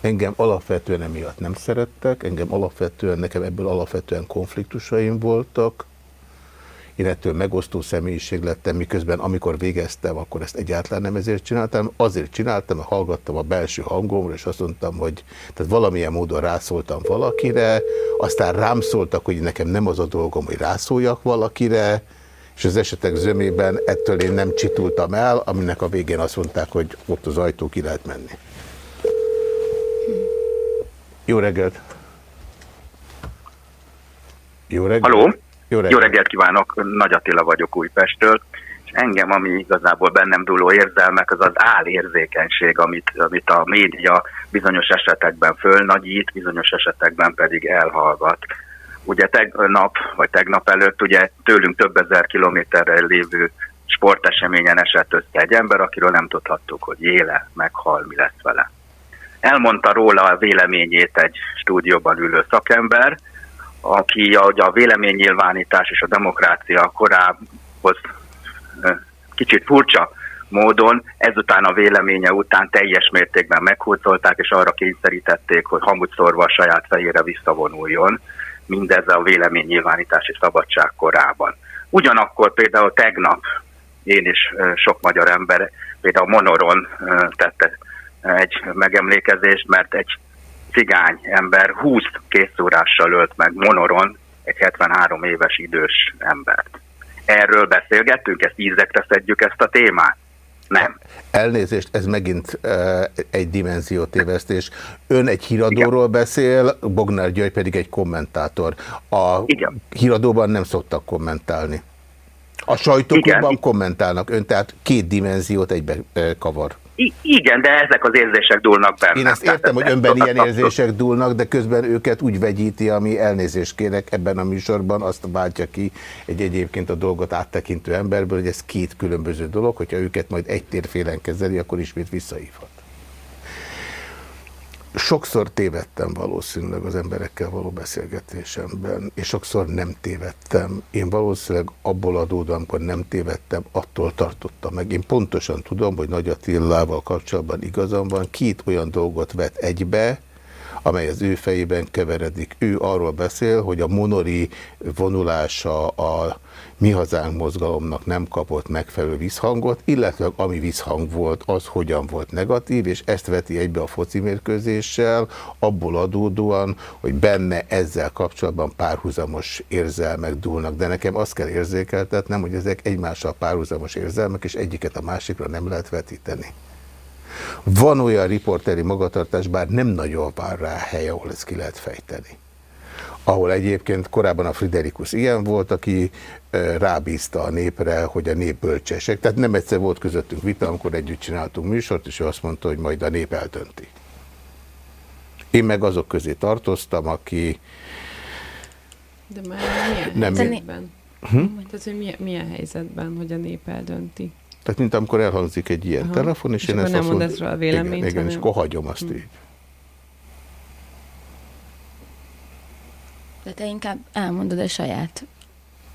Engem alapvetően emiatt nem szerettek, engem alapvetően, nekem ebből alapvetően konfliktusaim voltak, én ettől megosztó személyiség lettem, miközben amikor végeztem, akkor ezt egyáltalán nem ezért csináltam, azért csináltam, mert hallgattam a belső hangomra, és azt mondtam, hogy tehát valamilyen módon rászóltam valakire, aztán rám szóltak, hogy nekem nem az a dolgom, hogy rászóljak valakire, és az esetek zömében ettől én nem csitultam el, aminek a végén azt mondták, hogy ott az ajtó ki lehet menni. Jó reggelt! Jó reggelt! Haló? Jó reggelt. Jó reggelt kívánok, Nagy Attila vagyok Újpestről, és engem, ami igazából bennem dúló érzelmek, az az álérzékenység, amit, amit a média bizonyos esetekben fölnagyít, bizonyos esetekben pedig elhallgat. Ugye tegnap, vagy tegnap előtt ugye tőlünk több ezer kilométerre lévő sporteseményen esett össze egy ember, akiről nem tudhattuk, hogy éle, meghal, mi lesz vele. Elmondta róla a véleményét egy stúdióban ülő szakember, aki ahogy a véleménynyilvánítás és a demokrácia korához kicsit furcsa módon ezután a véleménye után teljes mértékben meghúzolták, és arra kényszerítették, hogy hamut szorva a saját fejére visszavonuljon mindez a véleménynyilvánítási szabadság korában. Ugyanakkor például tegnap én is sok magyar ember, például Monoron tette egy megemlékezést, mert egy cigány ember 20 készúrással ölt meg Monoron egy 73 éves idős embert. Erről beszélgettünk, ezt ízekre szedjük ezt a témát? Nem. Elnézést, ez megint uh, egy dimenziótévesztés. Ön egy híradóról Igen. beszél, Bognár György pedig egy kommentátor. A Igen. híradóban nem szoktak kommentálni. A sajtóklubban kommentálnak. Ön tehát két dimenziót egybe uh, kavar. I- igen, de ezek az érzések dúlnak bennem. Én ezt értem, hogy önben ilyen érzések dúlnak, de közben őket úgy vegyíti, ami elnézést kérek ebben a műsorban, azt váltja ki egy egyébként a dolgot áttekintő emberből, hogy ez két különböző dolog, hogyha őket majd egy térfélen kezeli, akkor ismét visszahívhat. Sokszor tévedtem valószínűleg az emberekkel való beszélgetésemben, és sokszor nem tévedtem. Én valószínűleg abból adódom, amikor nem tévedtem, attól tartottam meg. Én pontosan tudom, hogy Nagy Attilával kapcsolatban igazam van, két olyan dolgot vet egybe, amely az ő fejében keveredik. Ő arról beszél, hogy a monori vonulása a mi hazánk mozgalomnak nem kapott megfelelő visszhangot, illetve ami visszhang volt, az hogyan volt negatív, és ezt veti egybe a foci mérkőzéssel, abból adódóan, hogy benne ezzel kapcsolatban párhuzamos érzelmek dúlnak. De nekem azt kell érzékeltetnem, hogy ezek egymással párhuzamos érzelmek, és egyiket a másikra nem lehet vetíteni. Van olyan riporteri magatartás, bár nem nagyon van rá hely, ahol ezt ki lehet fejteni. Ahol egyébként korábban a Friderikus ilyen volt, aki rábízta a népre, hogy a nép bölcsesek. Tehát nem egyszer volt közöttünk vita, amikor együtt csináltunk műsort, és ő azt mondta, hogy majd a nép eldönti. Én meg azok közé tartoztam, aki De már milyen Nem, helyzetben? Hm? Tehát, hogy milyen, milyen helyzetben, hogy a nép eldönti? Tehát, mint amikor elhangzik egy ilyen Aha. telefon, és, És én ezt nem azt mondom- a véleményt, Igen, igen és hanem- akkor hagyom azt Hm. így. De te inkább elmondod a saját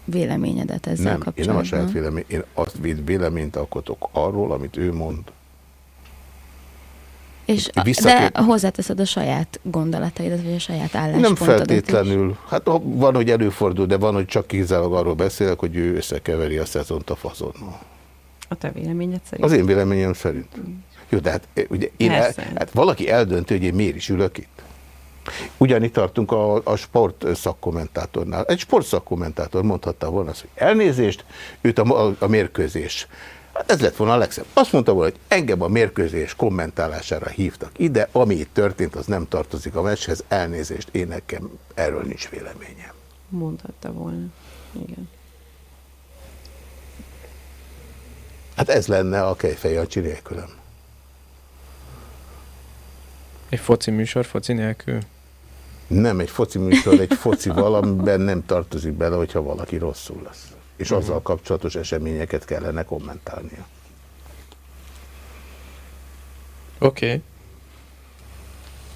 véleményedet ezzel Nem, én kapcsolatban. nem a saját vélemény, én azt véleményt alkotok arról, amit ő mond. És a, Visszakér- de hozzáteszed a saját gondolataidat, vagy a saját Nem álláspontodat feltétlenül. Hát ha van, hogy előfordul, de van, hogy csak kizárólag arról beszélek, hogy ő összekeveri a szezont a fazonnal. A te véleményed szerint? Az én véleményem szerint. Jó, de hát eh, ugye én el, hát valaki eldönti, hogy én miért is ülök itt. Ugyanitt tartunk a, a sport szakkommentátornál. Egy sport szakkommentátor mondhatta volna azt, hogy elnézést, őt a, a, a mérkőzés. Hát ez lett volna a legszebb. Azt mondta volna, hogy engem a mérkőzés kommentálására hívtak ide, ami itt történt, az nem tartozik a meccshez, elnézést, én nekem erről nincs véleményem. Mondhatta volna. Igen. Hát ez lenne a Kejfej Jancsi nélkülem. Egy foci műsor, foci nélkül? Nem egy foci műsor, egy foci valamiben nem tartozik bele, hogyha valaki rosszul lesz. És Mhm. azzal kapcsolatos eseményeket kellene kommentálnia. Oké. Okay.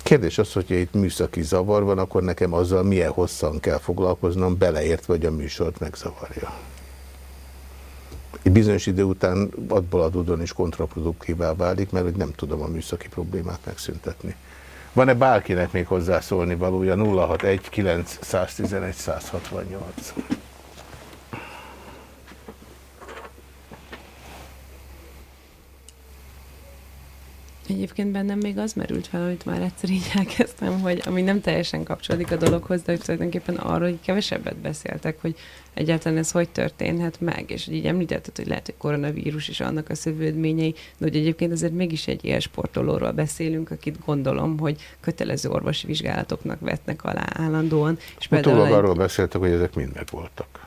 Kérdés az, hogyha itt műszaki zavar van, akkor nekem azzal milyen hosszan kell foglalkoznom, beleértve, hogy a műsort megzavarja. Egy bizonyos idő után abból adódóan is kontraproduktívá válik, mert hogy nem tudom a műszaki problémát megszüntetni. Van-e bárkinek még hozzászólni valója? 061 911 168. Egyébként bennem még az merült fel, amit már egyszer így elkezdtem, hogy ami nem teljesen kapcsolódik a dologhoz, de hogy tulajdonképpen arról, hogy kevesebbet beszéltek, hogy egyáltalán ez hogy történhet meg, és így említetted, hogy lehet, hogy koronavírus is annak a szövődményei, de hogy egyébként azért mégis egy élsportolóról beszélünk, akit gondolom, hogy kötelező orvosi vizsgálatoknak vetnek alá állandóan. És Utólag egy- arról beszéltek, hogy ezek mind megvoltak.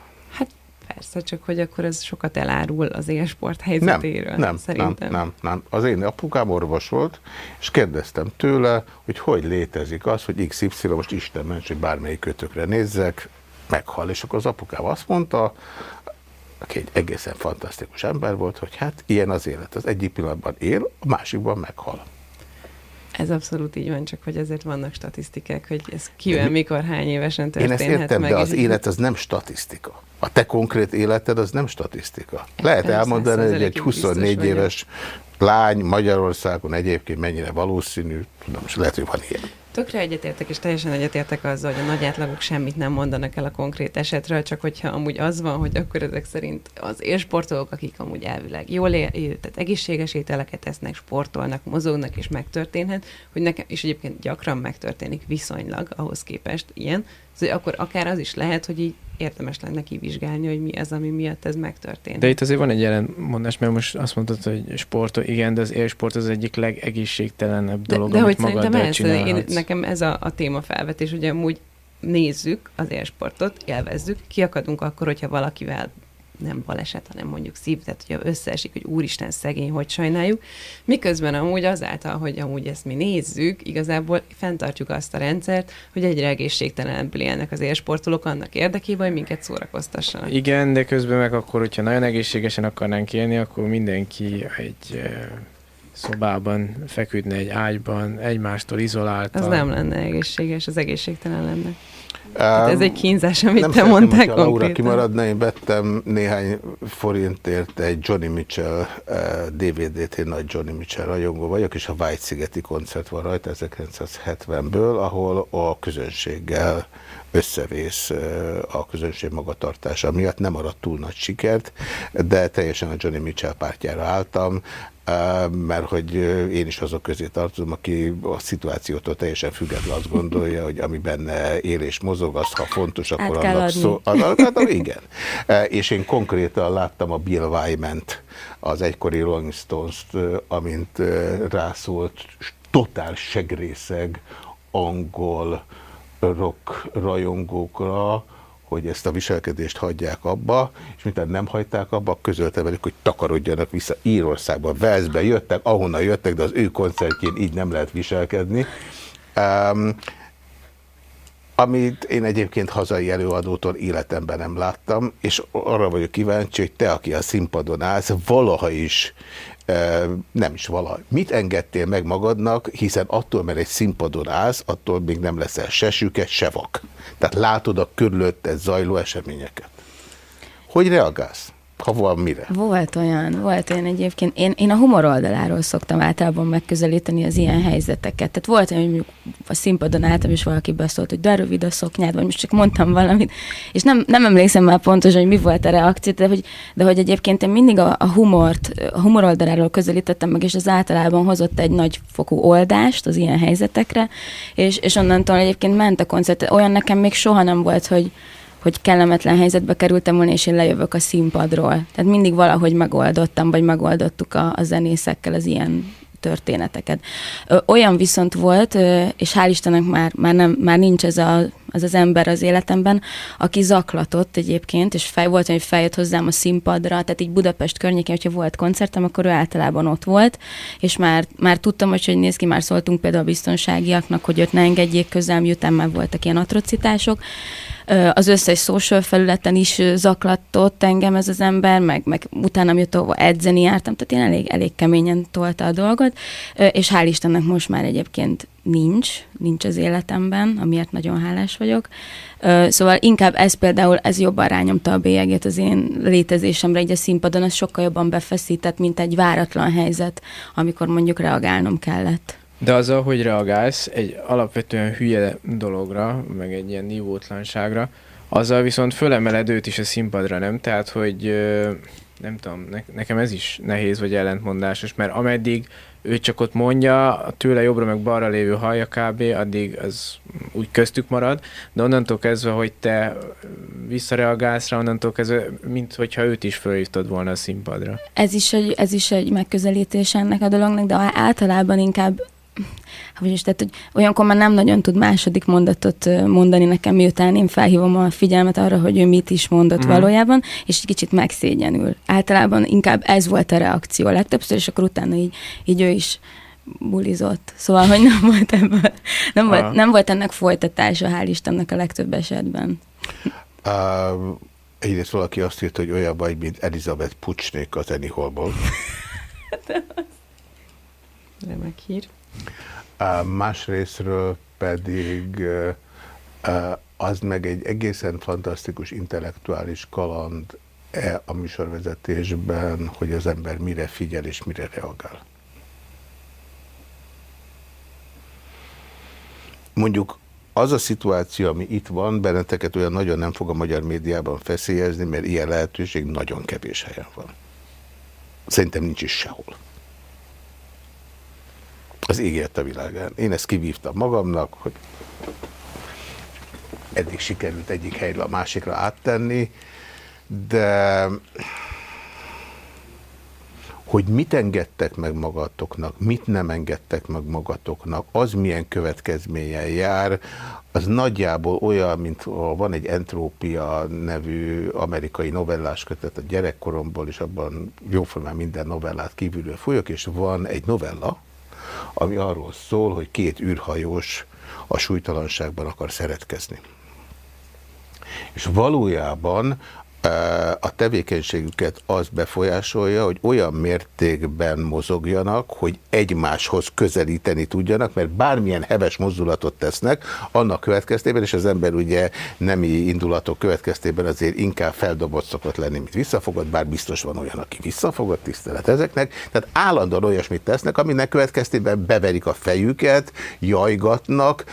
Persze, csak hogy akkor ez sokat elárul az élsport Nem, helyzetéről. nem, nem, szerintem. nem, nem. Az én apukám orvos volt, és kérdeztem tőle, hogy hogy létezik az, hogy XY, most Isten ments, hogy bármelyik kötökre nézzek, meghal. És akkor az apukám azt mondta, aki egy egészen fantasztikus ember volt, hogy hát ilyen az élet. Az egyik pillanatban él, a másikban meghal. Ez abszolút így van, csak hogy ezért vannak statisztikák, hogy ez kivel, mikor, hány évesen Én történhet ezt értem, meg. de az élet az nem statisztika. A te konkrét életed az nem statisztika. Lehet Persze, elmondani, hogy egy százalékig biztos 24 vagyok. éves lány Magyarországon egyébként mennyire valószínű, tudom, és lehet, hogy van ilyen. Tökre egyetértek, és teljesen egyetértek azzal, hogy a nagy átlagok semmit nem mondanak el a konkrét esetről, csak hogyha amúgy az van, hogy akkor ezek szerint az élsportolók, akik amúgy elvileg jól él, tehát egészséges ételeket esznek, sportolnak, mozognak, és megtörténhet, hogy nekem, és egyébként gyakran megtörténik viszonylag ahhoz képest ilyen, szóval akkor akár az is lehet, hogy így érdemes lenne kivizsgálni, hogy mi az, ami miatt ez megtörtént. De itt azért van egy ellentmondás, mert most azt mondtad, hogy sport, igen, de az élsport az egyik legegészségtelenebb dolog, de, de hogy amit szerintem magaddal ez, én, nekem ez a, a témafelvetés, hogy amúgy nézzük az élsportot, élvezzük, kiakadunk akkor, hogyha valakivel nem baleset, hanem mondjuk szív, tehát hogyha összeesik, hogy úristen szegény, hogy sajnáljuk. Miközben amúgy azáltal, hogy amúgy ezt mi nézzük, igazából fenntartjuk azt a rendszert, hogy egyre egészségtelenebbül élnek az élsportolók annak érdekében, hogy minket szórakoztassanak. Igen, de közben meg akkor, hogyha nagyon egészségesen akarnánk élni, akkor mindenki egy eh, szobában feküdne egy ágyban, egymástól izoláltan. Az nem lenne egészséges, az egészségtelen lenne. Um, Hát ez egy kínzás, amit nem te mondtál hogyha Laura konkrétan. kimaradna, én vettem néhány forintért egy Johnny Mitchell eh, DVD-t, én nagy Johnny Mitchell rajongó vagyok, és a White-szigeti koncert van rajta 1970-ből, ahol a közönséggel összevész a közönség magatartása miatt. Nem aradt túl nagy sikert, de teljesen a Johnny Mitchell pártjára álltam, mert hogy én is azok közé tartozom, aki a szituációtól teljesen független azt gondolja, hogy ami benne él és mozog, az ha fontos, akkor annak adni. szó. Az, az, az, igen. És én konkrétan láttam a Bill Wyman-t, az egykori Rolling Stones-t, amint rászólt totál segrészeg angol rock rajongókra, hogy ezt a viselkedést hagyják abba, és mintha nem hagyták abba, közölte velük, hogy takarodjanak vissza Írországba, Velszbe jöttek, ahonnan jöttek, de az ő koncertjén így nem lehet viselkedni. Um, amit én egyébként hazai előadótól életemben nem láttam, és arra vagyok kíváncsi, hogy te, aki a színpadon állsz, valaha is, nem is valaha, mit engedtél meg magadnak, hiszen attól, mert egy színpadon állsz, attól még nem leszel se süket, se vak. Tehát látod a körülötted zajló eseményeket. Hogy reagálsz, ha van mire? Volt olyan, volt olyan egyébként. Én, én a humor oldaláról szoktam általában megközelíteni az ilyen helyzeteket. Tehát volt olyan, hogy a színpadon álltam, és valaki beszólt, hogy de rövid a szoknyád, vagy most csak mondtam valamit, és nem, nem emlékszem már pontosan, hogy mi volt a reakció, de hogy, de hogy egyébként én mindig a, a humort, a humor oldaláról közelítettem meg, és az általában hozott egy nagy fokú oldást az ilyen helyzetekre, és, és onnantól egyébként ment a koncert. Olyan nekem még soha nem volt, hogy, hogy kellemetlen helyzetbe kerültem volna, és én lejövök a színpadról. Tehát mindig valahogy megoldottam, vagy megoldottuk a, a zenészekkel az ilyen történeteket. Olyan viszont volt, és hál' Istennek már, már, nem, már nincs ez a, az az ember az életemben, aki zaklatott egyébként, és fej volt, hogy feljött hozzám a színpadra, tehát így Budapest környékén, hogyha volt koncertem, akkor ő általában ott volt, és már, már tudtam, hogy hogy néz ki, már szóltunk például a biztonságiaknak, hogy őt ne engedjék közel, miután már voltak ilyen atrocitások. Az összes social felületen is zaklatott engem ez az ember, meg, meg utána, ahova edzeni jártam, tehát én elég, elég keményen tolta a dolgot, és hál' Istennek most már egyébként nincs, nincs az életemben, amiért nagyon hálás vagyok. Szóval inkább ez például, ez jobban rányomta a bélyegét az én létezésemre, egy a színpadon, ez sokkal jobban befeszített, mint egy váratlan helyzet, amikor mondjuk reagálnom kellett. De azzal, hogy reagálsz egy alapvetően hülye dologra, meg egy ilyen nívótlanságra, azzal viszont fölemeled őt is a színpadra, nem? Tehát, hogy nem tudom, ne, nekem ez is nehéz vagy ellentmondásos, mert ameddig ő csak ott mondja, a tőle jobbra meg balra lévő hallja kb., addig az úgy köztük marad, de onnantól kezdve, hogy te visszareagálsz rá, onnantól kezdve, mint hogyha őt is fölhívtad volna a színpadra. Ez is egy, ez is egy megközelítés ennek a dolognak, de általában inkább hogy is, tehát, hogy olyankor már nem nagyon tud második mondatot mondani nekem, miután én felhívom a figyelmet arra, hogy ő mit is mondott mm. valójában, és egy kicsit megszégyenül. Általában inkább ez volt a reakció legtöbbször, és akkor utána így, így ő is bulizott. Szóval, hogy nem volt ebből, nem, volt, nem volt ennek folytatása, hál' Istennek a legtöbb esetben. Uh, egyrészt valaki azt írta, hogy olyan vagy, mint Elizabeth Pucsnék az Annie Hallból. Remek hír. Másrésztről pedig az meg egy egészen fantasztikus intellektuális kaland -e a műsorvezetésben, hogy az ember mire figyel és mire reagál. Mondjuk az a szituáció, ami itt van, benneteket olyan nagyon nem fog a magyar médiában feszélyezni, mert ilyen lehetőség nagyon kevés helyen van. Szerintem nincs is sehol. Az égért a világán. Én ezt kivívtam magamnak, hogy eddig sikerült egyik helyről a másikra áttenni, de hogy mit engedtek meg magatoknak, mit nem engedtek meg magatoknak, az milyen következményen jár, az nagyjából olyan, mint van egy Entrópia nevű amerikai novellás kötet a gyerekkoromból, és abban jóformán minden novellát kívülről folyok, és van egy novella, ami arról szól, hogy két űrhajós a súlytalanságban akar szeretkezni. És valójában a tevékenységüket az befolyásolja, hogy olyan mértékben mozogjanak, hogy egymáshoz közelíteni tudjanak, mert bármilyen heves mozdulatot tesznek, annak következtében, és az ember ugye nemi indulatok következtében azért inkább feldobott szokott lenni, mint visszafogott, bár biztos van olyan, aki visszafogott tisztelet ezeknek, tehát állandóan olyasmit tesznek, aminek következtében beverik a fejüket, jajgatnak,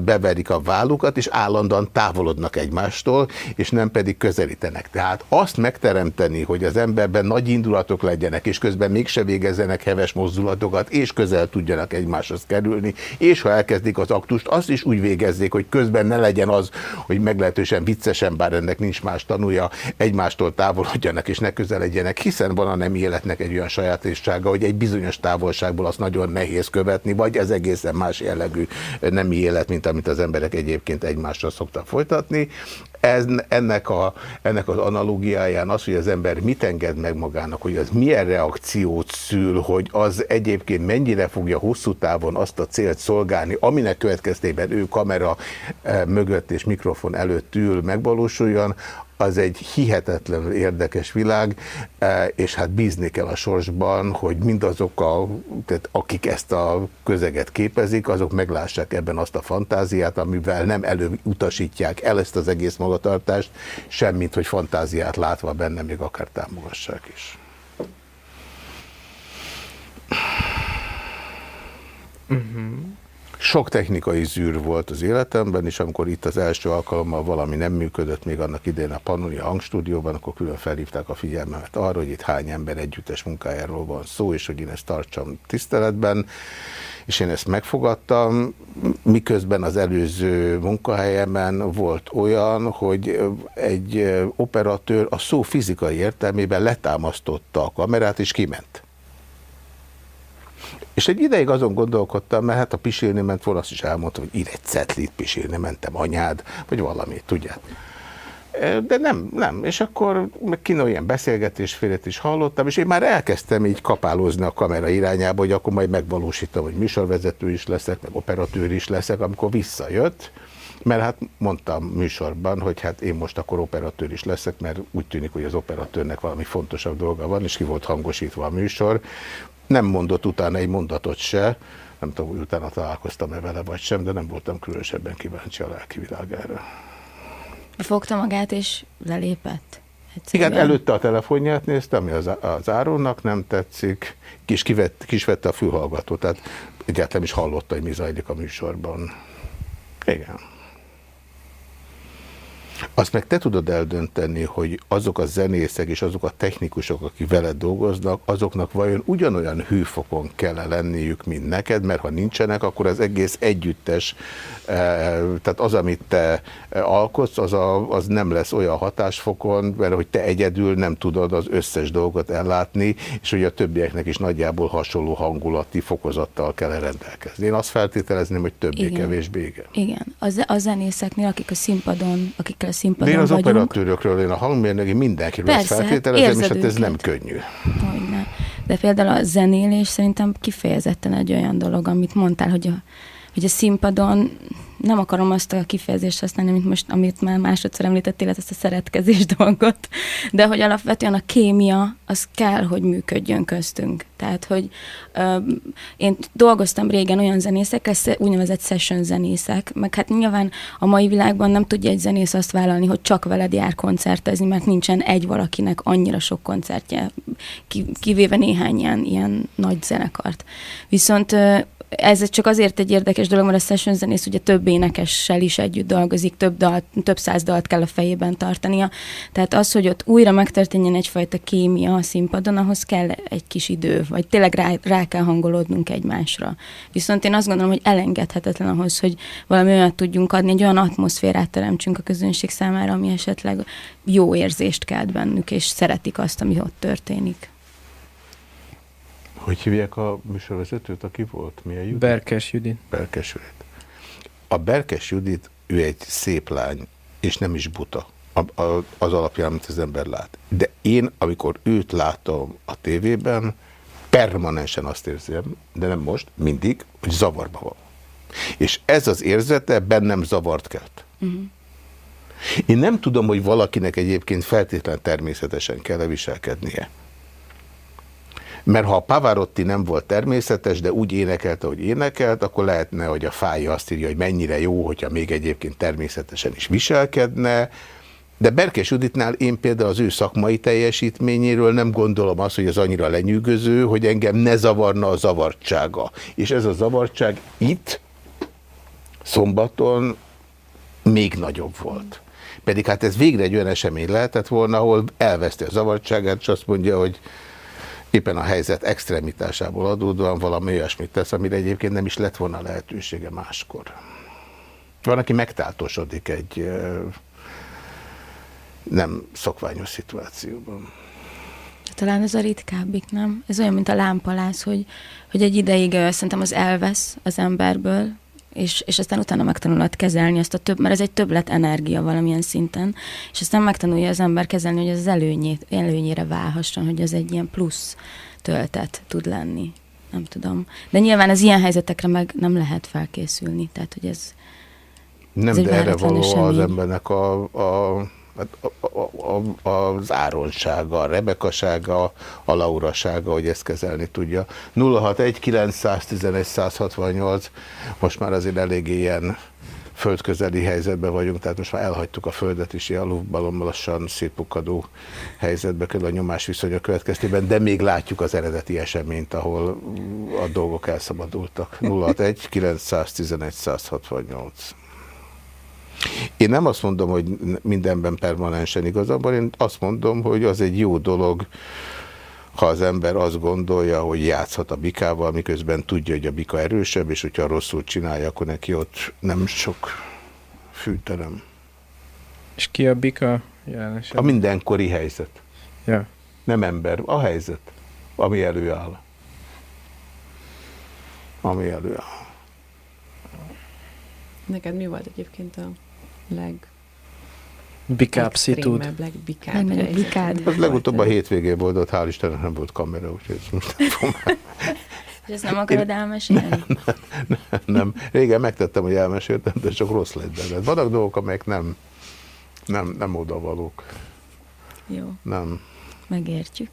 beverik a vállukat, és állandóan távolodnak egymástól, és nem pedig közelítenek. Tehát azt megteremteni, hogy az emberben nagy indulatok legyenek, és közben mégse végezzenek heves mozdulatokat, és közel tudjanak egymáshoz kerülni, és ha elkezdik az aktust, azt is úgy végezzék, hogy közben ne legyen az, hogy meglehetősen viccesen, bár ennek nincs más tanúja, egymástól távolodjanak és ne közeledjenek, hiszen van a nem életnek egy olyan sajátossága, hogy egy bizonyos távolságból azt nagyon nehéz követni, vagy ez egészen más jellegű nemi élet, mint amit az emberek egyébként egymással szoktak folytatni. Ez, ennek, a, ennek az analógiáján az, hogy az ember mit enged meg magának, hogy az milyen reakciót szül, hogy az egyébként mennyire fogja hosszú távon azt a célt szolgálni, aminek következtében ő kamera eh, mögött és mikrofon előtt ül, megvalósuljon, az egy hihetetlenül érdekes világ, eh, és hát bízni kell a sorsban, hogy mindazok, a, tehát akik ezt a közeget képezik, azok meglássák ebben azt a fantáziát, amivel nem előutasítják el ezt az egész magatartást, semmint, hogy fantáziát látva benne még akár támogassák is. Sok technikai zűr volt az életemben, és amikor itt az első alkalommal valami nem működött, még annak idején a Pannonia hangstúdióban, akkor külön felhívták a figyelmemet arra, hogy itt hány ember együttes munkájáról van szó, és hogy én ezt tartsam tiszteletben, és én ezt megfogadtam, miközben az előző munkahelyemen volt olyan, hogy egy operatőr a szó fizikai értelmében letámasztotta a kamerát, és kiment. És egy ideig azon gondolkodtam, mert hát a pisilni ment volna, azt is elmondta, hogy ír egy cetlit pisilni mentem anyád, vagy valamit, tudját. De nem, nem. És akkor kino ilyen beszélgetésfélet is hallottam, és én már elkezdtem így kapálózni a kamera irányába, hogy akkor majd megvalósítom, hogy műsorvezető is leszek, meg operatőr is leszek, amikor visszajött, mert hát mondtam műsorban, hogy hát én most akkor operatőr is leszek, mert úgy tűnik, hogy az operatőrnek valami fontosabb dolga van, és ki volt hangosítva a műsor. Nem mondott utána egy mondatot se, nem tudom, hogy utána találkoztam-e vele vagy sem, de nem voltam különösebben kíváncsi a lelki világára. Fogta magát és lelépett. Egyszerűen. Igen, előtte a telefonját nézte, ami az, az Áronnak nem tetszik, kis, kivett, kis vette a fülhallgatót, tehát egyáltalán is hallotta, hogy mi zajlik a műsorban. Igen. Azt meg te tudod eldönteni, hogy azok a zenészek és azok a technikusok, akik veled dolgoznak, azoknak vajon ugyanolyan hőfokon kell -e lenniük, mint neked, mert ha nincsenek, akkor az egész együttes, eh, tehát az, amit te eh, alkotsz, az, a, az nem lesz olyan hatásfokon, mert hogy te egyedül nem tudod az összes dolgot ellátni, és hogy a többieknek is nagyjából hasonló hangulati fokozattal kell rendelkezni. Én azt feltételezném, hogy többé-kevésbé igen. Igen. A, ze- a zenészeknél, akik a színpadon, akikkel színpadon én az vagyunk, operatőrökről, én a hangmérnöki mindenkiről ezt Persze, feltételezem, és hát ez nem könnyű. Hogyne. De például a zenélés szerintem kifejezetten egy olyan dolog, amit mondtál, hogy a, hogy a színpadon nem akarom azt a kifejezést használni, amit most, amit már másodszor említettél, ezt a szeretkezés dolgot, de hogy alapvetően a kémia, az kell, hogy működjön köztünk. Tehát, hogy ö, én dolgoztam régen olyan zenészekkel, sze- úgynevezett session zenészek, meg hát nyilván a mai világban nem tudja egy zenész azt vállalni, hogy csak veled jár koncertezni, mert nincsen egy valakinek annyira sok koncertje, ki- kivéve néhány ilyen, ilyen nagy zenekart. Viszont ö, ez csak azért egy érdekes dolog, mert a session zenész ugye több énekessel is együtt dolgozik, több, dalt, több száz dalt kell a fejében tartania. Tehát az, hogy ott újra megtörténjen egyfajta kémia a színpadon, ahhoz kell egy kis idő, vagy tényleg rá, rá kell hangolódnunk egymásra. Viszont én azt gondolom, hogy elengedhetetlen ahhoz, hogy valami olyat tudjunk adni, egy olyan atmoszférát teremtsünk a közönség számára, ami esetleg jó érzést kelt bennük, és szeretik azt, ami ott történik. Hogy hívják a műsorvezetőt, aki volt? Milyen Judit? Berkes Judit. Berkes Judit. A Berkes Judit, ő egy szép lány, és nem is buta a- a- az alapján, amit az ember lát. De én, amikor őt látom a tévében, permanensen azt érzem, de nem most, mindig, hogy zavarba van. És ez az érzete bennem zavart kelt. Uh-huh. Én nem tudom, hogy valakinek egyébként feltétlen természetesen kell -e viselkednie. Mert ha a Pavarotti nem volt természetes, de úgy énekelte, hogy énekelt, akkor lehetne, hogy a fája azt írja, hogy mennyire jó, hogyha még egyébként természetesen is viselkedne. De Berkes Juditnál én például az ő szakmai teljesítményéről nem gondolom azt, hogy az annyira lenyűgöző, hogy engem ne zavarna a zavartsága. És ez a zavartság itt, szombaton még nagyobb volt. Pedig hát ez végre egy olyan esemény lehetett volna, ahol elveszti a zavartságát, és azt mondja, hogy éppen a helyzet extremitásából adódóan valami olyasmit tesz, amire egyébként nem is lett volna lehetősége máskor. Van, aki megtáltosodik egy nem szokványos szituációban. Talán ez a ritkábbik, nem? Ez olyan, mint a lámpalász, hogy, hogy egy ideig szerintem az elvesz az emberből, és, és aztán utána megtanulod kezelni azt a több, mert ez egy többlet energia valamilyen szinten, és aztán megtanulja az ember kezelni, hogy az előnyét, előnyére válhasson, hogy ez egy ilyen plusz töltet tud lenni. Nem tudom. De nyilván az ilyen helyzetekre meg nem lehet felkészülni, tehát hogy ez, Nem, Ez de erre való az esemény. embernek a, a, a, a, a, az áronsága, a rebekasága, a laurasága, hogy ezt kezelni tudja. 061 911 168, most már azért eléggé ilyen földközeli helyzetben vagyunk, tehát most már elhagytuk a földet is, ilyen alulbalom lassan szétpukkadó helyzetbe kerül a nyomás viszonya következtében, de még látjuk az eredeti eseményt, ahol a dolgok elszabadultak. 061 911 168. Én nem azt mondom, hogy mindenben permanensen igazabban, én azt mondom, hogy az egy jó dolog, ha az ember azt gondolja, hogy játszhat a bikával, miközben tudja, hogy a bika erősebb, és hogyha rosszul csinálja, akkor neki ott nem sok fűterem. És ki a bika jelen esetben? A mindenkori helyzet. Ja. Nem ember, a helyzet, ami előáll. Ami előáll. Neked mi volt egyébként a leg... Legextrémebb, legbikább Legnagyobb bikád. Az legutóbb a hétvégén volt, ott hál' Istennek nem volt kamera, úgyhogy ezt most nem fogom és ezt nem akarod elmesélni? nem. Régen megtettem, hogy elmeséltem, de csak rossz lett belőle. Vannak dolgok, amelyek nem, nem, nem odavalók. Jó, Nem. megértjük.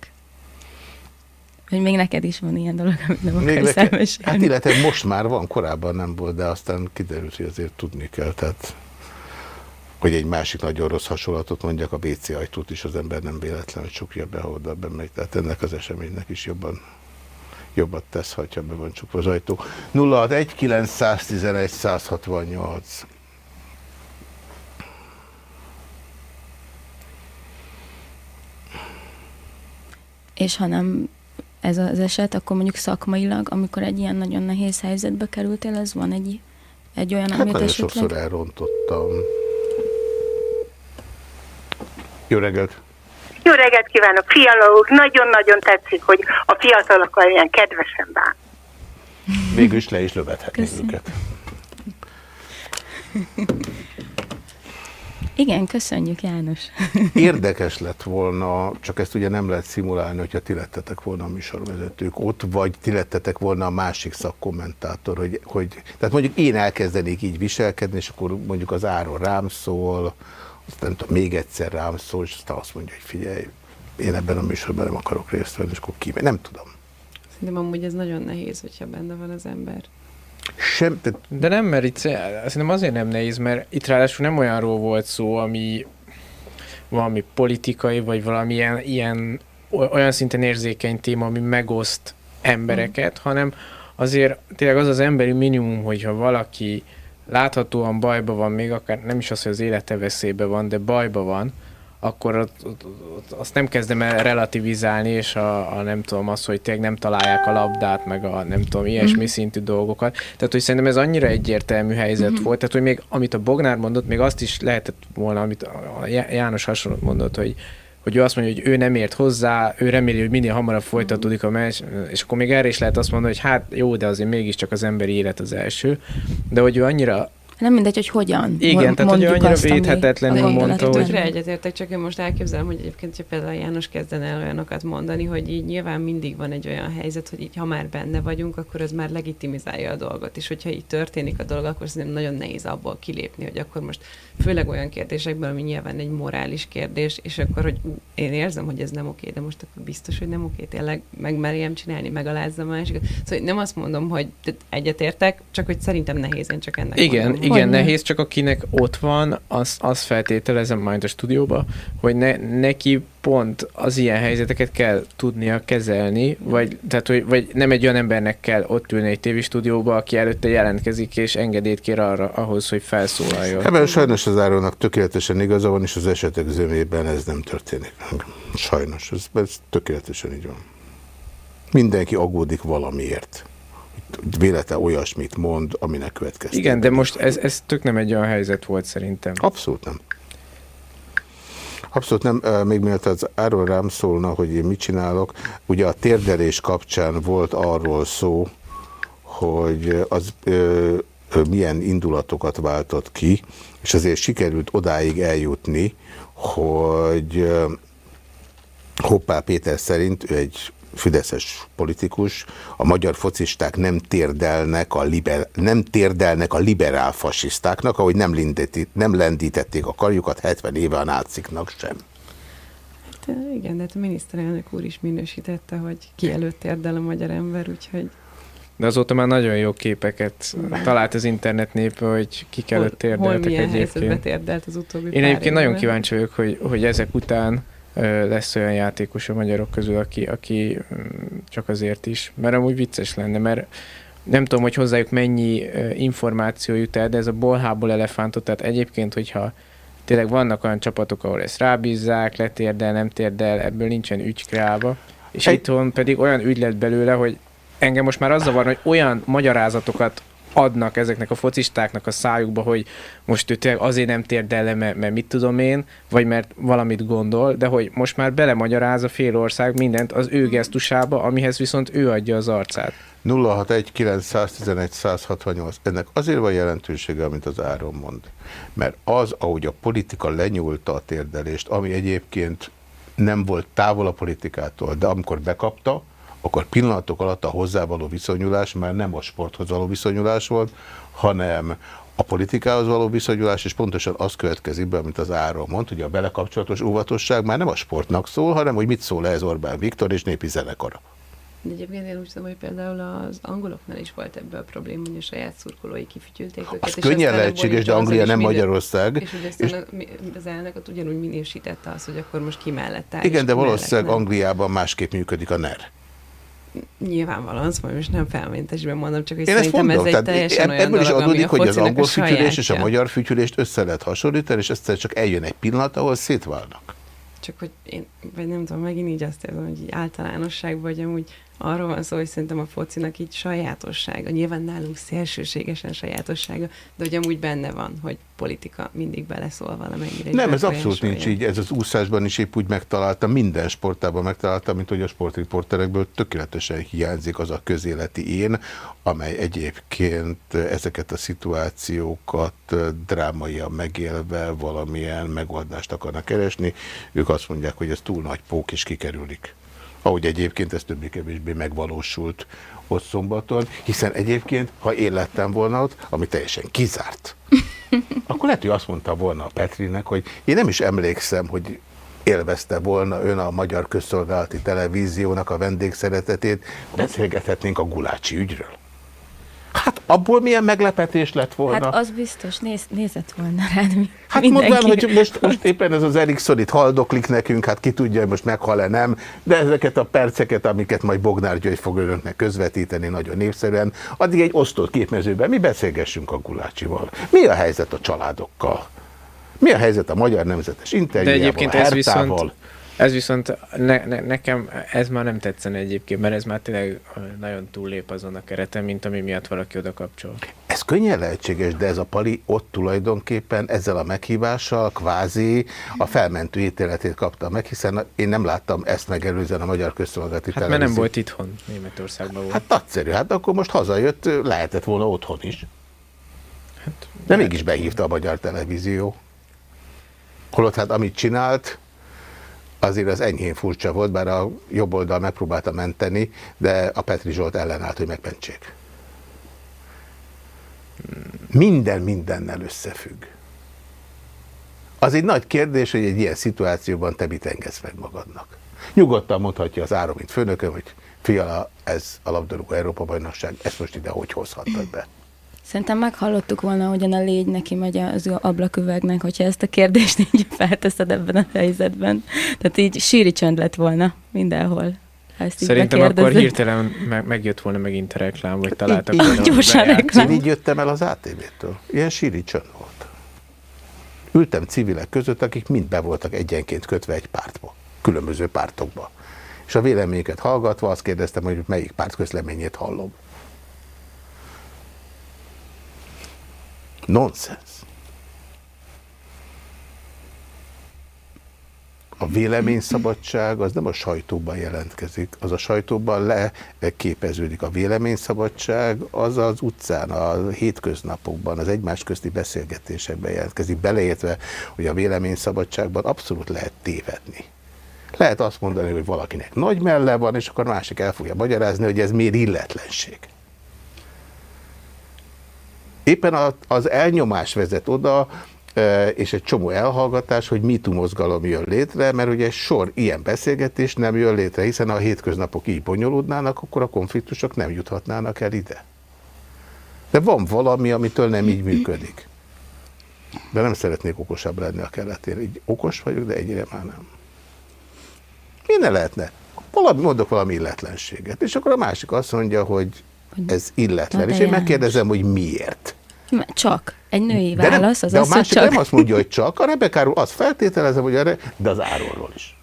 Hogy még neked is van ilyen dolog, amit nem Még akarsz nekem, elmesélni. hát illetve most már van, korábban nem volt, de aztán kiderült, hogy azért tudni kell. Tehát, hogy egy másik nagyon rossz hasonlatot mondjak, a BC ajtót is az ember nem véletlenül csukja be, oda be megy. Tehát ennek az eseménynek is jobban jobbat tesz, ha be van csukva az ajtó. 061 911 168 És ha nem ez az eset, akkor mondjuk szakmailag, amikor egy ilyen nagyon nehéz helyzetbe kerültél, az van egy, egy olyan, hát amit esetleg... sokszor elrontottam. Jó reggelt! Jó reggelt kívánok, Fiala úr! Nagyon-nagyon tetszik, hogy a fiatalokkal ilyen kedvesen bán. Végül is le is lövethetnék őket. Igen, köszönjük János. Érdekes lett volna, csak ezt ugye nem lehet szimulálni, hogyha ti lettetek volna a műsorvezetők ott, vagy ti lettetek volna a másik szakkommentátor, hogy, hogy tehát mondjuk én elkezdenék így viselkedni, és akkor mondjuk az Áron rám szól, azt nem tudom, még egyszer rám szól, és aztán azt mondja, hogy figyelj, én ebben a műsorban nem akarok részt venni, és akkor kimegy. Nem tudom. Szerintem amúgy ez nagyon nehéz, hogyha benne van az ember. Sem, te... De nem, mert itt szerintem azért nem nehéz, mert itt ráadásul nem olyanról volt szó, ami valami politikai, vagy valamilyen ilyen, olyan szinten érzékeny téma, ami megoszt embereket, mm. hanem azért tényleg az az emberi minimum, hogyha valaki láthatóan bajba van, még akár nem is az, hogy az élete veszélybe van, de bajba van, akkor ott, ott, ott, azt nem kezdem el relativizálni, és a, a nem tudom, az, hogy tényleg nem találják a labdát, meg a nem tudom, ilyesmi mm-hmm. szintű dolgokat. Tehát, hogy szerintem ez annyira egyértelmű helyzet mm-hmm. volt, tehát, hogy még amit a Bognár mondott, még azt is lehetett volna, amit a János hasonlót mondott, hogy, hogy ő azt mondja, hogy ő nem ért hozzá, ő reméli, hogy minél hamarabb folytatódik a meccs, és akkor még erre is lehet azt mondani, hogy hát jó, de azért mégiscsak az emberi élet az első, de hogy ő annyira nem mindegy, hogy hogyan Igen, tehát hogy annyira védhetetlenül mondta, hogy... Tökre egyetértek, csak én most elképzelem, hogy egyébként, hogy például János kezdene el olyanokat mondani, hogy így nyilván mindig van egy olyan helyzet, hogy így ha már benne vagyunk, akkor ez már legitimizálja a dolgot, és hogyha így történik a dolog, akkor szerintem nagyon nehéz abból kilépni, hogy akkor most főleg olyan kérdésekben, ami nyilván egy morális kérdés, és akkor, hogy én érzem, hogy ez nem oké, de most akkor biztos, hogy nem oké, tényleg megmerjem csinálni, megalázza a másikat. Szóval nem azt mondom, hogy egyetértek, csak hogy szerintem nehéz, én csak ennek Igen, mondom. Igen, nehéz, csak akinek ott van, az, az feltételezem majd a stúdióba, hogy ne, neki pont az ilyen helyzeteket kell tudnia kezelni, vagy, tehát, hogy, vagy nem egy olyan embernek kell ott ülni egy tévistúdióba, aki előtte jelentkezik és engedélyt kér arra, ahhoz, hogy felszólaljon. Ebben sajnos az Áronnak tökéletesen igaza van, és az esetek zömében ez nem történik. Sajnos, ez, ez tökéletesen így van. Mindenki aggódik valamiért. Vélete olyasmit mond, aminek következtében. Igen, de most ez, ez tök nem egy olyan helyzet volt szerintem. Abszolút nem. Abszolút nem, még mielőtt az arról rám szólna, hogy én mit csinálok, ugye a térdelés kapcsán volt arról szó, hogy az ö, ö, milyen indulatokat váltott ki, és azért sikerült odáig eljutni, hogy ö, Hoppá Péter szerint ő egy fideszes politikus, a magyar focisták nem térdelnek a, liber, nem térdelnek a liberál fasisztáknak, ahogy nem, lindeti, nem lendítették a karjukat 70 éve a náciknak sem. Hát, igen, de hát a miniszterelnök úr is minősítette, hogy ki előtt térdel a magyar ember, úgyhogy... De azóta már nagyon jó képeket talált az internet népe, hogy kik előtt térdeltek hol egyébként. térdelt az utóbbi Én egyébként nagyon kíváncsi vagyok, hogy, hogy ezek után lesz olyan játékos a magyarok közül, aki, aki csak azért is, mert amúgy vicces lenne, mert nem tudom, hogy hozzájuk mennyi információ jut el, de ez a bolhából elefántot, tehát egyébként, hogyha tényleg vannak olyan csapatok, ahol ezt rábízzák, letérdel, nem térdel, ebből nincsen ügy kreálva, és Egy... itthon pedig olyan ügy lett belőle, hogy engem most már az zavar, hogy olyan magyarázatokat adnak ezeknek a focistáknak a szájukba, hogy most ő tényleg azért nem térdel le, mert, mert mit tudom én, vagy mert valamit gondol, de hogy most már belemagyaráz a fél ország mindent az ő gesztusába, amihez viszont ő adja az arcát. 061-911-168. Ennek azért van jelentősége, amit az Áron mond. Mert az, ahogy a politika lenyúlta a térdelést, ami egyébként nem volt távol a politikától, de amikor bekapta, akkor pillanatok alatt a hozzávaló viszonyulás már nem a sporthoz való viszonyulás volt, hanem a politikához való viszonyulás, és pontosan az következik be, amit az Áron mond, hogy a belekapcsolatos óvatosság már nem a sportnak szól, hanem hogy mit szól ez Orbán Viktor és népi zenekara. De egyébként én úgy tudom, hogy például az angoloknál is volt ebből a probléma, hogy a saját szurkolói kifütyülték őket. Az könnyen lehetséges, de Anglia nem Magyarország. És aztán és... az elnök ott ugyanúgy minősítette azt, hogy akkor most ki mellett áll. Igen, de valószínűleg Angliában másképp működik a NER. Nyilvánvalóan, szóval most nem felmentesben mondom, csak hogy Én szerintem mondom, ez egy teljesen olyan ebből is dolog, adódik, hogy az angol fütyülés és a magyar fütyülést össze lehet hasonlítani, és egyszer csak eljön egy pillanat, ahol szétválnak. Csak hogy én vagy nem tudom, megint így azt érzem, hogy így általánosságban, vagy amúgy arról van szó, hogy szerintem a focinak így sajátossága. Nyilván nálunk szélsőségesen sajátossága, de hogy amúgy benne van, hogy politika mindig beleszól valamennyire. Nem, ez abszolút nincs így. Ez az úszásban is épp úgy megtaláltam, minden sportában megtaláltam, mint hogy a sportriporterekből tökéletesen hiányzik az a közéleti én, amely egyébként ezeket a szituációkat drámaian megélve valamilyen megoldást akarnak keresni. Ők azt mondják, hogy ez túl nagy pók, és kikerülik. Ahogy egyébként ez többé-kevésbé megvalósult ott szombaton, hiszen egyébként, ha én lettem volna ott, ami teljesen kizárt, akkor lehet, hogy azt mondta volna a Petrinek, hogy én nem is emlékszem, hogy élvezte volna ön a Magyar Közszolgálati Televíziónak a vendégszeretetét, beszélgethetnénk a Gulácsi ügyről. Hát abból milyen meglepetés lett volna? Hát az biztos, néz, nézett volna rád mi, Hát mondván, hogy most, most éppen ez az Erikson itt haldoklik nekünk, hát ki tudja, hogy most meghal-e nem, de ezeket a perceket, amiket majd Bognár György fog önöknek közvetíteni nagyon népszerűen, addig egy osztott képmezőben mi beszélgessünk a Gulácsival. Mi a helyzet a családokkal? Mi a helyzet a Magyar Nemzetes De Interjújával, egyébként a ez Hertával? viszont, ez viszont ne, ne, nekem ez már nem tetszene egyébként, mert ez már tényleg nagyon túllép azon a kereten, mint ami miatt valaki oda kapcsol. Ez könnyen lehetséges, de ez a pali ott tulajdonképpen ezzel a meghívással kvázi a felmentő ítéletét kapta meg, hiszen én nem láttam ezt megelőzően a Magyar Közszolgálati Hát mert nem volt itthon, Németországban volt. Hát nagyszerű, hát akkor most hazajött, lehetett volna otthon is. De mégis behívta a Magyar Televízió. Holott hát amit csinált, azért az enyhén furcsa volt, bár a jobb oldal megpróbálta menteni, de a Petri Zsolt ellenállt, hogy megmentsék. Minden mindennel összefügg. Az egy nagy kérdés, hogy egy ilyen szituációban te mit engedsz meg magadnak. Nyugodtan mondhatja az áron, mint főnököm, hogy fiala, ez a labdarúgó Európa bajnokság, ezt most ide hogy hozhattad be? Szerintem meghallottuk volna, hogyan a légy neki megy az ablaküvegnek, hogyha ezt a kérdést így felteszed ebben a helyzetben. Tehát így síri csönd lett volna mindenhol. Ezt Szerintem akkor hirtelen meg, megjött volna megint a reklám, vagy találtak így, volna, gyorsan reklám. Én így jöttem el az ATV-től. Ilyen síri csönd volt. Ültem civilek között, akik mind be voltak egyenként kötve egy pártba, különböző pártokba. És a véleményeket hallgatva azt kérdeztem, hogy melyik párt közleményét hallom. Nonsens. A véleményszabadság az nem a sajtóban jelentkezik, az a sajtóban leképeződik. A véleményszabadság az az utcán, a hétköznapokban, az egymás közti beszélgetésekben jelentkezik, beleértve, hogy a véleményszabadságban abszolút lehet tévedni. Lehet azt mondani, hogy valakinek nagy melle van, és akkor másik el fogja magyarázni, hogy ez miért illetlenség. Éppen az elnyomás vezet oda, e, és egy csomó elhallgatás, hogy MeToo mozgalom jön létre, mert ugye sor ilyen beszélgetés nem jön létre, hiszen ha a hétköznapok így bonyolódnának, akkor a konfliktusok nem juthatnának el ide. De van valami, amitől nem így működik. De nem szeretnék okosabb lenni a keletén. Így okos vagyok, de egyre már nem. Ne lehetne? Valami, mondok valami illetlenséget. És akkor a másik azt mondja, hogy ez illetlen. És én megkérdezem, hogy miért. Csak. Egy női De, nem, válasz az de az, a hogy másik csak. nem azt mondja, hogy csak. A Rebekáról azt feltételezem, hogy erre, de az Áronról is.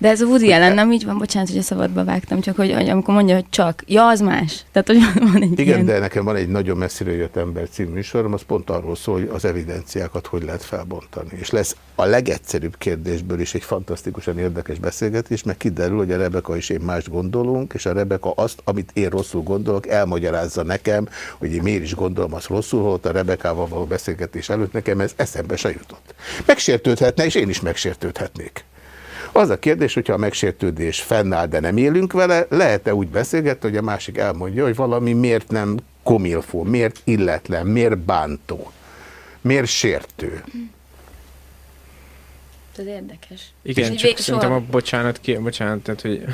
De ez a Woody Allen nem így van, bocsánat, hogy a szabadba vágtam, csak hogy, hogy amikor mondja, hogy csak, ja, az más. Tehát, hogy van egy Igen, ilyen... de nekem van egy nagyon messzire jött ember című műsorom, az pont arról szól, hogy az evidenciákat hogy lehet felbontani. És lesz a legegyszerűbb kérdésből is egy fantasztikusan érdekes beszélgetés, mert kiderül, hogy a Rebeka és én mást gondolunk, és a Rebeka azt, amit én rosszul gondolok, elmagyarázza nekem, hogy én miért is gondolom azt rosszul, holott a Rebekával való beszélgetés előtt nekem ez eszembe se jutott. Megsértődhetne, és én is megsértődhetnék. Az a kérdés, hogyha a megsértődés fennáll, de nem élünk vele, lehet-e úgy beszélgetni, hogy a másik elmondja, hogy valami miért nem komilfó, miért illetlen, miért bántó, miért sértő. Ez érdekes. Igen, csak szerintem a bocsánat, ki, bocsánat, tehát, hogy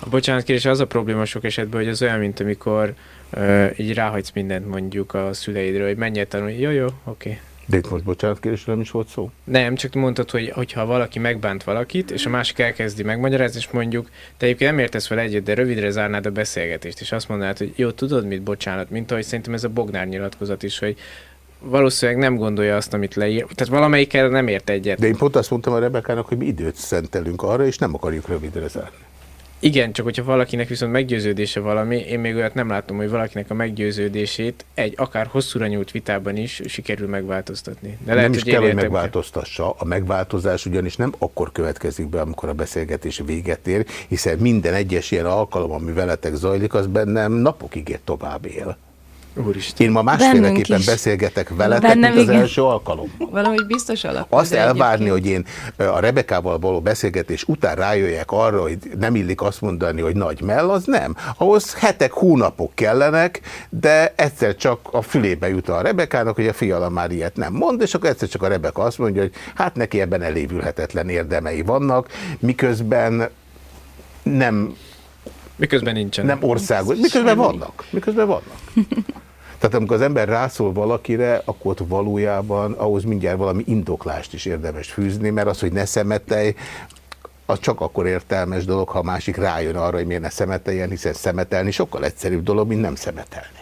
a bocsánat kérés az a probléma sok esetben, hogy az olyan, mint amikor uh, így ráhagysz mindent mondjuk a szüleidről, hogy menj el tanulni, jó, jó, oké. Okay. De itt most bocsánat kérésről nem is volt szó? Nem, csak mondtad, hogy hogyha valaki megbánt valakit, és a másik elkezdi megmagyarázni, és mondjuk, te egyébként nem értesz vele egyet, de rövidre zárnád a beszélgetést, és azt mondanád, hogy jó, tudod mit, bocsánat, mint ahogy szerintem ez a Bognár nyilatkozat is, hogy valószínűleg nem gondolja azt, amit leír. Tehát valamelyikkel nem ért egyet. De én pont azt mondtam a Rebekának, hogy mi időt szentelünk arra, és nem akarjuk rövidre zárni. Igen, csak hogyha valakinek viszont meggyőződése valami, én még olyat nem látom, hogy valakinek a meggyőződését egy akár hosszúra nyújt vitában is sikerül megváltoztatni. De nem is kell, hogy megváltoztassa. A megváltozás ugyanis nem akkor következik be, amikor a beszélgetés véget ér, hiszen minden egyes ilyen alkalom, ami veletek zajlik, az bennem napokig tovább él. Úristen. Én ma másféleképpen beszélgetek veletek, Bennem mint az igen. első alkalommal. Valahogy biztos alap. Azt elvárni, hogy én a Rebekával való beszélgetés után rájöjjek arra, hogy nem illik azt mondani, hogy nagy mell, az nem. Ahhoz hetek, hónapok kellenek, de egyszer csak a fülébe jut a Rebekának, hogy a fiala már ilyet nem mond, és akkor egyszer csak a Rebeka azt mondja, hogy hát neki ebben elévülhetetlen érdemei vannak, miközben nem Miközben nincsen. Nem országos. Miközben vannak. Miközben vannak. Tehát amikor az ember rászól valakire, akkor ott valójában ahhoz mindjárt valami indoklást is érdemes fűzni, mert az, hogy ne szemetelj, az csak akkor értelmes dolog, ha a másik rájön arra, hogy miért ne szemeteljen, hiszen szemetelni sokkal egyszerűbb dolog, mint nem szemetelni.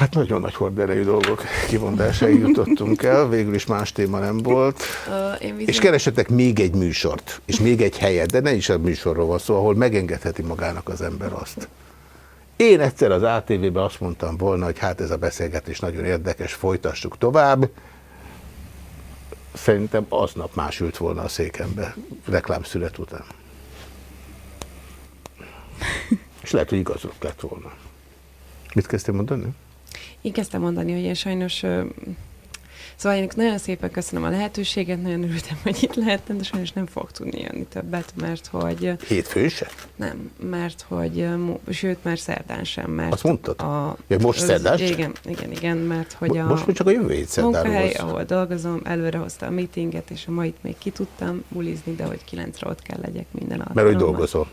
Hát nagyon nagy horderejű dolgok kivondásai jutottunk el, végül is más téma nem volt. Én És keresetek még egy műsort, és még egy helyet, de ne is a műsorról van szó, ahol megengedheti magának az ember azt. Én egyszer az ATV-ben azt mondtam volna, hogy hát ez a beszélgetés nagyon érdekes, folytassuk tovább. Szerintem aznap más ült volna a székembe, reklámszület után. És lehet, hogy igazok lett volna. Mit kezdtem mondani? Én kezdtem mondani, hogy én sajnos Szóval én nagyon szépen köszönöm a lehetőséget, nagyon örültem, hogy itt lehettem, de sajnos nem fog tudni jönni többet, mert hogy... Hétfőn se? Nem, mert hogy, sőt, már szerdán sem, mert... Azt mondtad? A, ja, most szerdán? Igen, igen, igen, mert hogy a... Most csak a jövő hét munkahely, ahol dolgozom, előre hozta a meetinget, és a mait még ki tudtam bulizni, de hogy kilencre ott kell legyek minden alkalommal. Mert hogy dolgozol?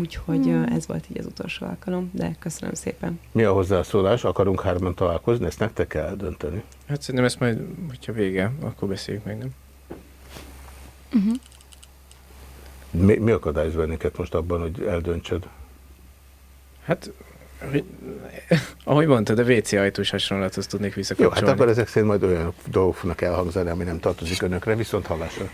Úgyhogy hmm. ez volt így az utolsó alkalom, de köszönöm szépen. Mi a hozzászólás? Akarunk hárman találkozni? Ezt nektek kell dönteni. Hát szerintem ezt majd, hogyha vége, akkor beszéljük meg, nem? Uh-huh. Mi, mi akadályoz bennünket most abban, hogy eldöntsed? Hát, hogy, ahogy mondtad, a WC ajtós hasonlathoz tudnék visszakapcsolni. Jó, hát akkor ezek szerint majd olyan dolgok fognak elhangzani, ami nem tartozik önökre, viszont hallásra.